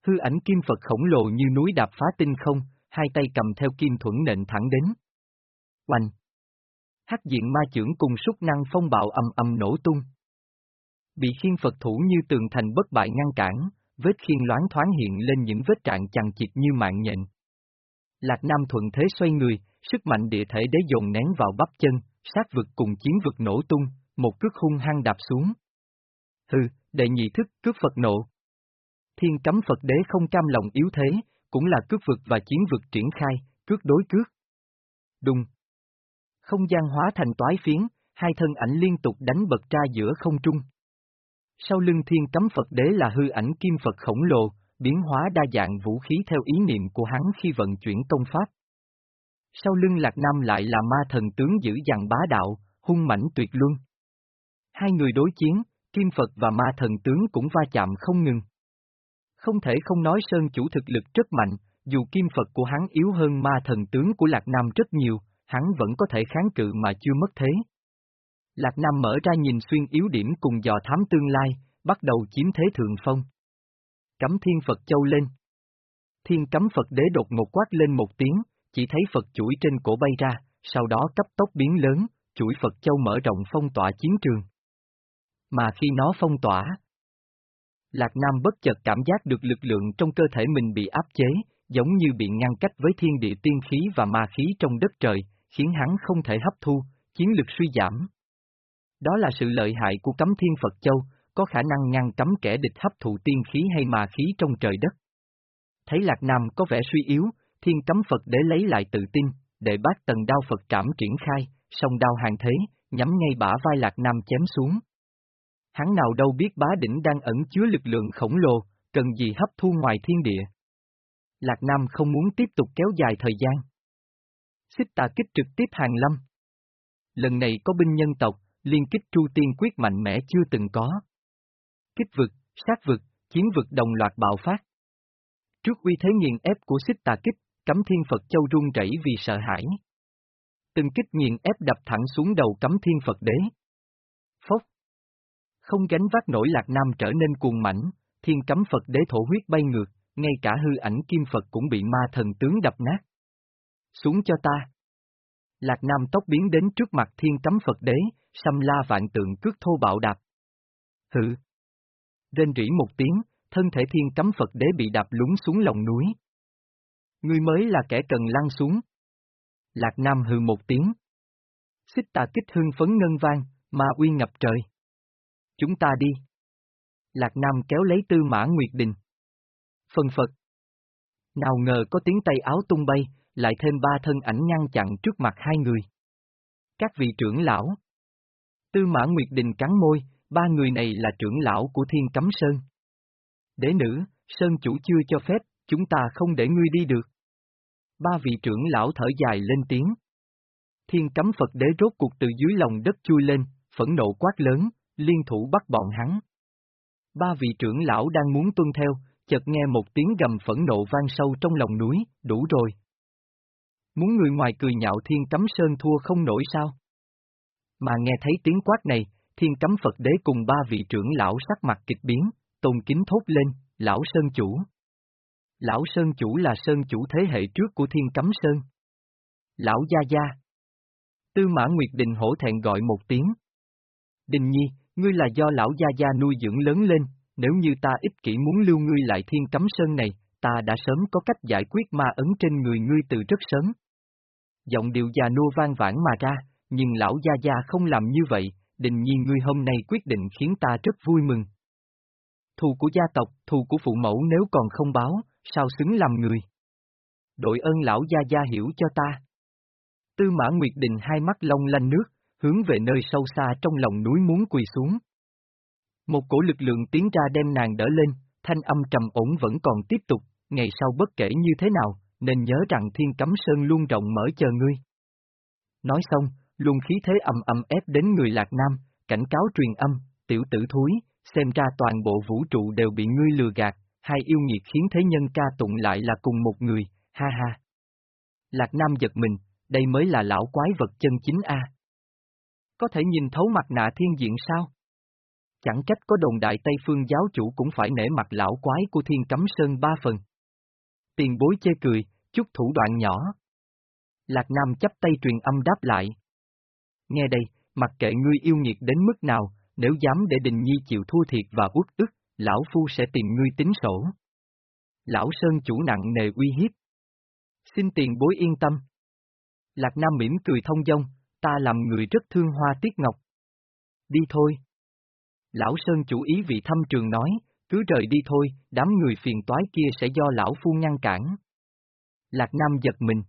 Hư ảnh kim Phật khổng lồ như núi đạp phá tinh không, hai tay cầm theo kim thuẫn nện thẳng đến. Oanh! Hắc diện ma trưởng cùng súc năng phong bạo ầm ầm nổ tung. Bị khiên Phật thủ như tường thành bất bại ngăn cản, vết khiên loáng thoáng hiện lên những vết trạng chằng chịt như mạng nhện. Lạc Nam thuận thế xoay người, sức mạnh địa thể đế dồn nén vào bắp chân, sát vực cùng chiến vực nổ tung, một cước hung hăng đạp xuống. Hừ, đệ nhị thức cước Phật nộ. Thiên cấm Phật đế không cam lòng yếu thế, cũng là cước vực và chiến vực triển khai, cước đối cước. Đùng. Không gian hóa thành toái phiến, hai thân ảnh liên tục đánh bật ra giữa không trung. Sau lưng thiên cấm Phật đế là hư ảnh kim Phật khổng lồ, biến hóa đa dạng vũ khí theo ý niệm của hắn khi vận chuyển công pháp. Sau lưng Lạc Nam lại là ma thần tướng giữ dằn bá đạo, hung mãnh tuyệt luân. Hai người đối chiến, Kim Phật và ma thần tướng cũng va chạm không ngừng. Không thể không nói Sơn chủ thực lực rất mạnh, dù Kim Phật của hắn yếu hơn ma thần tướng của Lạc Nam rất nhiều, hắn vẫn có thể kháng cự mà chưa mất thế. Lạc Nam mở ra nhìn xuyên yếu điểm cùng dò thám tương lai, bắt đầu chiếm thế thượng phong. Cấm thiên Phật châu lên. Thiên cấm Phật đế đột một quát lên một tiếng, chỉ thấy Phật chuỗi trên cổ bay ra, sau đó cấp tốc biến lớn, chuỗi Phật Châu mở rộng phong tỏa chiến trường. Mà khi nó phong tỏa, Lạc Nam bất chợt cảm giác được lực lượng trong cơ thể mình bị áp chế, giống như bị ngăn cách với thiên địa tiên khí và ma khí trong đất trời, khiến hắn không thể hấp thu, chiến lực suy giảm. Đó là sự lợi hại của cấm thiên Phật Châu, có khả năng ngăn cấm kẻ địch hấp thụ tiên khí hay mà khí trong trời đất. Thấy Lạc Nam có vẻ suy yếu, thiên cấm Phật để lấy lại tự tin, để bát tầng đao Phật trảm triển khai, song đao hàng thế, nhắm ngay bả vai Lạc Nam chém xuống. Hắn nào đâu biết bá đỉnh đang ẩn chứa lực lượng khổng lồ, cần gì hấp thu ngoài thiên địa. Lạc Nam không muốn tiếp tục kéo dài thời gian. Xích tà kích trực tiếp hàng lâm. Lần này có binh nhân tộc, liên kích tru tiên quyết mạnh mẽ chưa từng có. Kích vực, sát vực, chiến vực đồng loạt bạo phát. Trước uy thế nghiền ép của xích tà kích, cấm thiên Phật Châu run rẩy vì sợ hãi. Từng kích nghiền ép đập thẳng xuống đầu cấm thiên Phật đế. Phốc. Không gánh vác nổi lạc nam trở nên cuồng mảnh, thiên cấm Phật đế thổ huyết bay ngược, ngay cả hư ảnh kim Phật cũng bị ma thần tướng đập nát. Xuống cho ta. Lạc Nam tốc biến đến trước mặt thiên cấm Phật đế, xăm la vạn tượng cước thô bạo đạp. Hự. Rên rỉ một tiếng, thân thể thiên cấm Phật đế bị đạp lún xuống lòng núi. Ngươi mới là kẻ cần lăn xuống. Lạc Nam hừ một tiếng. Xích tà kích hương phấn ngân vang, ma uy ngập trời. Chúng ta đi. Lạc Nam kéo lấy tư mã Nguyệt Đình. Phần Phật. Nào ngờ có tiếng tay áo tung bay, lại thêm ba thân ảnh ngăn chặn trước mặt hai người. Các vị trưởng lão. Tư mã Nguyệt Đình cắn môi, ba người này là trưởng lão của Thiên Cấm Sơn. Đế nữ, Sơn chủ chưa cho phép, chúng ta không để ngươi đi được. Ba vị trưởng lão thở dài lên tiếng. Thiên cấm Phật đế rốt cuộc từ dưới lòng đất chui lên, phẫn nộ quát lớn, liên thủ bắt bọn hắn. Ba vị trưởng lão đang muốn tuân theo, chợt nghe một tiếng gầm phẫn nộ vang sâu trong lòng núi, đủ rồi. Muốn người ngoài cười nhạo thiên cấm sơn thua không nổi sao? Mà nghe thấy tiếng quát này, thiên cấm Phật đế cùng ba vị trưởng lão sắc mặt kịch biến, tôn kính thốt lên, lão sơn chủ. Lão sơn chủ là sơn chủ thế hệ trước của thiên cấm sơn. Lão gia gia. Tư mã Nguyệt Đình hổ thẹn gọi một tiếng. Đình nhi, ngươi là do lão gia gia nuôi dưỡng lớn lên, nếu như ta ích kỷ muốn lưu ngươi lại thiên cấm sơn này, ta đã sớm có cách giải quyết ma ấn trên người ngươi từ rất sớm. Giọng điệu già nua vang vãn mà ra, nhưng lão gia gia không làm như vậy, đình nhiên ngươi hôm nay quyết định khiến ta rất vui mừng. Thù của gia tộc, thù của phụ mẫu nếu còn không báo, sao xứng làm người? Đội ơn lão gia gia hiểu cho ta. Tư mã Nguyệt Đình hai mắt long lanh nước, hướng về nơi sâu xa trong lòng núi muốn quỳ xuống. Một cổ lực lượng tiến ra đem nàng đỡ lên, thanh âm trầm ổn vẫn còn tiếp tục, ngày sau bất kể như thế nào, nên nhớ rằng thiên cấm sơn luôn rộng mở chờ ngươi. Nói xong, luồng khí thế ầm ầm ép đến người lạc nam, cảnh cáo truyền âm, tiểu tử thúi, xem ra toàn bộ vũ trụ đều bị ngươi lừa gạt, hai yêu nghiệt khiến thế nhân ca tụng lại là cùng một người, ha ha. Lạc Nam giật mình, đây mới là lão quái vật chân chính a. Có thể nhìn thấu mặt nạ thiên diện sao? Chẳng trách có đồn đại Tây Phương giáo chủ cũng phải nể mặt lão quái của thiên cấm sơn ba phần. Tiền bối chê cười, chút thủ đoạn nhỏ. Lạc Nam chấp tay truyền âm đáp lại. Nghe đây, mặc kệ ngươi yêu nghiệt đến mức nào, nếu dám để Đình Nhi chịu thua thiệt và uất ức, lão phu sẽ tìm ngươi tính sổ. Lão Sơn chủ nặng nề uy hiếp. Xin tiền bối yên tâm. Lạc Nam mỉm cười thông dong, ta làm người rất thương hoa tiết ngọc. Đi thôi. Lão Sơn chủ ý vị thăm trường nói, cứ rời đi thôi, đám người phiền toái kia sẽ do lão phu ngăn cản. Lạc Nam giật mình.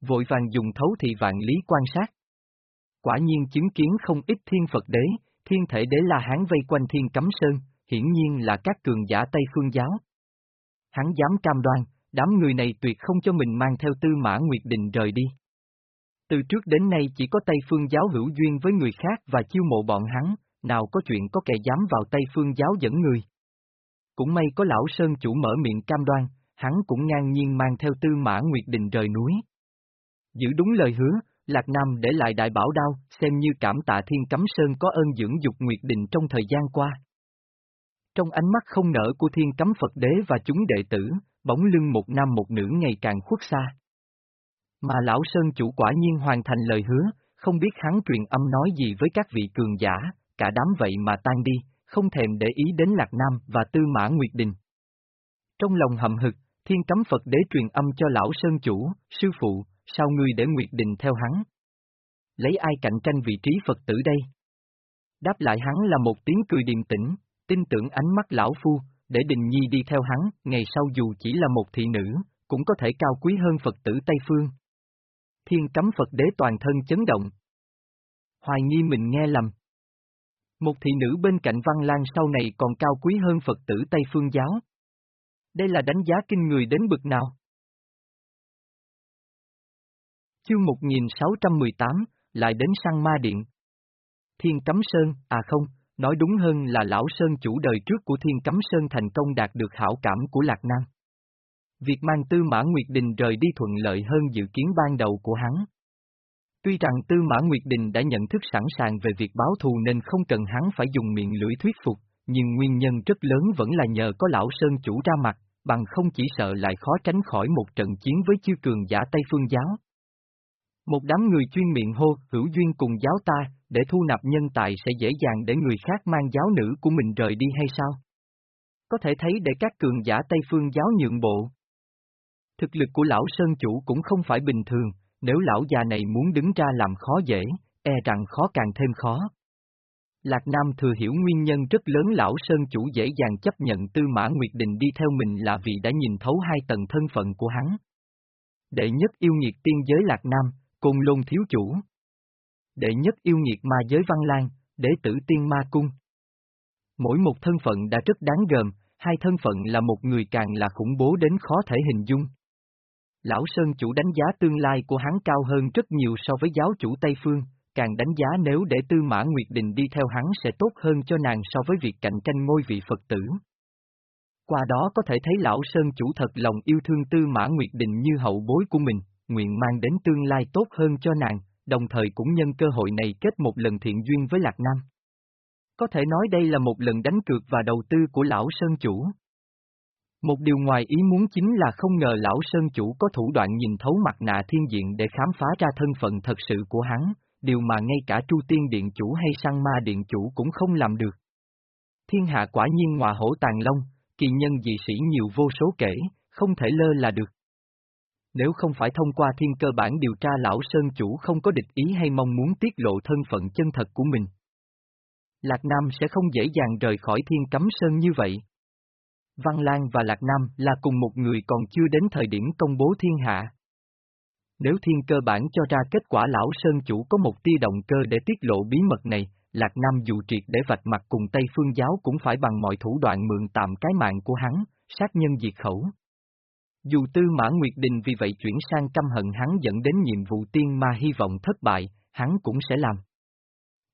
Vội vàng dùng thấu thị vạn lý quan sát. Quả nhiên chứng kiến không ít thiên Phật đế, thiên thể đế La Hán vây quanh thiên cấm sơn, hiển nhiên là các cường giả Tây Phương giáo. Hắn dám cam đoan, đám người này tuyệt không cho mình mang theo tư mã Nguyệt Định rời đi. Từ trước đến nay chỉ có Tây Phương giáo hữu duyên với người khác và chiêu mộ bọn hắn, nào có chuyện có kẻ dám vào tay Phương giáo dẫn người. Cũng may có lão Sơn chủ mở miệng cam đoan, hắn cũng ngang nhiên mang theo tư mã Nguyệt Đình rời núi. Giữ đúng lời hứa, Lạc Nam để lại đại bảo đao, xem như cảm tạ thiên cấm Sơn có ơn dưỡng dục Nguyệt Đình trong thời gian qua. Trong ánh mắt không nở của thiên cấm Phật đế và chúng đệ tử, bóng lưng một nam một nữ ngày càng khuất xa. Mà lão Sơn chủ quả nhiên hoàn thành lời hứa, không biết hắn truyền âm nói gì với các vị cường giả, cả đám vậy mà tan đi, không thèm để ý đến Lạc Nam và Tư Mã Nguyệt Đình. Trong lòng hậm hực, thiên cấm Phật đế truyền âm cho lão Sơn chủ, sư phụ, sao ngươi để Nguyệt Đình theo hắn? Lấy ai cạnh tranh vị trí Phật tử đây? Đáp lại hắn là một tiếng cười điềm tĩnh, tin tưởng ánh mắt lão phu, để Đình Nhi đi theo hắn, ngày sau dù chỉ là một thị nữ, cũng có thể cao quý hơn Phật tử Tây Phương. Thiên cấm Phật đế toàn thân chấn động. Hoài nghi mình nghe lầm. Một thị nữ bên cạnh Văn Lan sau này còn cao quý hơn Phật tử Tây Phương giáo. Đây là đánh giá kinh người đến bực nào? Chương 1618, lại đến sang ma điện. Thiên Cấm Sơn, à không, nói đúng hơn là lão Sơn chủ đời trước của Thiên Cấm Sơn thành công đạt được hảo cảm của Lạc Nam. Việc mang Tư Mã Nguyệt Đình rời đi thuận lợi hơn dự kiến ban đầu của hắn. Tuy rằng Tư Mã Nguyệt Đình đã nhận thức sẵn sàng về việc báo thù nên không cần hắn phải dùng miệng lưỡi thuyết phục, nhưng nguyên nhân rất lớn vẫn là nhờ có lão Sơn chủ ra mặt, bằng không chỉ sợ lại khó tránh khỏi một trận chiến với chư cường giả Tây Phương giáo. Một đám người chuyên miệng hô, hữu duyên cùng giáo ta, để thu nạp nhân tài sẽ dễ dàng để người khác mang giáo nữ của mình rời đi hay sao? Có thể thấy để các cường giả Tây Phương giáo nhượng bộ. Thực lực của lão Sơn Chủ cũng không phải bình thường, nếu lão già này muốn đứng ra làm khó dễ, e rằng khó càng thêm khó. Lạc Nam thừa hiểu nguyên nhân rất lớn lão Sơn Chủ dễ dàng chấp nhận Tư Mã Nguyệt Đình đi theo mình là vì đã nhìn thấu hai tầng thân phận của hắn. Đệ nhất yêu nghiệt tiên giới Lạc Nam, Côn Lôn Thiếu Chủ. Đệ nhất yêu nghiệt ma giới Văn Lan, đệ tử Tiên Ma Cung. Mỗi một thân phận đã rất đáng gờm, hai thân phận là một người càng là khủng bố đến khó thể hình dung. Lão Sơn chủ đánh giá tương lai của hắn cao hơn rất nhiều so với giáo chủ Tây Phương, càng đánh giá nếu để Tư Mã Nguyệt Đình đi theo hắn sẽ tốt hơn cho nàng so với việc cạnh tranh ngôi vị Phật tử. Qua đó có thể thấy Lão Sơn chủ thật lòng yêu thương Tư Mã Nguyệt Đình như hậu bối của mình, nguyện mang đến tương lai tốt hơn cho nàng, đồng thời cũng nhân cơ hội này kết một lần thiện duyên với Lạc Nam. Có thể nói đây là một lần đánh cược và đầu tư của Lão Sơn chủ. Một điều ngoài ý muốn chính là không ngờ lão Sơn Chủ có thủ đoạn nhìn thấu mặt nạ thiên diện để khám phá ra thân phận thật sự của hắn, điều mà ngay cả Tru Tiên Điện Chủ hay Sang Ma Điện Chủ cũng không làm được. Thiên hạ quả nhiên ngọa hổ tàn long, kỳ nhân dị sĩ nhiều vô số kể, không thể lơ là được. Nếu không phải thông qua thiên cơ bản điều tra lão Sơn Chủ không có địch ý hay mong muốn tiết lộ thân phận chân thật của mình. Lạc Nam sẽ không dễ dàng rời khỏi thiên cấm Sơn như vậy. Văn Lan và Lạc Nam là cùng một người còn chưa đến thời điểm công bố thiên hạ. Nếu thiên cơ bản cho ra kết quả lão Sơn Chủ có một tia động cơ để tiết lộ bí mật này, Lạc Nam dù triệt để vạch mặt cùng Tây Phương Giáo cũng phải bằng mọi thủ đoạn mượn tạm cái mạng của hắn, sát nhân diệt khẩu. Dù Tư Mã Nguyệt Đình vì vậy chuyển sang căm hận hắn dẫn đến nhiệm vụ tiên ma hy vọng thất bại, hắn cũng sẽ làm.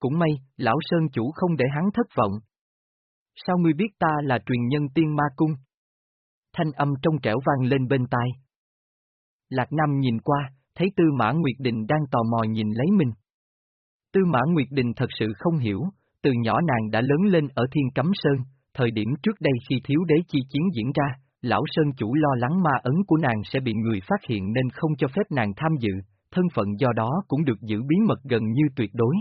Cũng may, lão Sơn Chủ không để hắn thất vọng, Sao ngươi biết ta là truyền nhân tiên ma cung? Thanh âm trong trẻo vang lên bên tai. Lạc Nam nhìn qua, thấy Tư Mã Nguyệt Đình đang tò mò nhìn lấy mình. Tư Mã Nguyệt Đình thật sự không hiểu, từ nhỏ nàng đã lớn lên ở Thiên Cấm Sơn, thời điểm trước đây khi thiếu đế chi chiến diễn ra, lão Sơn chủ lo lắng ma ấn của nàng sẽ bị người phát hiện nên không cho phép nàng tham dự, thân phận do đó cũng được giữ bí mật gần như tuyệt đối.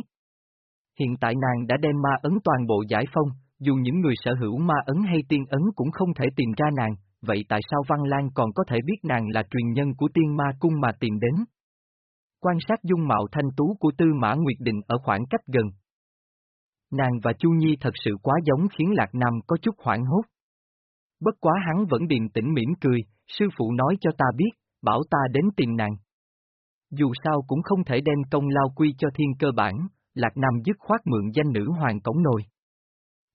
Hiện tại nàng đã đem ma ấn toàn bộ giải phong, dù những người sở hữu ma ấn hay tiên ấn cũng không thể tìm ra nàng, vậy tại sao Văn Lan còn có thể biết nàng là truyền nhân của tiên ma cung mà tìm đến? Quan sát dung mạo thanh tú của Tư Mã Nguyệt Định ở khoảng cách gần. Nàng và Chu Nhi thật sự quá giống khiến Lạc Nam có chút hoảng hốt. Bất quá hắn vẫn điềm tĩnh mỉm cười, sư phụ nói cho ta biết, bảo ta đến tìm nàng. Dù sao cũng không thể đem công lao quy cho thiên cơ bản, Lạc Nam dứt khoát mượn danh nữ hoàng cổng nồi.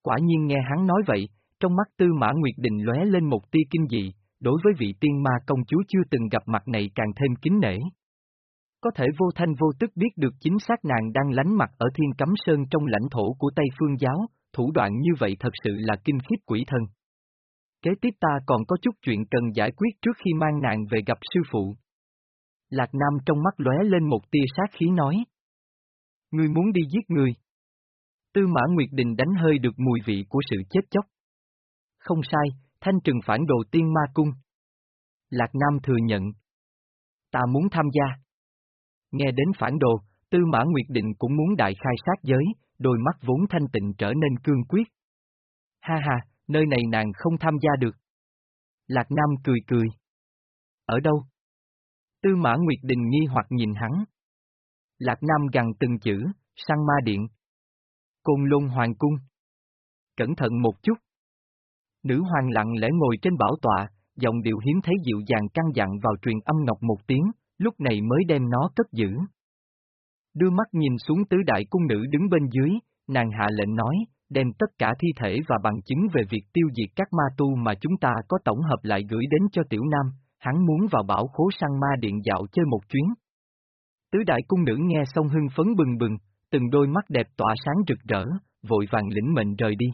Quả nhiên nghe hắn nói vậy, trong mắt Tư Mã Nguyệt Đình lóe lên một tia kinh dị, đối với vị tiên ma công chúa chưa từng gặp mặt này càng thêm kính nể. Có thể vô thanh vô tức biết được chính xác nàng đang lánh mặt ở thiên cấm sơn trong lãnh thổ của Tây Phương Giáo, thủ đoạn như vậy thật sự là kinh khiếp quỷ thân. Kế tiếp ta còn có chút chuyện cần giải quyết trước khi mang nàng về gặp sư phụ. Lạc Nam trong mắt lóe lên một tia sát khí nói. Ngươi muốn đi giết người. Tư Mã Nguyệt Đình đánh hơi được mùi vị của sự chết chóc. Không sai, thanh trừng phản đồ tiên ma cung. Lạc Nam thừa nhận. Ta muốn tham gia. Nghe đến phản đồ, Tư Mã Nguyệt Định cũng muốn đại khai sát giới, đôi mắt vốn thanh tịnh trở nên cương quyết. Ha ha, nơi này nàng không tham gia được. Lạc Nam cười cười. Ở đâu? Tư Mã Nguyệt Đình nghi hoặc nhìn hắn. Lạc Nam gằn từng chữ, sang ma điện. Côn Lôn Hoàng Cung. Cẩn thận một chút. Nữ hoàng lặng lẽ ngồi trên bảo tọa, giọng điệu hiếm thấy dịu dàng căng dặn vào truyền âm ngọc một tiếng, lúc này mới đem nó cất giữ. Đưa mắt nhìn xuống tứ đại cung nữ đứng bên dưới, nàng hạ lệnh nói, đem tất cả thi thể và bằng chứng về việc tiêu diệt các ma tu mà chúng ta có tổng hợp lại gửi đến cho Tiểu Nam, hắn muốn vào bảo khố săn ma điện dạo chơi một chuyến. Tứ đại cung nữ nghe xong hưng phấn bừng bừng, từng đôi mắt đẹp tỏa sáng rực rỡ, vội vàng lĩnh mệnh rời đi.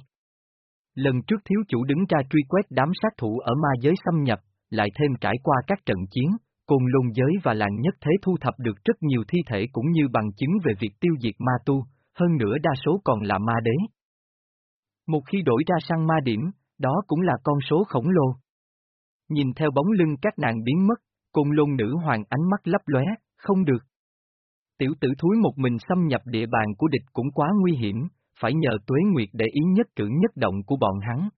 Lần trước thiếu chủ đứng ra truy quét đám sát thủ ở ma giới xâm nhập, lại thêm trải qua các trận chiến, cùng lôn giới và làng nhất thế thu thập được rất nhiều thi thể cũng như bằng chứng về việc tiêu diệt ma tu, hơn nữa đa số còn là ma đế. Một khi đổi ra sang ma điểm, đó cũng là con số khổng lồ. Nhìn theo bóng lưng các nàng biến mất, cùng lôn nữ hoàng ánh mắt lấp lóe, không được. Tiểu tử thúi một mình xâm nhập địa bàn của địch cũng quá nguy hiểm, phải nhờ tuế nguyệt để ý nhất cử nhất động của bọn hắn.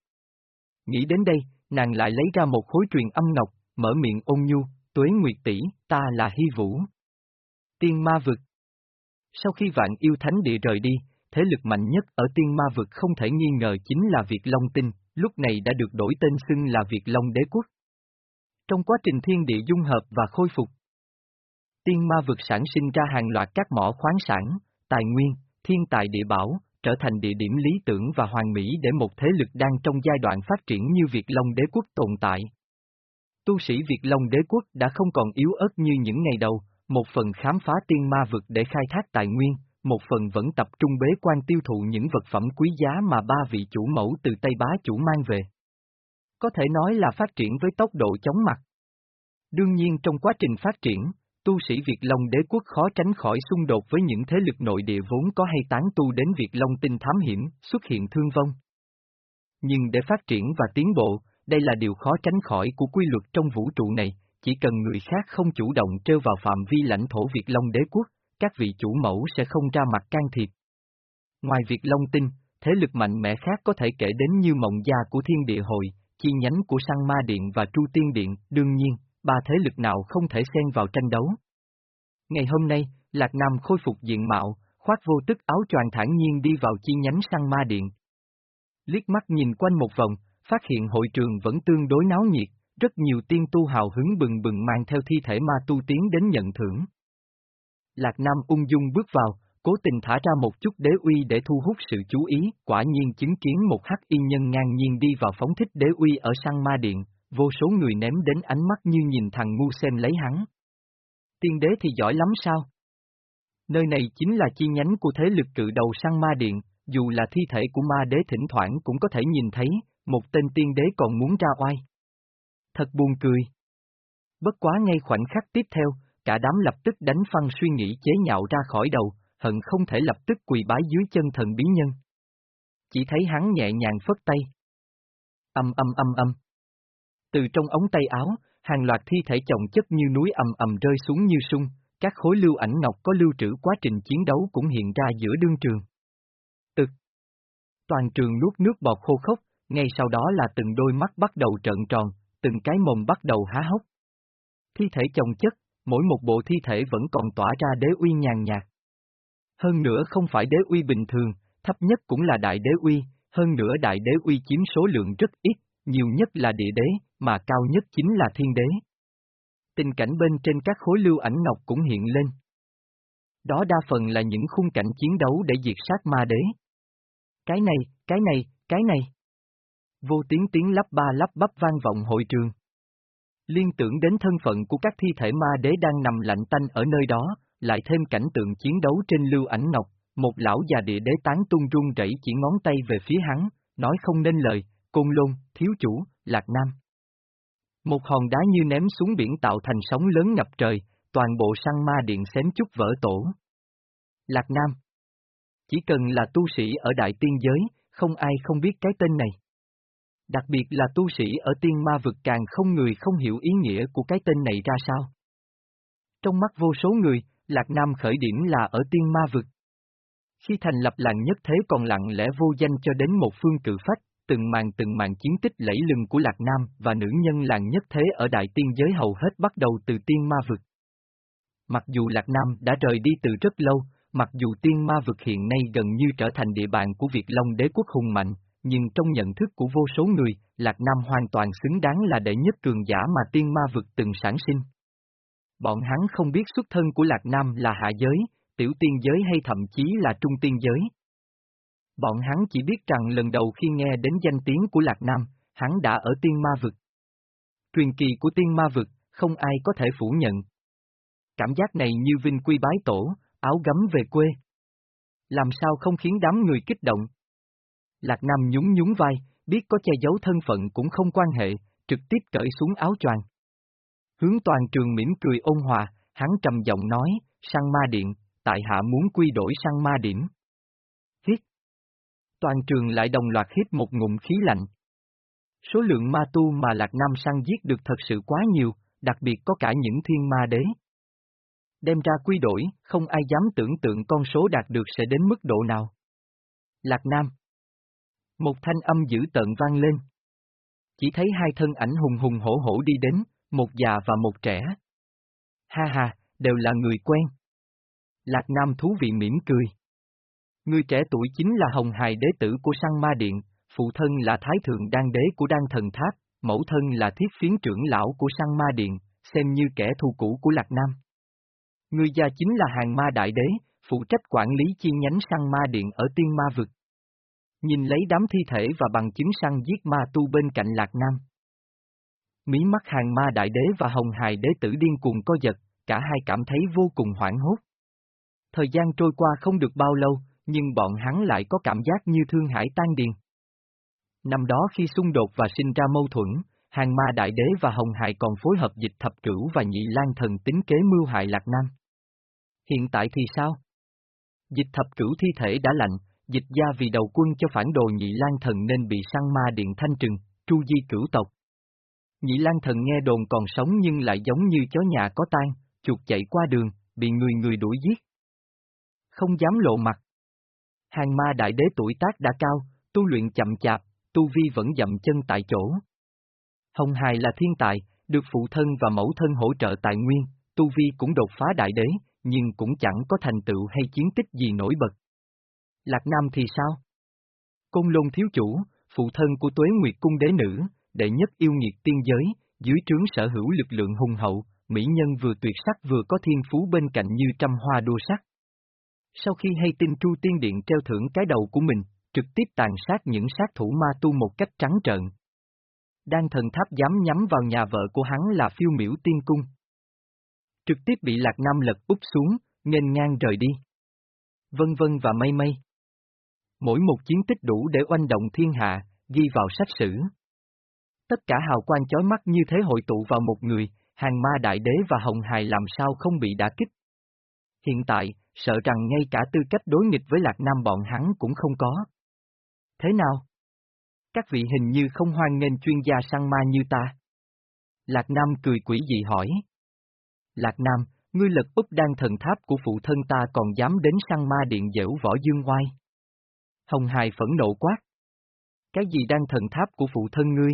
Nghĩ đến đây, nàng lại lấy ra một khối truyền âm ngọc, mở miệng ôn nhu, tuế nguyệt tỷ, ta là hy vũ. Tiên ma vực Sau khi vạn yêu thánh địa rời đi, thế lực mạnh nhất ở tiên ma vực không thể nghi ngờ chính là Việt Long Tinh, lúc này đã được đổi tên xưng là Việt Long Đế Quốc. Trong quá trình thiên địa dung hợp và khôi phục, tiên ma vực sản sinh ra hàng loạt các mỏ khoáng sản, tài nguyên, thiên tài địa bảo, trở thành địa điểm lý tưởng và hoàn mỹ để một thế lực đang trong giai đoạn phát triển như Việt Long Đế Quốc tồn tại. Tu sĩ Việt Long Đế Quốc đã không còn yếu ớt như những ngày đầu, một phần khám phá tiên ma vực để khai thác tài nguyên, một phần vẫn tập trung bế quan tiêu thụ những vật phẩm quý giá mà ba vị chủ mẫu từ Tây Bá chủ mang về. Có thể nói là phát triển với tốc độ chóng mặt. Đương nhiên trong quá trình phát triển, tu sĩ Việt Long đế quốc khó tránh khỏi xung đột với những thế lực nội địa vốn có hay tán tu đến Việt Long tinh thám hiểm, xuất hiện thương vong. Nhưng để phát triển và tiến bộ, đây là điều khó tránh khỏi của quy luật trong vũ trụ này, chỉ cần người khác không chủ động trêu vào phạm vi lãnh thổ Việt Long đế quốc, các vị chủ mẫu sẽ không ra mặt can thiệp. Ngoài Việt Long tinh, thế lực mạnh mẽ khác có thể kể đến như Mộng Gia của Thiên Địa Hội, chi nhánh của Sang Ma Điện và Tru Tiên Điện, đương nhiên, ba thế lực nào không thể xen vào tranh đấu. Ngày hôm nay, Lạc Nam khôi phục diện mạo, khoác vô tức áo choàng thản nhiên đi vào chi nhánh săn Ma Điện. Liếc mắt nhìn quanh một vòng, phát hiện hội trường vẫn tương đối náo nhiệt, rất nhiều tiên tu hào hứng bừng bừng mang theo thi thể ma tu tiến đến nhận thưởng. Lạc Nam ung dung bước vào, cố tình thả ra một chút đế uy để thu hút sự chú ý, quả nhiên chứng kiến một hắc y nhân ngang nhiên đi vào phóng thích đế uy ở săn ma điện, vô số người ném đến ánh mắt như nhìn thằng ngu xem lấy hắn. Tiên đế thì giỏi lắm sao? Nơi này chính là chi nhánh của thế lực cự đầu sang ma điện, dù là thi thể của ma đế thỉnh thoảng cũng có thể nhìn thấy, một tên tiên đế còn muốn ra oai. Thật buồn cười. Bất quá ngay khoảnh khắc tiếp theo, cả đám lập tức đánh phăng suy nghĩ chế nhạo ra khỏi đầu, hận không thể lập tức quỳ bái dưới chân thần bí nhân. Chỉ thấy hắn nhẹ nhàng phất tay. Âm âm âm âm. Từ trong ống tay áo, hàng loạt thi thể chồng chất như núi ầm ầm rơi xuống như sung, các khối lưu ảnh ngọc có lưu trữ quá trình chiến đấu cũng hiện ra giữa đương trường. Tực. Toàn trường nuốt nước bọt khô khốc, ngay sau đó là từng đôi mắt bắt đầu trợn tròn, từng cái mồm bắt đầu há hốc. Thi thể chồng chất, mỗi một bộ thi thể vẫn còn tỏa ra đế uy nhàn nhạt. Hơn nữa không phải đế uy bình thường, thấp nhất cũng là đại đế uy, hơn nữa đại đế uy chiếm số lượng rất ít, nhiều nhất là địa đế, mà cao nhất chính là thiên đế. Tình cảnh bên trên các khối lưu ảnh ngọc cũng hiện lên. Đó đa phần là những khung cảnh chiến đấu để diệt sát ma đế. Cái này, cái này, cái này. Vô tiếng tiếng lắp ba lắp bắp vang vọng hội trường. Liên tưởng đến thân phận của các thi thể ma đế đang nằm lạnh tanh ở nơi đó, lại thêm cảnh tượng chiến đấu trên lưu ảnh ngọc, một lão già địa đế tán tung run rẩy chỉ ngón tay về phía hắn, nói không nên lời, côn lôn, thiếu chủ, lạc nam. Một hòn đá như ném xuống biển tạo thành sóng lớn ngập trời, toàn bộ săn ma điện xém chút vỡ tổ. Lạc Nam Chỉ cần là tu sĩ ở Đại Tiên Giới, không ai không biết cái tên này. Đặc biệt là tu sĩ ở tiên ma vực càng không người không hiểu ý nghĩa của cái tên này ra sao. Trong mắt vô số người, Lạc Nam khởi điểm là ở tiên ma vực. Khi thành lập làng nhất thế còn lặng lẽ vô danh cho đến một phương cự phách, từng màn từng màn chiến tích lẫy lừng của Lạc Nam và nữ nhân làng nhất thế ở đại tiên giới hầu hết bắt đầu từ tiên ma vực. Mặc dù Lạc Nam đã rời đi từ rất lâu, mặc dù tiên ma vực hiện nay gần như trở thành địa bàn của Việt Long đế quốc hùng mạnh, nhưng trong nhận thức của vô số người, Lạc Nam hoàn toàn xứng đáng là đệ nhất cường giả mà tiên ma vực từng sản sinh. Bọn hắn không biết xuất thân của Lạc Nam là hạ giới, tiểu tiên giới hay thậm chí là trung tiên giới. Bọn hắn chỉ biết rằng lần đầu khi nghe đến danh tiếng của Lạc Nam, hắn đã ở tiên ma vực. Truyền kỳ của tiên ma vực, không ai có thể phủ nhận. Cảm giác này như vinh quy bái tổ, áo gấm về quê. Làm sao không khiến đám người kích động? Lạc Nam nhún nhún vai, biết có che giấu thân phận cũng không quan hệ, trực tiếp cởi xuống áo choàng. Hướng toàn trường mỉm cười ôn hòa, hắn trầm giọng nói, sang ma điện, tại hạ muốn quy đổi sang ma điểm. Toàn trường lại đồng loạt hít một ngụm khí lạnh. Số lượng ma tu mà Lạc Nam săn giết được thật sự quá nhiều, đặc biệt có cả những thiên ma đế. Đem ra quy đổi, không ai dám tưởng tượng con số đạt được sẽ đến mức độ nào. Lạc Nam Một thanh âm dữ tợn vang lên. Chỉ thấy hai thân ảnh hùng hùng hổ hổ đi đến, một già và một trẻ. Ha ha, đều là người quen. Lạc Nam thú vị mỉm cười. Người trẻ tuổi chính là Hồng Hài đế tử của Sang Ma Điện, phụ thân là Thái Thượng Đan Đế của Đan Thần Tháp, mẫu thân là thiết phiến trưởng lão của Sang Ma Điện, xem như kẻ thù cũ của Lạc Nam. Người già chính là Hàng Ma Đại Đế, phụ trách quản lý chi nhánh Sang Ma Điện ở Tiên Ma Vực. Nhìn lấy đám thi thể và bằng chứng săn giết ma tu bên cạnh Lạc Nam. Mí mắt Hàng Ma Đại Đế và Hồng Hài Đế tử điên cuồng co giật, cả hai cảm thấy vô cùng hoảng hốt. Thời gian trôi qua không được bao lâu, nhưng bọn hắn lại có cảm giác như thương hải tan điền. Năm đó khi xung đột và sinh ra mâu thuẫn, hàng ma đại đế và hồng hại còn phối hợp dịch thập cửu và nhị lan thần tính kế mưu hại lạc nam. Hiện tại thì sao? Dịch thập cửu thi thể đã lạnh, dịch gia vì đầu quân cho phản đồ nhị lan thần nên bị săn ma điện thanh trừng, tru di cửu tộc. Nhị lan thần nghe đồn còn sống nhưng lại giống như chó nhà có tan, chuột chạy qua đường, bị người người đuổi giết. Không dám lộ mặt. Hàng ma đại đế tuổi tác đã cao, tu luyện chậm chạp, tu vi vẫn dậm chân tại chỗ. Hồng Hài là thiên tài, được phụ thân và mẫu thân hỗ trợ tài nguyên, tu vi cũng đột phá đại đế, nhưng cũng chẳng có thành tựu hay chiến tích gì nổi bật. Lạc Nam thì sao? Côn Lôn thiếu chủ, phụ thân của Tuế Nguyệt cung đế nữ, đệ nhất yêu nghiệt tiên giới, dưới trướng sở hữu lực lượng hùng hậu, mỹ nhân vừa tuyệt sắc vừa có thiên phú bên cạnh như trăm hoa đua sắc. Sau khi hay tin Tru Tiên Điện treo thưởng cái đầu của mình, trực tiếp tàn sát những sát thủ ma tu một cách trắng trợn. Đan thần tháp dám nhắm vào nhà vợ của hắn là phiêu miểu tiên cung. Trực tiếp bị Lạc Nam lật úp xuống, nghênh ngang rời đi. Vân vân và mây mây. Mỗi một chiến tích đủ để oanh động thiên hạ, ghi vào sách sử. Tất cả hào quang chói mắt như thế hội tụ vào một người, hàng ma đại đế và hồng hài làm sao không bị đả kích. Hiện tại, sợ rằng ngay cả tư cách đối nghịch với Lạc Nam bọn hắn cũng không có. Thế nào? Các vị hình như không hoan nghênh chuyên gia săn ma như ta. Lạc Nam cười quỷ dị hỏi. Lạc Nam, ngươi lật úp đan thần tháp của phụ thân ta còn dám đến săn ma điện dễu võ dương oai. Hồng Hài phẫn nộ quát. Cái gì đan thần tháp của phụ thân ngươi?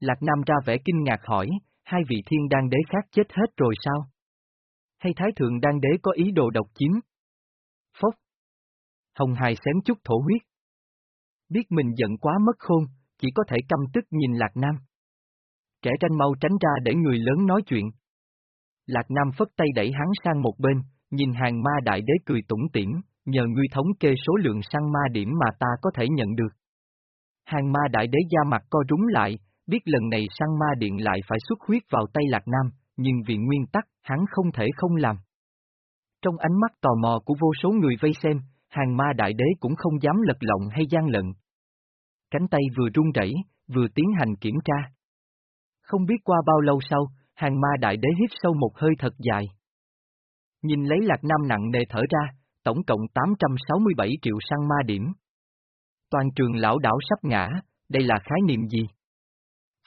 Lạc Nam ra vẻ kinh ngạc hỏi, hai vị thiên đan đế khác chết hết rồi sao? Hay Thái Thượng đan đế có ý đồ độc chiếm? Phốc. Hồng Hài xém chút thổ huyết. Biết mình giận quá mất khôn, chỉ có thể căm tức nhìn Lạc Nam. trẻ tranh mau tránh ra để người lớn nói chuyện. Lạc Nam phất tay đẩy hắn sang một bên, nhìn hàng ma đại đế cười tủm tỉm, nhờ ngươi thống kê số lượng săn ma điểm mà ta có thể nhận được. Hàng ma đại đế da mặt co rúng lại, biết lần này săn ma điện lại phải xuất huyết vào tay Lạc Nam, nhưng vì nguyên tắc, hắn không thể không làm. Trong ánh mắt tò mò của vô số người vây xem, hàng ma đại đế cũng không dám lật lọng hay gian lận. Cánh tay vừa run rẩy, vừa tiến hành kiểm tra. Không biết qua bao lâu sau, hàng ma đại đế hít sâu một hơi thật dài. Nhìn lấy lạc nam nặng nề thở ra, tổng cộng 867 triệu sang ma điểm. Toàn trường lão đảo sắp ngã, đây là khái niệm gì?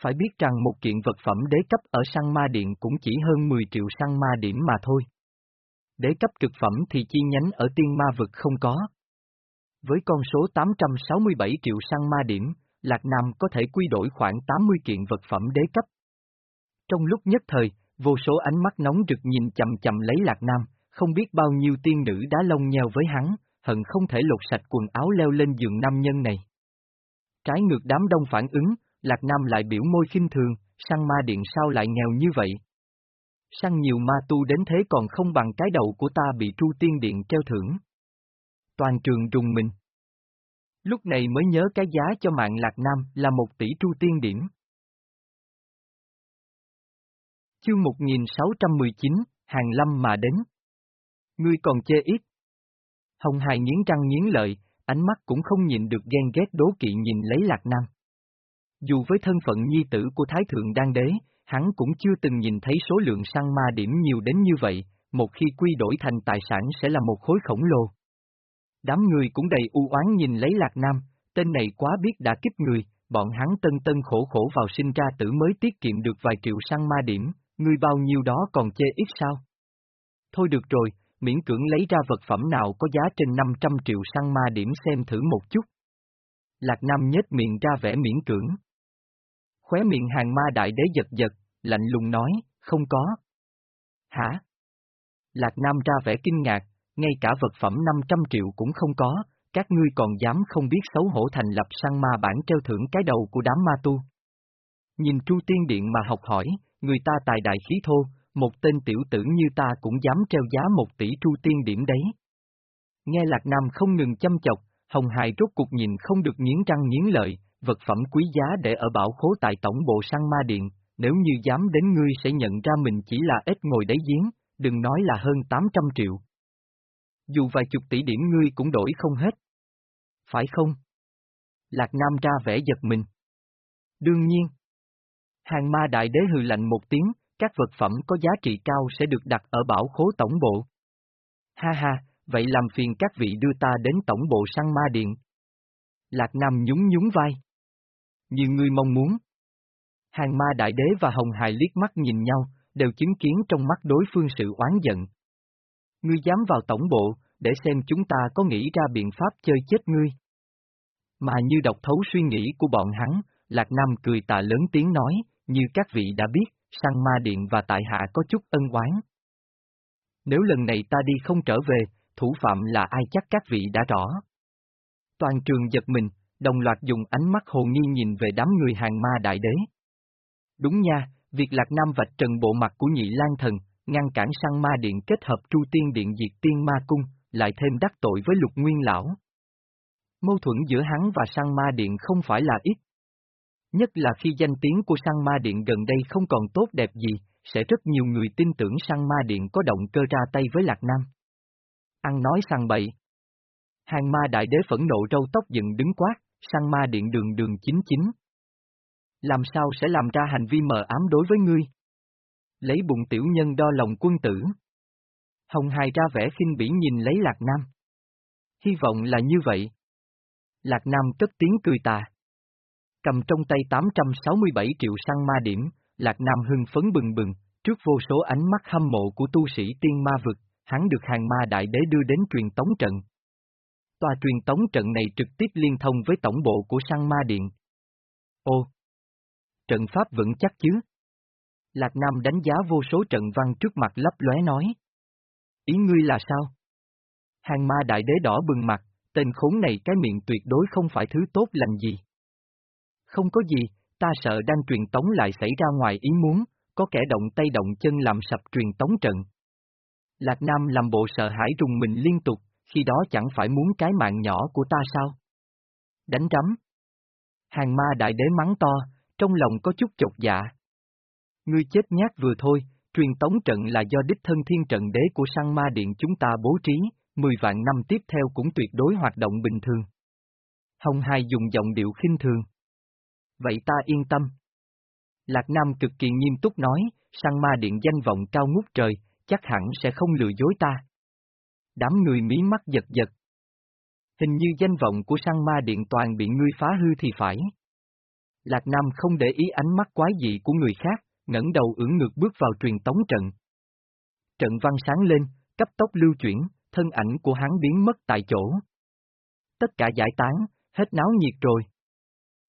Phải biết rằng một kiện vật phẩm đế cấp ở Sang ma điện cũng chỉ hơn 10 triệu Sang ma điểm mà thôi đế cấp cực phẩm thì chi nhánh ở tiên ma vực không có. Với con số 867 triệu Sang ma điểm, Lạc Nam có thể quy đổi khoảng 80 kiện vật phẩm đế cấp. Trong lúc nhất thời, vô số ánh mắt nóng rực nhìn chầm chầm lấy Lạc Nam, không biết bao nhiêu tiên nữ đá lông nheo với hắn, hận không thể lột sạch quần áo leo lên giường nam nhân này. Trái ngược đám đông phản ứng, Lạc Nam lại biểu môi khinh thường, săn ma điện sao lại nghèo như vậy? Săn nhiều ma tu đến thế còn không bằng cái đầu của ta bị tru tiên điện treo thưởng. Toàn trường rùng mình. Lúc này mới nhớ cái giá cho mạng Lạc Nam là một tỷ tru tiên điểm. Chương 1619, Hàng Lâm mà đến. Ngươi còn chê ít. Hồng Hải nghiến răng nghiến lợi, ánh mắt cũng không nhìn được ghen ghét đố kỵ nhìn lấy Lạc Nam. Dù với thân phận nhi tử của Thái Thượng Đan Đế, hắn cũng chưa từng nhìn thấy số lượng săn ma điểm nhiều đến như vậy, một khi quy đổi thành tài sản sẽ là một khối khổng lồ. Đám người cũng đầy u oán nhìn lấy Lạc Nam, tên này quá biết đã kích người, bọn hắn tân tân khổ khổ vào sinh ra tử mới tiết kiệm được vài triệu săn ma điểm, người bao nhiêu đó còn chê ít sao? Thôi được rồi, miễn cưỡng lấy ra vật phẩm nào có giá trên 500 triệu săn ma điểm xem thử một chút. Lạc Nam nhếch miệng ra vẻ miễn cưỡng. Khóe miệng hàng ma đại đế giật giật, lạnh lùng nói, không có. Hả? Lạc Nam ra vẻ kinh ngạc, ngay cả vật phẩm 500 triệu cũng không có, các ngươi còn dám không biết xấu hổ thành lập săn ma bản treo thưởng cái đầu của đám ma tu. Nhìn chu Tiên Điện mà học hỏi, người ta tài đại khí thô, một tên tiểu tử như ta cũng dám treo giá một tỷ chu Tiên Điểm đấy. Nghe Lạc Nam không ngừng chăm chọc, Hồng Hải rốt cục nhìn không được nghiến răng nghiến lợi, vật phẩm quý giá để ở bảo khố tại tổng bộ săn ma điện, nếu như dám đến ngươi sẽ nhận ra mình chỉ là ít ngồi đáy giếng, đừng nói là hơn 800 triệu. Dù vài chục tỷ điểm ngươi cũng đổi không hết. Phải không? Lạc Nam ra vẻ giật mình. Đương nhiên. Hàng ma đại đế hừ lạnh một tiếng, các vật phẩm có giá trị cao sẽ được đặt ở bảo khố tổng bộ. Ha ha, vậy làm phiền các vị đưa ta đến tổng bộ săn ma điện. Lạc Nam nhún nhún vai. Như ngươi mong muốn. Hàng ma đại đế và hồng hài liếc mắt nhìn nhau, đều chứng kiến trong mắt đối phương sự oán giận. Ngươi dám vào tổng bộ, để xem chúng ta có nghĩ ra biện pháp chơi chết ngươi. Mà như đọc thấu suy nghĩ của bọn hắn, Lạc Nam cười tà lớn tiếng nói, như các vị đã biết, sang ma điện và tại hạ có chút ân oán. Nếu lần này ta đi không trở về, thủ phạm là ai chắc các vị đã rõ. Toàn trường giật mình, đồng loạt dùng ánh mắt hồ nghi nhìn về đám người hàng ma đại đế. Đúng nha, việc Lạc Nam vạch trần bộ mặt của nhị lang thần, ngăn cản sang ma điện kết hợp tru tiên điện diệt tiên ma cung, lại thêm đắc tội với lục nguyên lão. Mâu thuẫn giữa hắn và sang ma điện không phải là ít. Nhất là khi danh tiếng của sang ma điện gần đây không còn tốt đẹp gì, sẽ rất nhiều người tin tưởng sang ma điện có động cơ ra tay với Lạc Nam. Ăn nói sang bậy. Hàng ma đại đế phẫn nộ râu tóc dựng đứng quát, Sang ma điện đường đường chính chính. Làm sao sẽ làm ra hành vi mờ ám đối với ngươi? Lấy bụng tiểu nhân đo lòng quân tử. Hồng Hài ra vẻ khinh bỉ nhìn lấy Lạc Nam. Hy vọng là như vậy. Lạc Nam cất tiếng cười tà. Cầm trong tay 867 triệu sang ma điểm, Lạc Nam hưng phấn bừng bừng, trước vô số ánh mắt hâm mộ của tu sĩ tiên ma vực, hắn được hàng ma đại đế đưa đến truyền tống trận. Tòa truyền tống trận này trực tiếp liên thông với tổng bộ của Sang ma điện. Ô! Trận pháp vững chắc chứ? Lạc Nam đánh giá vô số trận văn trước mặt lấp lóe nói. Ý ngươi là sao? Hàng ma đại đế đỏ bừng mặt, tên khốn này cái miệng tuyệt đối không phải thứ tốt lành gì. Không có gì, ta sợ đang truyền tống lại xảy ra ngoài ý muốn, có kẻ động tay động chân làm sập truyền tống trận. Lạc Nam làm bộ sợ hãi rùng mình liên tục, khi đó chẳng phải muốn cái mạng nhỏ của ta sao? Đánh rắm. Hàng ma đại đế mắng to, trong lòng có chút chột dạ. Ngươi chết nhát vừa thôi, truyền tống trận là do đích thân thiên trận đế của sang ma điện chúng ta bố trí, 10 vạn năm tiếp theo cũng tuyệt đối hoạt động bình thường. Hồng Hai dùng giọng điệu khinh thường. Vậy ta yên tâm. Lạc Nam cực kỳ nghiêm túc nói, sang ma điện danh vọng cao ngút trời, chắc hẳn sẽ không lừa dối ta. Đám người mí mắt giật giật. Hình như danh vọng của sang ma điện toàn bị ngươi phá hư thì phải. Lạc Nam không để ý ánh mắt quái dị của người khác, ngẩng đầu ưỡn ngược bước vào truyền tống trận. Trận văn sáng lên, cấp tốc lưu chuyển, thân ảnh của hắn biến mất tại chỗ. Tất cả giải tán, hết náo nhiệt rồi.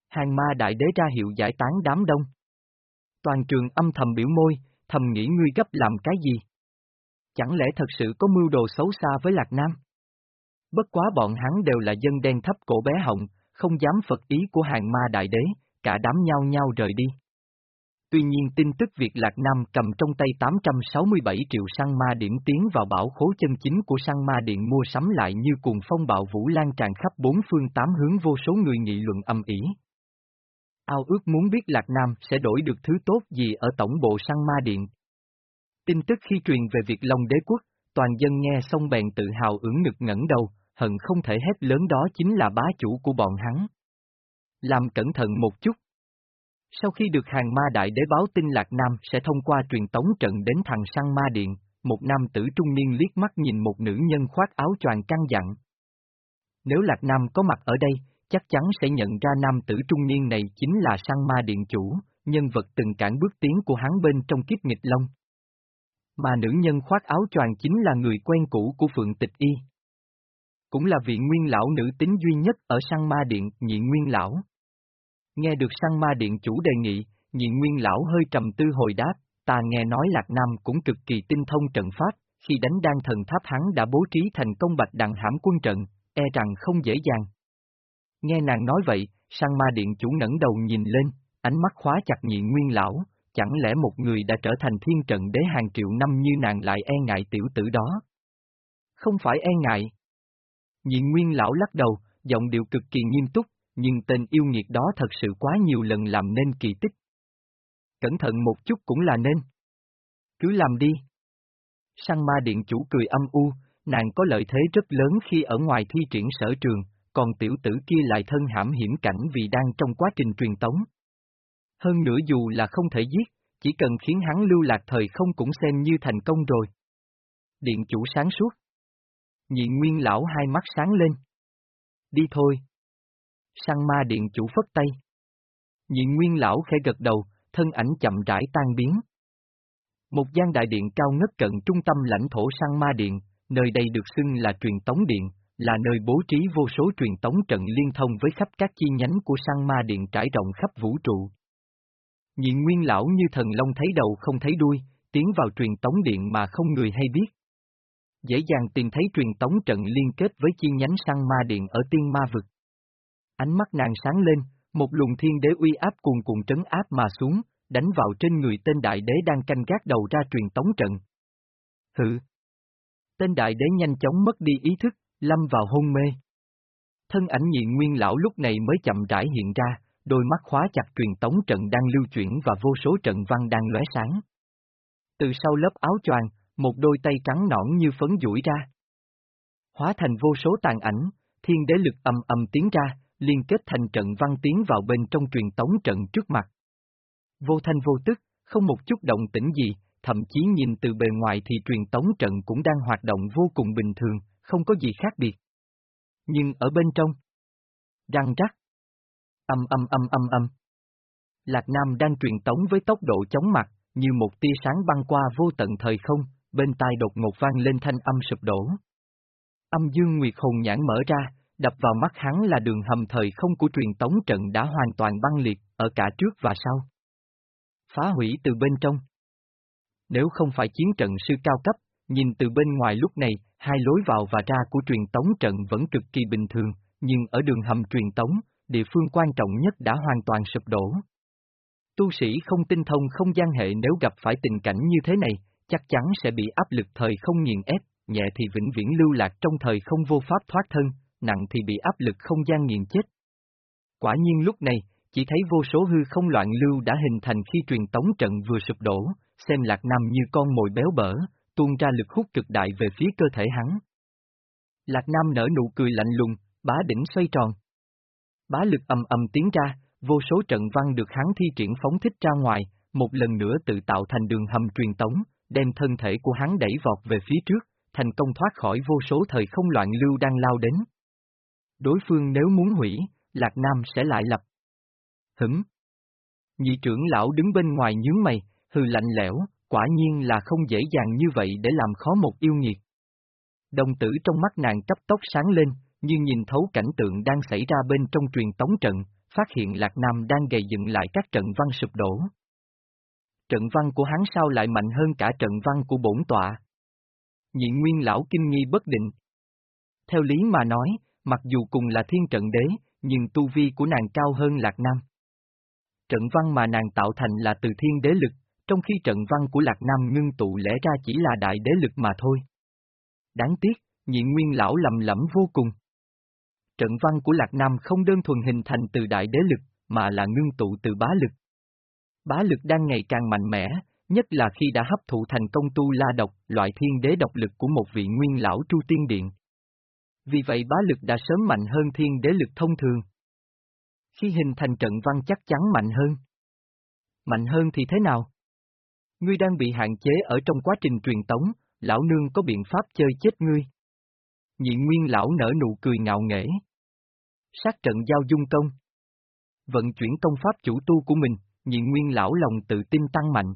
Hàng ma đại đế ra hiệu giải tán đám đông. Toàn trường âm thầm biểu môi, thầm nghĩ ngươi gấp làm cái gì? Chẳng lẽ thật sự có mưu đồ xấu xa với Lạc Nam? Bất quá bọn hắn đều là dân đen thấp cổ bé họng, không dám phật ý của hàng ma đại đế, cả đám nhau nhau rời đi. Tuy nhiên tin tức việc Lạc Nam cầm trong tay 867 triệu săn ma điểm tiến vào bảo khố chân chính của săn ma điện mua sắm lại như cuồng phong bạo vũ lan tràn khắp bốn phương tám hướng vô số người nghị luận âm ỉ. Ao ước muốn biết Lạc Nam sẽ đổi được thứ tốt gì ở tổng bộ săn ma điện. Tin tức khi truyền về việc Long đế quốc, toàn dân nghe xong bèn tự hào ưỡn ngực ngẩng đầu, hận không thể hét lớn đó chính là bá chủ của bọn hắn. Làm cẩn thận một chút. Sau khi được hàng ma đại đế báo tin Lạc Nam sẽ thông qua truyền tống trận đến thằng săn ma điện, một nam tử trung niên liếc mắt nhìn một nữ nhân khoác áo choàng căng dặn. Nếu Lạc Nam có mặt ở đây, chắc chắn sẽ nhận ra nam tử trung niên này chính là săn ma điện chủ, nhân vật từng cản bước tiến của hắn bên trong kiếp nghịch long. Mà nữ nhân khoác áo choàng chính là người quen cũ của Phượng Tịch Y. Cũng là vị nguyên lão nữ tính duy nhất ở săn ma điện, nhị nguyên lão. Nghe được săn ma điện chủ đề nghị, nhị nguyên lão hơi trầm tư hồi đáp, ta nghe nói Lạc Nam cũng cực kỳ tinh thông trận pháp, khi đánh đan thần tháp hắn đã bố trí thành công bạch đằng hãm quân trận, e rằng không dễ dàng. Nghe nàng nói vậy, sang ma điện chủ ngẩng đầu nhìn lên, ánh mắt khóa chặt nhị nguyên lão, chẳng lẽ một người đã trở thành thiên trận đế hàng triệu năm như nàng lại e ngại tiểu tử đó? Không phải e ngại. Nhị nguyên lão lắc đầu, giọng điệu cực kỳ nghiêm túc, nhưng tên yêu nghiệt đó thật sự quá nhiều lần làm nên kỳ tích. Cẩn thận một chút cũng là nên. Cứ làm đi. Sang ma điện chủ cười âm u, nàng có lợi thế rất lớn khi ở ngoài thi triển sở trường, còn tiểu tử kia lại thân hãm hiểm cảnh vì đang trong quá trình truyền tống. Hơn nữa dù là không thể giết, chỉ cần khiến hắn lưu lạc thời không cũng xem như thành công rồi. Điện chủ sáng suốt. Nhị nguyên lão hai mắt sáng lên. Đi thôi. Sang ma điện chủ phất tay. Nhị nguyên lão khẽ gật đầu, thân ảnh chậm rãi tan biến. Một gian đại điện cao ngất cận trung tâm lãnh thổ sang ma điện, nơi đây được xưng là truyền tống điện, là nơi bố trí vô số truyền tống trận liên thông với khắp các chi nhánh của sang ma điện trải rộng khắp vũ trụ. Nhị nguyên lão như thần long thấy đầu không thấy đuôi, tiến vào truyền tống điện mà không người hay biết. Dễ dàng tìm thấy truyền tống trận liên kết với chi nhánh sang ma điện ở tiên ma vực. Ánh mắt nàng sáng lên, một luồng thiên đế uy áp cuồn cuộn trấn áp mà xuống, đánh vào trên người tên đại đế đang canh gác đầu ra truyền tống trận. Hự! Tên đại đế nhanh chóng mất đi ý thức, lâm vào hôn mê. Thân ảnh nhị nguyên lão lúc này mới chậm rãi hiện ra, đôi mắt khóa chặt truyền tống trận đang lưu chuyển và vô số trận văn đang lóe sáng. Từ sau lớp áo choàng, một đôi tay trắng nõn như phấn duỗi ra. Hóa thành vô số tàn ảnh, thiên đế lực âm âm tiến ra, liên kết thành trận văn tiến vào bên trong truyền tống trận trước mặt. Vô thanh vô tức, không một chút động tĩnh gì, thậm chí nhìn từ bề ngoài thì truyền tống trận cũng đang hoạt động vô cùng bình thường, không có gì khác biệt. Nhưng ở bên trong, răng rắc, âm âm âm âm âm. Lạc Nam đang truyền tống với tốc độ chóng mặt, như một tia sáng băng qua vô tận thời không, bên tai đột ngột vang lên thanh âm sụp đổ. Âm dương nguyệt hồn nhãn mở ra, đập vào mắt hắn là đường hầm thời không của truyền tống trận đã hoàn toàn băng liệt, ở cả trước và sau. Phá hủy từ bên trong. Nếu không phải chiến trận sư cao cấp, nhìn từ bên ngoài lúc này, hai lối vào và ra của truyền tống trận vẫn cực kỳ bình thường, nhưng ở đường hầm truyền tống, địa phương quan trọng nhất đã hoàn toàn sụp đổ. Tu sĩ không tinh thông không gian hệ nếu gặp phải tình cảnh như thế này, chắc chắn sẽ bị áp lực thời không nghiền ép, nhẹ thì vĩnh viễn lưu lạc trong thời không vô pháp thoát thân, nặng thì bị áp lực không gian nghiền chết. Quả nhiên lúc này, chỉ thấy vô số hư không loạn lưu đã hình thành khi truyền tống trận vừa sụp đổ, xem Lạc Nam như con mồi béo bở, tuôn ra lực hút cực đại về phía cơ thể hắn. Lạc Nam nở nụ cười lạnh lùng, bá đỉnh xoay tròn. Bá lực âm âm tiến ra, vô số trận văn được hắn thi triển phóng thích ra ngoài, một lần nữa tự tạo thành đường hầm truyền tống, đem thân thể của hắn đẩy vọt về phía trước, thành công thoát khỏi vô số thời không loạn lưu đang lao đến. Đối phương nếu muốn hủy, Lạc Nam sẽ lại lập. Hửm. Nhị trưởng lão đứng bên ngoài nhướng mày, hừ lạnh lẽo, quả nhiên là không dễ dàng như vậy để làm khó một yêu nghiệt. Đồng tử trong mắt nàng cấp tốc sáng lên, nhưng nhìn thấu cảnh tượng đang xảy ra bên trong truyền tống trận, phát hiện Lạc Nam đang gầy dựng lại các trận văn sụp đổ. Trận văn của hắn sao lại mạnh hơn cả trận văn của bổn tọa? Nhị nguyên lão kinh nghi bất định. Theo lý mà nói, mặc dù cùng là thiên trận đế, nhưng tu vi của nàng cao hơn Lạc Nam. Trận văn mà nàng tạo thành là từ thiên đế lực, trong khi trận văn của Lạc Nam ngưng tụ lẽ ra chỉ là đại đế lực mà thôi. Đáng tiếc, nhị nguyên lão lầm lẫm vô cùng. Trận văn của Lạc Nam không đơn thuần hình thành từ đại đế lực, mà là ngưng tụ từ bá lực. Bá lực đang ngày càng mạnh mẽ, nhất là khi đã hấp thụ thành công tu la độc, loại thiên đế độc lực của một vị nguyên lão tru tiên điện. Vì vậy bá lực đã sớm mạnh hơn thiên đế lực thông thường. Khi hình thành trận văn chắc chắn mạnh hơn. Mạnh hơn thì thế nào? Ngươi đang bị hạn chế ở trong quá trình truyền tống, lão nương có biện pháp chơi chết ngươi. Nhị nguyên lão nở nụ cười ngạo nghễ. Sát trận giao dung công. Vận chuyển công pháp chủ tu của mình, nhị nguyên lão lòng tự tin tăng mạnh.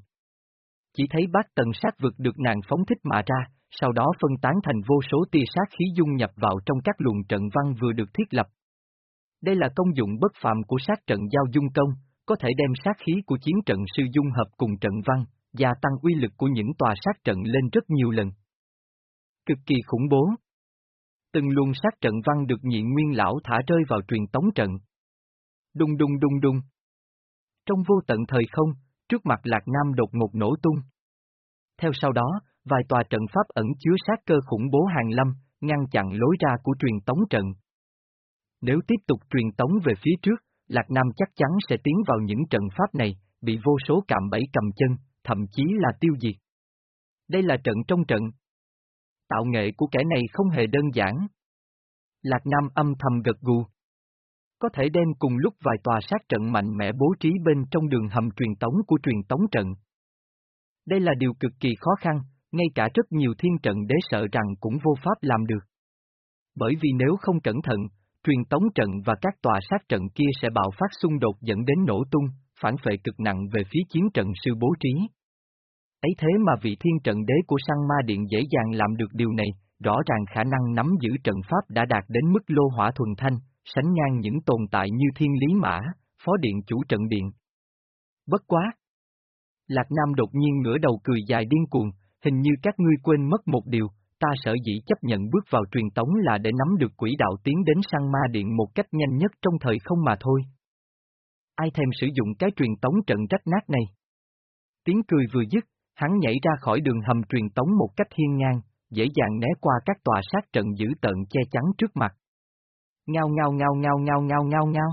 Chỉ thấy bát tần sát vực được nàng phóng thích mà ra, sau đó phân tán thành vô số tia sát khí dung nhập vào trong các luồng trận văn vừa được thiết lập. Đây là công dụng bất phàm của sát trận giao dung công, có thể đem sát khí của chiến trận sư dung hợp cùng trận văn, gia tăng uy lực của những tòa sát trận lên rất nhiều lần. Cực kỳ khủng bố. Từng luồng sát trận văn được nhị nguyên lão thả rơi vào truyền tống trận. Đung đung đung đung. Trong vô tận thời không, trước mặt Lạc Nam đột ngột nổ tung. Theo sau đó, vài tòa trận pháp ẩn chứa sát cơ khủng bố hàng lâm, ngăn chặn lối ra của truyền tống trận. Nếu tiếp tục truyền tống về phía trước, Lạc Nam chắc chắn sẽ tiến vào những trận pháp này, bị vô số cạm bẫy cầm chân, thậm chí là tiêu diệt. Đây là trận trong trận. Tạo nghệ của kẻ này không hề đơn giản. Lạc Nam âm thầm gật gù. Có thể đem cùng lúc vài tòa sát trận mạnh mẽ bố trí bên trong đường hầm truyền tống của truyền tống trận. Đây là điều cực kỳ khó khăn, ngay cả rất nhiều thiên trận đế sợ rằng cũng vô pháp làm được. Bởi vì nếu không cẩn thận, truyền tống trận và các tòa sát trận kia sẽ bạo phát xung đột dẫn đến nổ tung, phản phệ cực nặng về phía chiến trận sư bố trí. Ấy thế mà vị thiên trận đế của sang ma điện dễ dàng làm được điều này, rõ ràng khả năng nắm giữ trận pháp đã đạt đến mức lô hỏa thuần thanh, sánh ngang những tồn tại như thiên lý mã, phó điện chủ trận điện. Bất quá! Lạc Nam đột nhiên ngửa đầu cười dài điên cuồng, hình như các ngươi quên mất một điều, ta sở dĩ chấp nhận bước vào truyền tống là để nắm được quỹ đạo tiến đến sang ma điện một cách nhanh nhất trong thời không mà thôi. Ai thèm sử dụng cái truyền tống trận rách nát này? Tiếng cười vừa dứt, hắn nhảy ra khỏi đường hầm truyền tống một cách hiên ngang, dễ dàng né qua các tòa sát trận giữ tận che chắn trước mặt. Ngao ngao ngao ngao ngao ngao ngao ngao.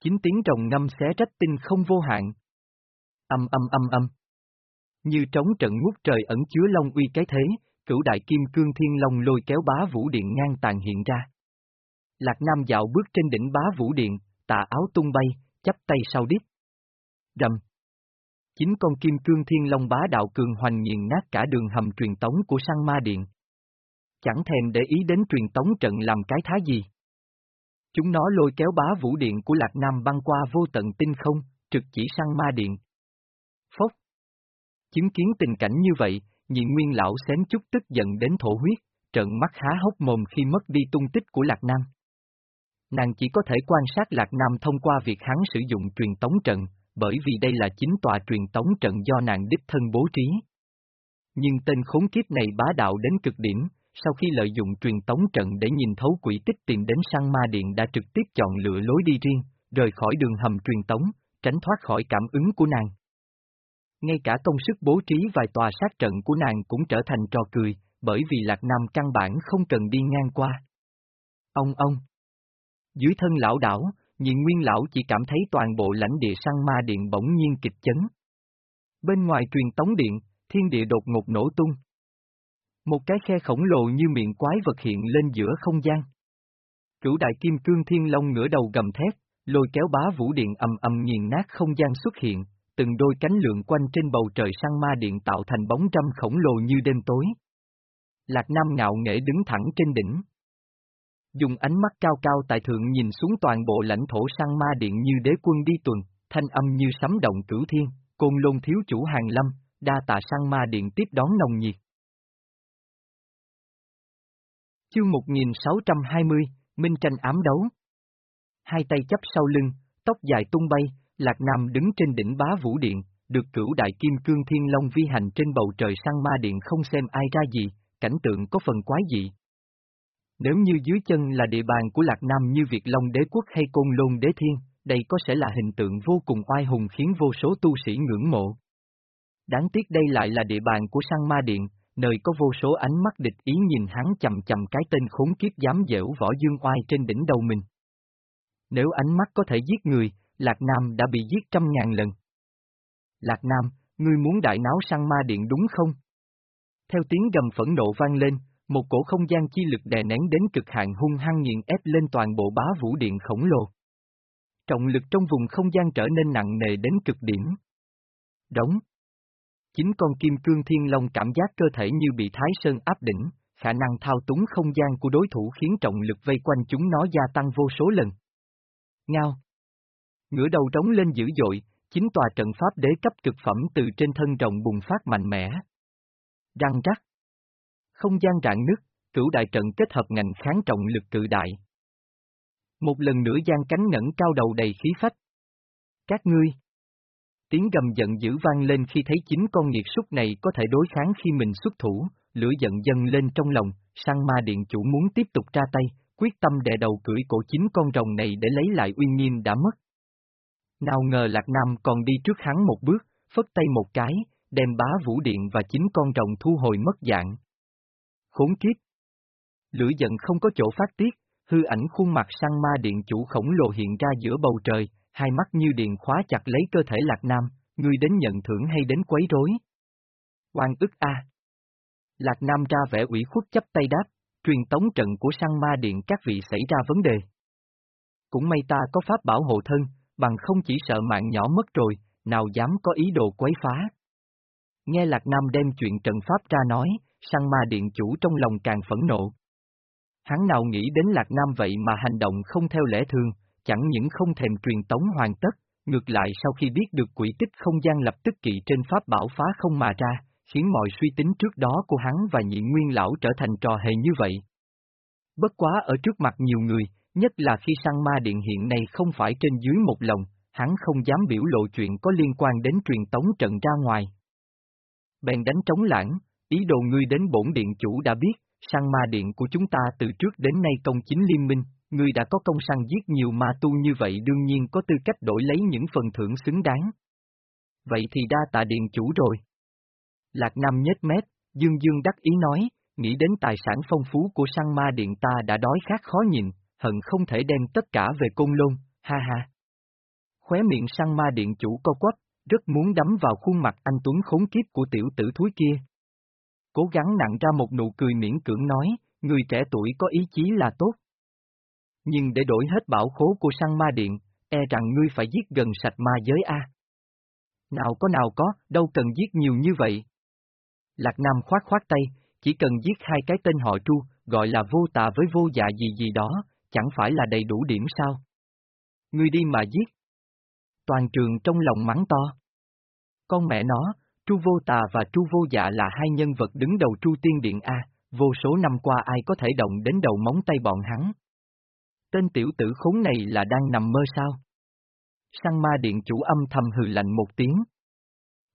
Chính tiếng rồng ngâm xé rách tinh không vô hạn. Âm âm âm âm. Như trống trận ngút trời ẩn chứa long uy cái thế, cửu đại kim cương thiên long lôi kéo bá vũ điện ngang tàn hiện ra. Lạc Nam dạo bước trên đỉnh bá vũ điện, tà áo tung bay, chắp tay sau đít. Rầm. Chính con kim cương thiên long bá đạo cường hoành nghiền nát cả đường hầm truyền tống của sang ma điện. Chẳng thèm để ý đến truyền tống trận làm cái thái gì. Chúng nó lôi kéo bá vũ điện của Lạc Nam băng qua vô tận tinh không, trực chỉ sang ma điện. Phốc. Chứng kiến tình cảnh như vậy, nhị nguyên lão xém chút tức giận đến thổ huyết, trận mắt há hốc mồm khi mất đi tung tích của Lạc Nam. Nàng chỉ có thể quan sát Lạc Nam thông qua việc hắn sử dụng truyền tống trận, bởi vì đây là chính tòa truyền tống trận do nàng đích thân bố trí. Nhưng tên khốn kiếp này bá đạo đến cực điểm, sau khi lợi dụng truyền tống trận để nhìn thấu quỷ tích tìm đến sang ma điện đã trực tiếp chọn lựa lối đi riêng, rời khỏi đường hầm truyền tống, tránh thoát khỏi cảm ứng của nàng. Ngay cả công sức bố trí vài tòa sát trận của nàng cũng trở thành trò cười, bởi vì Lạc Nam căn bản không cần đi ngang qua. Ông ông! Dưới thân lão đảo, nhị nguyên lão chỉ cảm thấy toàn bộ lãnh địa sang ma điện bỗng nhiên kịch chấn. Bên ngoài truyền tống điện, thiên địa đột ngột nổ tung. Một cái khe khổng lồ như miệng quái vật hiện lên giữa không gian. Cửu đại kim cương thiên long ngửa đầu gầm thét, lôi kéo bá vũ điện ầm ầm nghiền nát không gian xuất hiện, từng đôi cánh lượng quanh trên bầu trời sang ma điện tạo thành bóng trăm khổng lồ như đêm tối. Lạc Nam ngạo nghệ đứng thẳng trên đỉnh. Dùng ánh mắt cao cao tại thượng nhìn xuống toàn bộ lãnh thổ sang ma điện như đế quân đi tuần, thanh âm như sấm động cửu thiên, côn lôn thiếu chủ hàng lâm, đa tạ sang ma điện tiếp đón nồng nhiệt. Chương 1620, Minh tranh ám đấu. Hai tay chấp sau lưng, tóc dài tung bay, Lạc Nam đứng trên đỉnh bá vũ điện, được cửu đại kim cương thiên long vi hành trên bầu trời sang ma điện không xem ai ra gì, cảnh tượng có phần quái dị. Nếu như dưới chân là địa bàn của Lạc Nam như Việt Long đế quốc hay Côn Lôn đế thiên, đây có sẽ là hình tượng vô cùng oai hùng khiến vô số tu sĩ ngưỡng mộ. Đáng tiếc đây lại là địa bàn của Sang Ma Điện, nơi có vô số ánh mắt địch ý nhìn hắn chầm chầm cái tên khốn kiếp dám dễu võ dương oai trên đỉnh đầu mình. Nếu ánh mắt có thể giết người, Lạc Nam đã bị giết trăm ngàn lần. Lạc Nam, ngươi muốn đại náo Sang Ma Điện đúng không? Theo tiếng gầm phẫn nộ vang lên, một cổ không gian chi lực đè nén đến cực hạn hung hăng nghiền ép lên toàn bộ bá vũ điện khổng lồ. Trọng lực trong vùng không gian trở nên nặng nề đến cực điểm. Đóng. Chính con kim cương thiên long cảm giác cơ thể như bị thái sơn áp đỉnh, khả năng thao túng không gian của đối thủ khiến trọng lực vây quanh chúng nó gia tăng vô số lần. Ngao. Ngửa đầu trống lên dữ dội, chính tòa trận pháp đế cấp cực phẩm từ trên thân rồng bùng phát mạnh mẽ. Răng rắc. Không gian rạn nứt, cửu đại trận kết hợp ngành kháng trọng lực cự đại. Một lần nữa gian cánh ngẩng cao đầu đầy khí phách. Các ngươi. Tiếng gầm giận dữ vang lên khi thấy chính con nghiệt súc này có thể đối kháng khi mình xuất thủ, lửa giận dâng lên trong lòng, sang ma điện chủ muốn tiếp tục ra tay, quyết tâm đè đầu cưỡi cổ chính con rồng này để lấy lại uy nghiêm đã mất. Nào ngờ Lạc Nam còn đi trước hắn một bước, phất tay một cái, đem bá vũ điện và chính con rồng thu hồi mất dạng. Khốn kiếp! Lửa giận không có chỗ phát tiết, hư ảnh khuôn mặt sang ma điện chủ khổng lồ hiện ra giữa bầu trời, hai mắt như điện khóa chặt lấy cơ thể Lạc Nam, ngươi đến nhận thưởng hay đến quấy rối? Quan ức a! Lạc Nam ra vẻ ủy khuất chấp tay đáp, truyền tống trận của sang ma điện các vị xảy ra vấn đề. Cũng may ta có pháp bảo hộ thân, bằng không chỉ sợ mạng nhỏ mất rồi, nào dám có ý đồ quấy phá. Nghe Lạc Nam đem chuyện trận pháp ra nói, sang ma điện chủ trong lòng càng phẫn nộ. Hắn nào nghĩ đến Lạc Nam vậy mà hành động không theo lẽ thường, chẳng những không thèm truyền tống hoàn tất, ngược lại sau khi biết được quỷ tích không gian lập tức kỵ trên pháp bảo phá không mà ra, khiến mọi suy tính trước đó của hắn và nhị nguyên lão trở thành trò hề như vậy. Bất quá ở trước mặt nhiều người, nhất là khi sang ma điện hiện nay không phải trên dưới một lòng, hắn không dám biểu lộ chuyện có liên quan đến truyền tống trận ra ngoài. Bèn đánh trống lãng, ý đồ ngươi đến bổn điện chủ đã biết, sang ma điện của chúng ta từ trước đến nay công chính liên minh, ngươi đã có công săn giết nhiều ma tu như vậy đương nhiên có tư cách đổi lấy những phần thưởng xứng đáng. Vậy thì đa tạ điện chủ rồi. Lạc Nam nhếch mép, dương dương đắc ý nói, nghĩ đến tài sản phong phú của sang ma điện ta đã đói khát khó nhìn, hận không thể đem tất cả về côn lôn, ha ha. Khóe miệng sang ma điện chủ co quắp, rất muốn đấm vào khuôn mặt anh Tuấn khốn kiếp của tiểu tử thúi kia. Cố gắng nặng ra một nụ cười miễn cưỡng nói, người trẻ tuổi có ý chí là tốt. Nhưng để đổi hết bảo khố của sang ma điện, e rằng ngươi phải giết gần sạch ma giới A. Nào có nào có, đâu cần giết nhiều như vậy. Lạc Nam khoát khoát tay, chỉ cần giết hai cái tên họ tru, gọi là vô tà với vô dạ gì gì đó, chẳng phải là đầy đủ điểm sao? Ngươi đi mà giết. Toàn trường trong lòng mắng to. Con mẹ nó, Tru Vô Tà và Tru Vô Dạ là hai nhân vật đứng đầu Tru Tiên Điện A, vô số năm qua ai có thể động đến đầu móng tay bọn hắn. Tên tiểu tử khốn này là đang nằm mơ sao? Sang ma điện chủ âm thầm hừ lạnh một tiếng.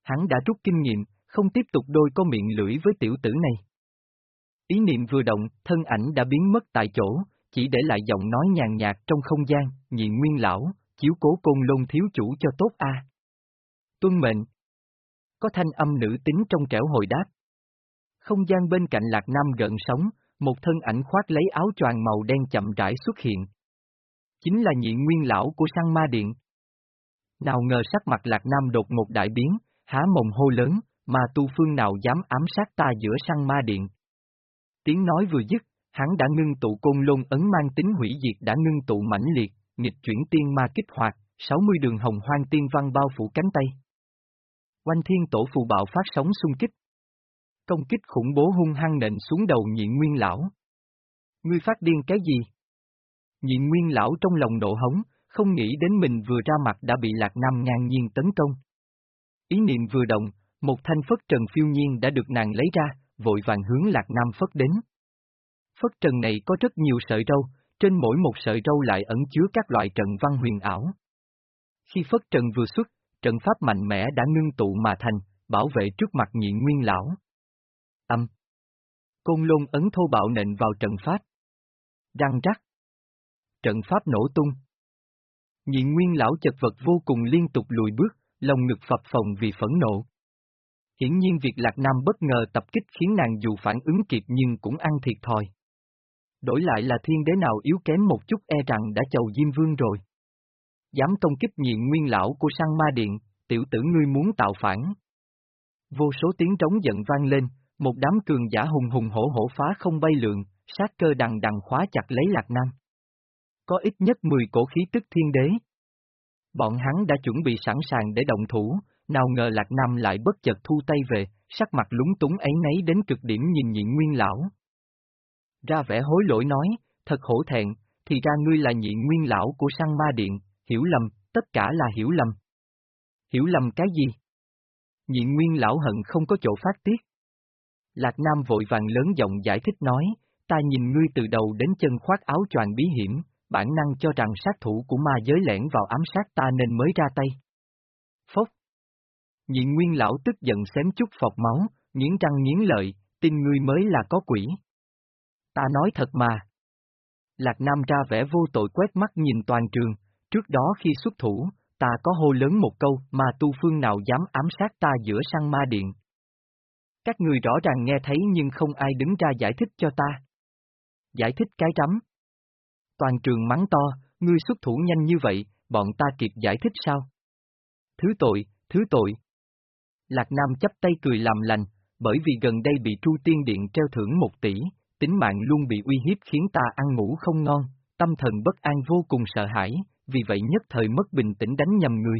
Hắn đã rút kinh nghiệm, không tiếp tục đôi có miệng lưỡi với tiểu tử này. Ý niệm vừa động, thân ảnh đã biến mất tại chỗ, chỉ để lại giọng nói nhàn nhạt trong không gian, nhị nguyên lão, chiếu cố côn lôn thiếu chủ cho tốt a. Tuân mệnh. Có thanh âm nữ tính trong trẻo hồi đáp. Không gian bên cạnh Lạc Nam gợn sóng, một thân ảnh khoác lấy áo choàng màu đen chậm rãi xuất hiện. Chính là nhị nguyên lão của sang ma điện. Nào ngờ sắc mặt Lạc Nam đột một đại biến, há mồm hô lớn, mà tu phương nào dám ám sát ta giữa sang ma điện. Tiếng nói vừa dứt, hắn đã ngưng tụ côn lôn ấn mang tính hủy diệt đã ngưng tụ mãnh liệt, nghịch chuyển tiên ma kích hoạt, 60 đường hồng hoang tiên văn bao phủ cánh tay. Oanh thiên tổ phù bạo phát sóng xung kích. Công kích khủng bố hung hăng nện xuống đầu nhị nguyên lão. Ngươi phát điên cái gì? Nhị nguyên lão trong lòng nộ hống, không nghĩ đến mình vừa ra mặt đã bị lạc nam ngang nhiên tấn công. Ý niệm vừa động, một thanh phất trần phiêu nhiên đã được nàng lấy ra, vội vàng hướng lạc nam phất đến. Phất trần này có rất nhiều sợi râu, trên mỗi một sợi râu lại ẩn chứa các loại trận văn huyền ảo. Khi phất trần vừa xuất, trận pháp mạnh mẽ đã ngưng tụ mà thành, bảo vệ trước mặt nhị nguyên lão. Âm. Côn lôn ấn thô bạo nện vào trận pháp. Răng rắc. Trận pháp nổ tung. Nhịn nguyên lão chật vật vô cùng liên tục lùi bước, lòng ngực phập phồng vì phẫn nộ. Hiển nhiên việc Lạc Nam bất ngờ tập kích khiến nàng dù phản ứng kịp nhưng cũng ăn thiệt thòi. Đổi lại là thiên đế nào yếu kém một chút e rằng đã chầu Diêm Vương rồi. Dám công kích nhịn nguyên lão của sang ma điện, tiểu tử ngươi muốn tạo phản. Vô số tiếng trống giận vang lên, một đám cường giả hùng hùng hổ hổ phá không bay lượn, sát cơ đằng đằng khóa chặt lấy Lạc Nam. Có ít nhất 10 cổ khí tức thiên đế. Bọn hắn đã chuẩn bị sẵn sàng để động thủ, nào ngờ Lạc Nam lại bất chợt thu tay về, sắc mặt lúng túng ấy nấy đến cực điểm nhìn nhịn nguyên lão. Ra vẻ hối lỗi nói, thật hổ thẹn, thì ra ngươi là nhịn nguyên lão của sang ma điện, hiểu lầm, tất cả là hiểu lầm. Hiểu lầm cái gì? Nhịn nguyên lão hận không có chỗ phát tiết. Lạc Nam vội vàng lớn giọng giải thích nói, ta nhìn ngươi từ đầu đến chân khoác áo choàng bí hiểm, bản năng cho rằng sát thủ của ma giới lẻn vào ám sát ta nên mới ra tay. Phốc. Nhịn nguyên lão tức giận xém chút phọc máu, nghiến răng nghiến lợi, tin ngươi mới là có quỷ. Ta nói thật mà. Lạc Nam ra vẻ vô tội quét mắt nhìn toàn trường, trước đó khi xuất thủ, ta có hô lớn một câu mà tu phương nào dám ám sát ta giữa sang ma điện. Các người rõ ràng nghe thấy nhưng không ai đứng ra giải thích cho ta. Giải thích cái rắm. Toàn trường mắng to, ngươi xuất thủ nhanh như vậy, bọn ta kịp giải thích sao? Thứ tội, thứ tội. Lạc Nam chấp tay cười làm lành, bởi vì gần đây bị Tru Tiên Điện treo thưởng một tỷ, tính mạng luôn bị uy hiếp khiến ta ăn ngủ không ngon, tâm thần bất an vô cùng sợ hãi, vì vậy nhất thời mất bình tĩnh đánh nhầm người.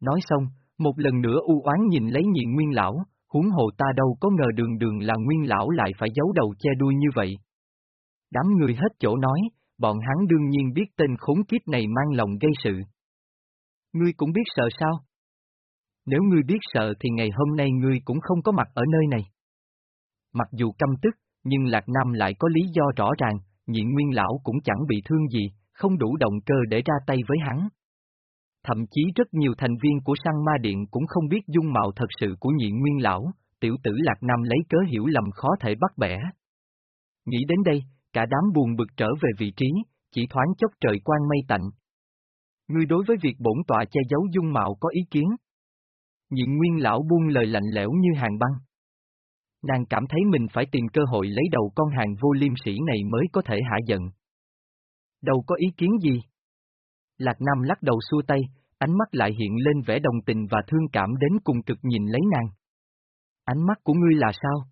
Nói xong, một lần nữa u oán nhìn lấy nhị nguyên lão, huống hồ ta đâu có ngờ đường đường là nguyên lão lại phải giấu đầu che đuôi như vậy. Đám người hết chỗ nói, bọn hắn đương nhiên biết tên khốn kiếp này mang lòng gây sự. Ngươi cũng biết sợ sao? Nếu ngươi biết sợ thì ngày hôm nay ngươi cũng không có mặt ở nơi này. Mặc dù căm tức, nhưng Lạc Nam lại có lý do rõ ràng, nhị nguyên lão cũng chẳng bị thương gì, không đủ động cơ để ra tay với hắn. Thậm chí rất nhiều thành viên của sang ma điện cũng không biết dung mạo thật sự của nhị nguyên lão, tiểu tử Lạc Nam lấy cớ hiểu lầm khó thể bắt bẻ. Nghĩ đến đây, cả đám buồn bực trở về vị trí, chỉ thoáng chốc trời quang mây tạnh. Ngươi đối với việc bổn tọa che giấu dung mạo có ý kiến? Nhị nguyên lão buông lời lạnh lẽo như hàng băng. Nàng cảm thấy mình phải tìm cơ hội lấy đầu con hàng vô liêm sĩ này mới có thể hạ giận. Đâu có ý kiến gì? Lạc Nam lắc đầu xua tay, ánh mắt lại hiện lên vẻ đồng tình và thương cảm đến cùng cực nhìn lấy nàng. Ánh mắt của ngươi là sao?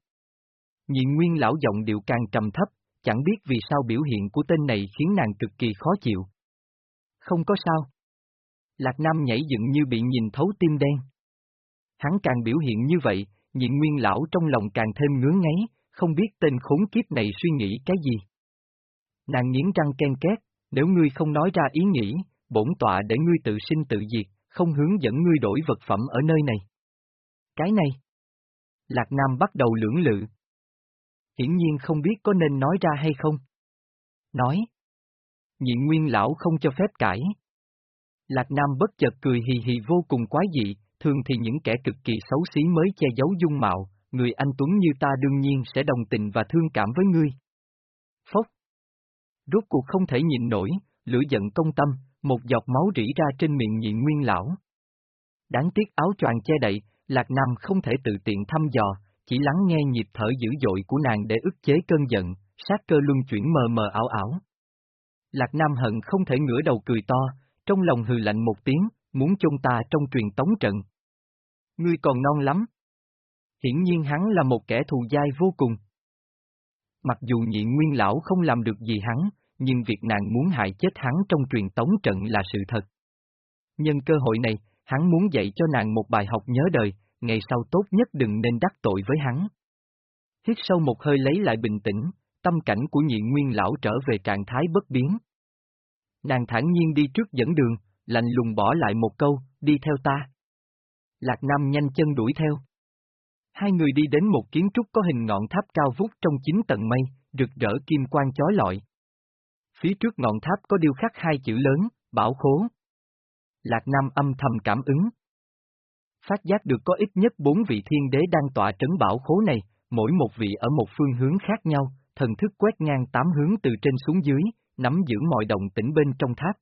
Nhịn nguyên lão giọng điệu càng trầm thấp, chẳng biết vì sao biểu hiện của tên này khiến nàng cực kỳ khó chịu. Không có sao. Lạc Nam nhảy dựng như bị nhìn thấu tim đen. Hắn càng biểu hiện như vậy, nhịn nguyên lão trong lòng càng thêm ngứa ngáy, không biết tên khốn kiếp này suy nghĩ cái gì. Nàng nghiến răng ken két, nếu ngươi không nói ra ý nghĩ, bổn tọa để ngươi tự sinh tự diệt, không hướng dẫn ngươi đổi vật phẩm ở nơi này. Cái này. Lạc Nam bắt đầu lưỡng lự. Hiển nhiên không biết có nên nói ra hay không. Nói. nhị nguyên lão không cho phép cãi. Lạc Nam bất chợt cười hì hì vô cùng quái dị, thường thì những kẻ cực kỳ xấu xí mới che giấu dung mạo, người anh Tuấn như ta đương nhiên sẽ đồng tình và thương cảm với ngươi. Rốt cuộc không thể nhịn nổi, lửa giận công tâm, một giọt máu rỉ ra trên miệng nhịn nguyên lão. Đáng tiếc áo choàng che đậy, Lạc Nam không thể tự tiện thăm dò, chỉ lắng nghe nhịp thở dữ dội của nàng để ức chế cơn giận, sát cơ luân chuyển mờ mờ ảo ảo. Lạc Nam hận không thể ngửa đầu cười to, trong lòng hừ lạnh một tiếng, muốn chôn ta trong truyền tống trận. Ngươi còn non lắm. Hiển nhiên hắn là một kẻ thù dai vô cùng. Mặc dù nhịn nguyên lão không làm được gì hắn, nhưng việc nàng muốn hại chết hắn trong truyền tống trận là sự thật. Nhân cơ hội này, hắn muốn dạy cho nàng một bài học nhớ đời, ngày sau tốt nhất đừng nên đắc tội với hắn. Hít sâu một hơi lấy lại bình tĩnh, tâm cảnh của nhị nguyên lão trở về trạng thái bất biến. Nàng thản nhiên đi trước dẫn đường, lạnh lùng bỏ lại một câu, đi theo ta. Lạc Nam nhanh chân đuổi theo. Hai người đi đến một kiến trúc có hình ngọn tháp cao vút trong chín tầng mây, rực rỡ kim quang chói lọi. Phía trước ngọn tháp có điêu khắc hai chữ lớn, bảo khố. Lạc Nam âm thầm cảm ứng. Phát giác được có ít nhất bốn vị thiên đế đang tọa trấn bảo khố này, mỗi một vị ở một phương hướng khác nhau, thần thức quét ngang tám hướng từ trên xuống dưới, nắm giữ mọi động tĩnh bên trong tháp.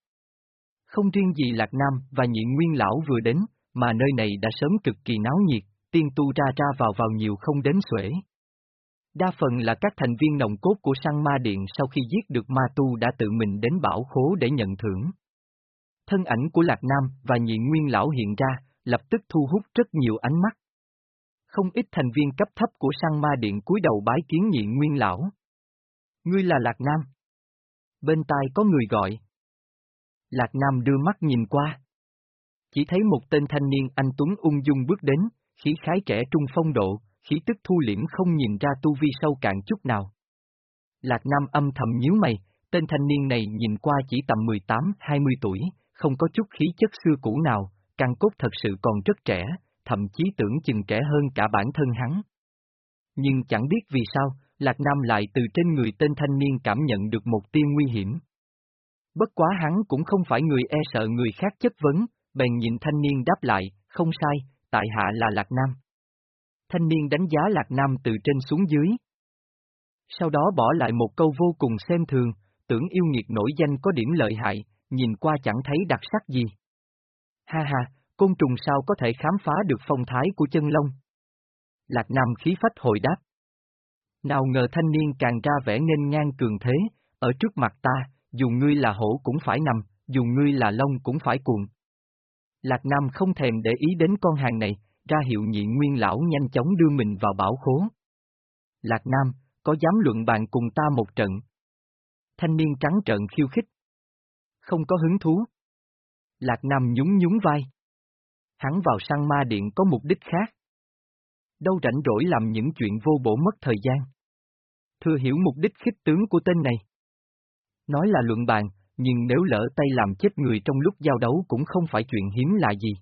Không riêng gì Lạc Nam và nhị nguyên lão vừa đến, mà nơi này đã sớm cực kỳ náo nhiệt, tiên tu ra ra vào vào nhiều không đến xuể. Đa phần là các thành viên nồng cốt của sang ma điện sau khi giết được ma tu đã tự mình đến bảo khố để nhận thưởng. Thân ảnh của Lạc Nam và nhị nguyên lão hiện ra, lập tức thu hút rất nhiều ánh mắt. Không ít thành viên cấp thấp của sang ma điện cúi đầu bái kiến nhị nguyên lão. Ngươi là Lạc Nam. Bên tai có người gọi. Lạc Nam đưa mắt nhìn qua. Chỉ thấy một tên thanh niên anh Tuấn ung dung bước đến, khí khái trẻ trung phong độ, khí tức thu liễm không nhìn ra tu vi sâu cạn chút nào. Lạc Nam âm thầm nhíu mày, tên thanh niên này nhìn qua chỉ tầm 18-20 tuổi, không có chút khí chất xưa cũ nào, căn cốt thật sự còn rất trẻ, thậm chí tưởng chừng trẻ hơn cả bản thân hắn. Nhưng chẳng biết vì sao, Lạc Nam lại từ trên người tên thanh niên cảm nhận được một tia nguy hiểm. Bất quá hắn cũng không phải người e sợ người khác chất vấn, bèn nhìn thanh niên đáp lại, không sai, tại hạ là Lạc Nam. Thanh niên đánh giá Lạc Nam từ trên xuống dưới. Sau đó bỏ lại một câu vô cùng xem thường, tưởng yêu nghiệt nổi danh có điểm lợi hại, nhìn qua chẳng thấy đặc sắc gì. Ha ha, côn trùng sao có thể khám phá được phong thái của chân lông? Lạc Nam khí phách hồi đáp. Nào ngờ thanh niên càng ra vẻ nghênh ngang cường thế, ở trước mặt ta, dù ngươi là hổ cũng phải nằm, dù ngươi là lông cũng phải cuộn. Lạc Nam không thèm để ý đến con hàng này, ra hiệu nhị nguyên lão nhanh chóng đưa mình vào bảo khố. Lạc Nam, có dám luận bàn cùng ta một trận? Thanh niên trắng trợn khiêu khích. Không có hứng thú. Lạc Nam nhún nhún vai. Hắn vào Sang ma điện có mục đích khác. Đâu rảnh rỗi làm những chuyện vô bổ mất thời gian. Thừa hiểu mục đích khích tướng của tên này. Nói là luận bàn, nhưng nếu lỡ tay làm chết người trong lúc giao đấu cũng không phải chuyện hiếm là gì.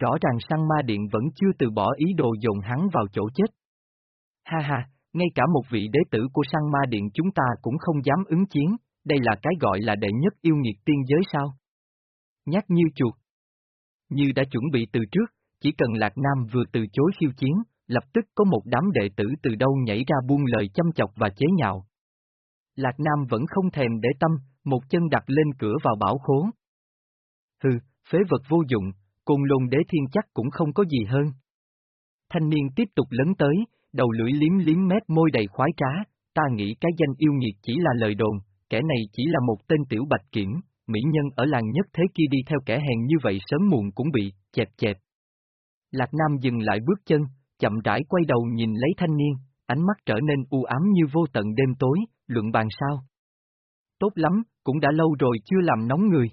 Rõ ràng sang ma điện vẫn chưa từ bỏ ý đồ dồn hắn vào chỗ chết. Ha ha, ngay cả một vị đế tử của sang ma điện chúng ta cũng không dám ứng chiến, đây là cái gọi là đệ nhất yêu nghiệt tiên giới sao? Nhắc như chuột. Như đã chuẩn bị từ trước, chỉ cần Lạc Nam vừa từ chối khiêu chiến, lập tức có một đám đệ tử từ đâu nhảy ra buông lời chăm chọc và chế nhạo. Lạc Nam vẫn không thèm để tâm, một chân đặt lên cửa vào bảo khố. Hừ, phế vật vô dụng, côn lôn đế thiên chắc cũng không có gì hơn. Thanh niên tiếp tục lấn tới, đầu lưỡi liếm liếm mép môi đầy khoái trá, ta nghĩ cái danh yêu nghiệt chỉ là lời đồn, kẻ này chỉ là một tên tiểu bạch kiểm, mỹ nhân ở làng nhất thế kia đi theo kẻ hèn như vậy sớm muộn cũng bị, chẹp chẹp. Lạc Nam dừng lại bước chân, chậm rãi quay đầu nhìn lấy thanh niên, ánh mắt trở nên u ám như vô tận đêm tối, luận bàn sao. Tốt lắm, cũng đã lâu rồi chưa làm nóng người.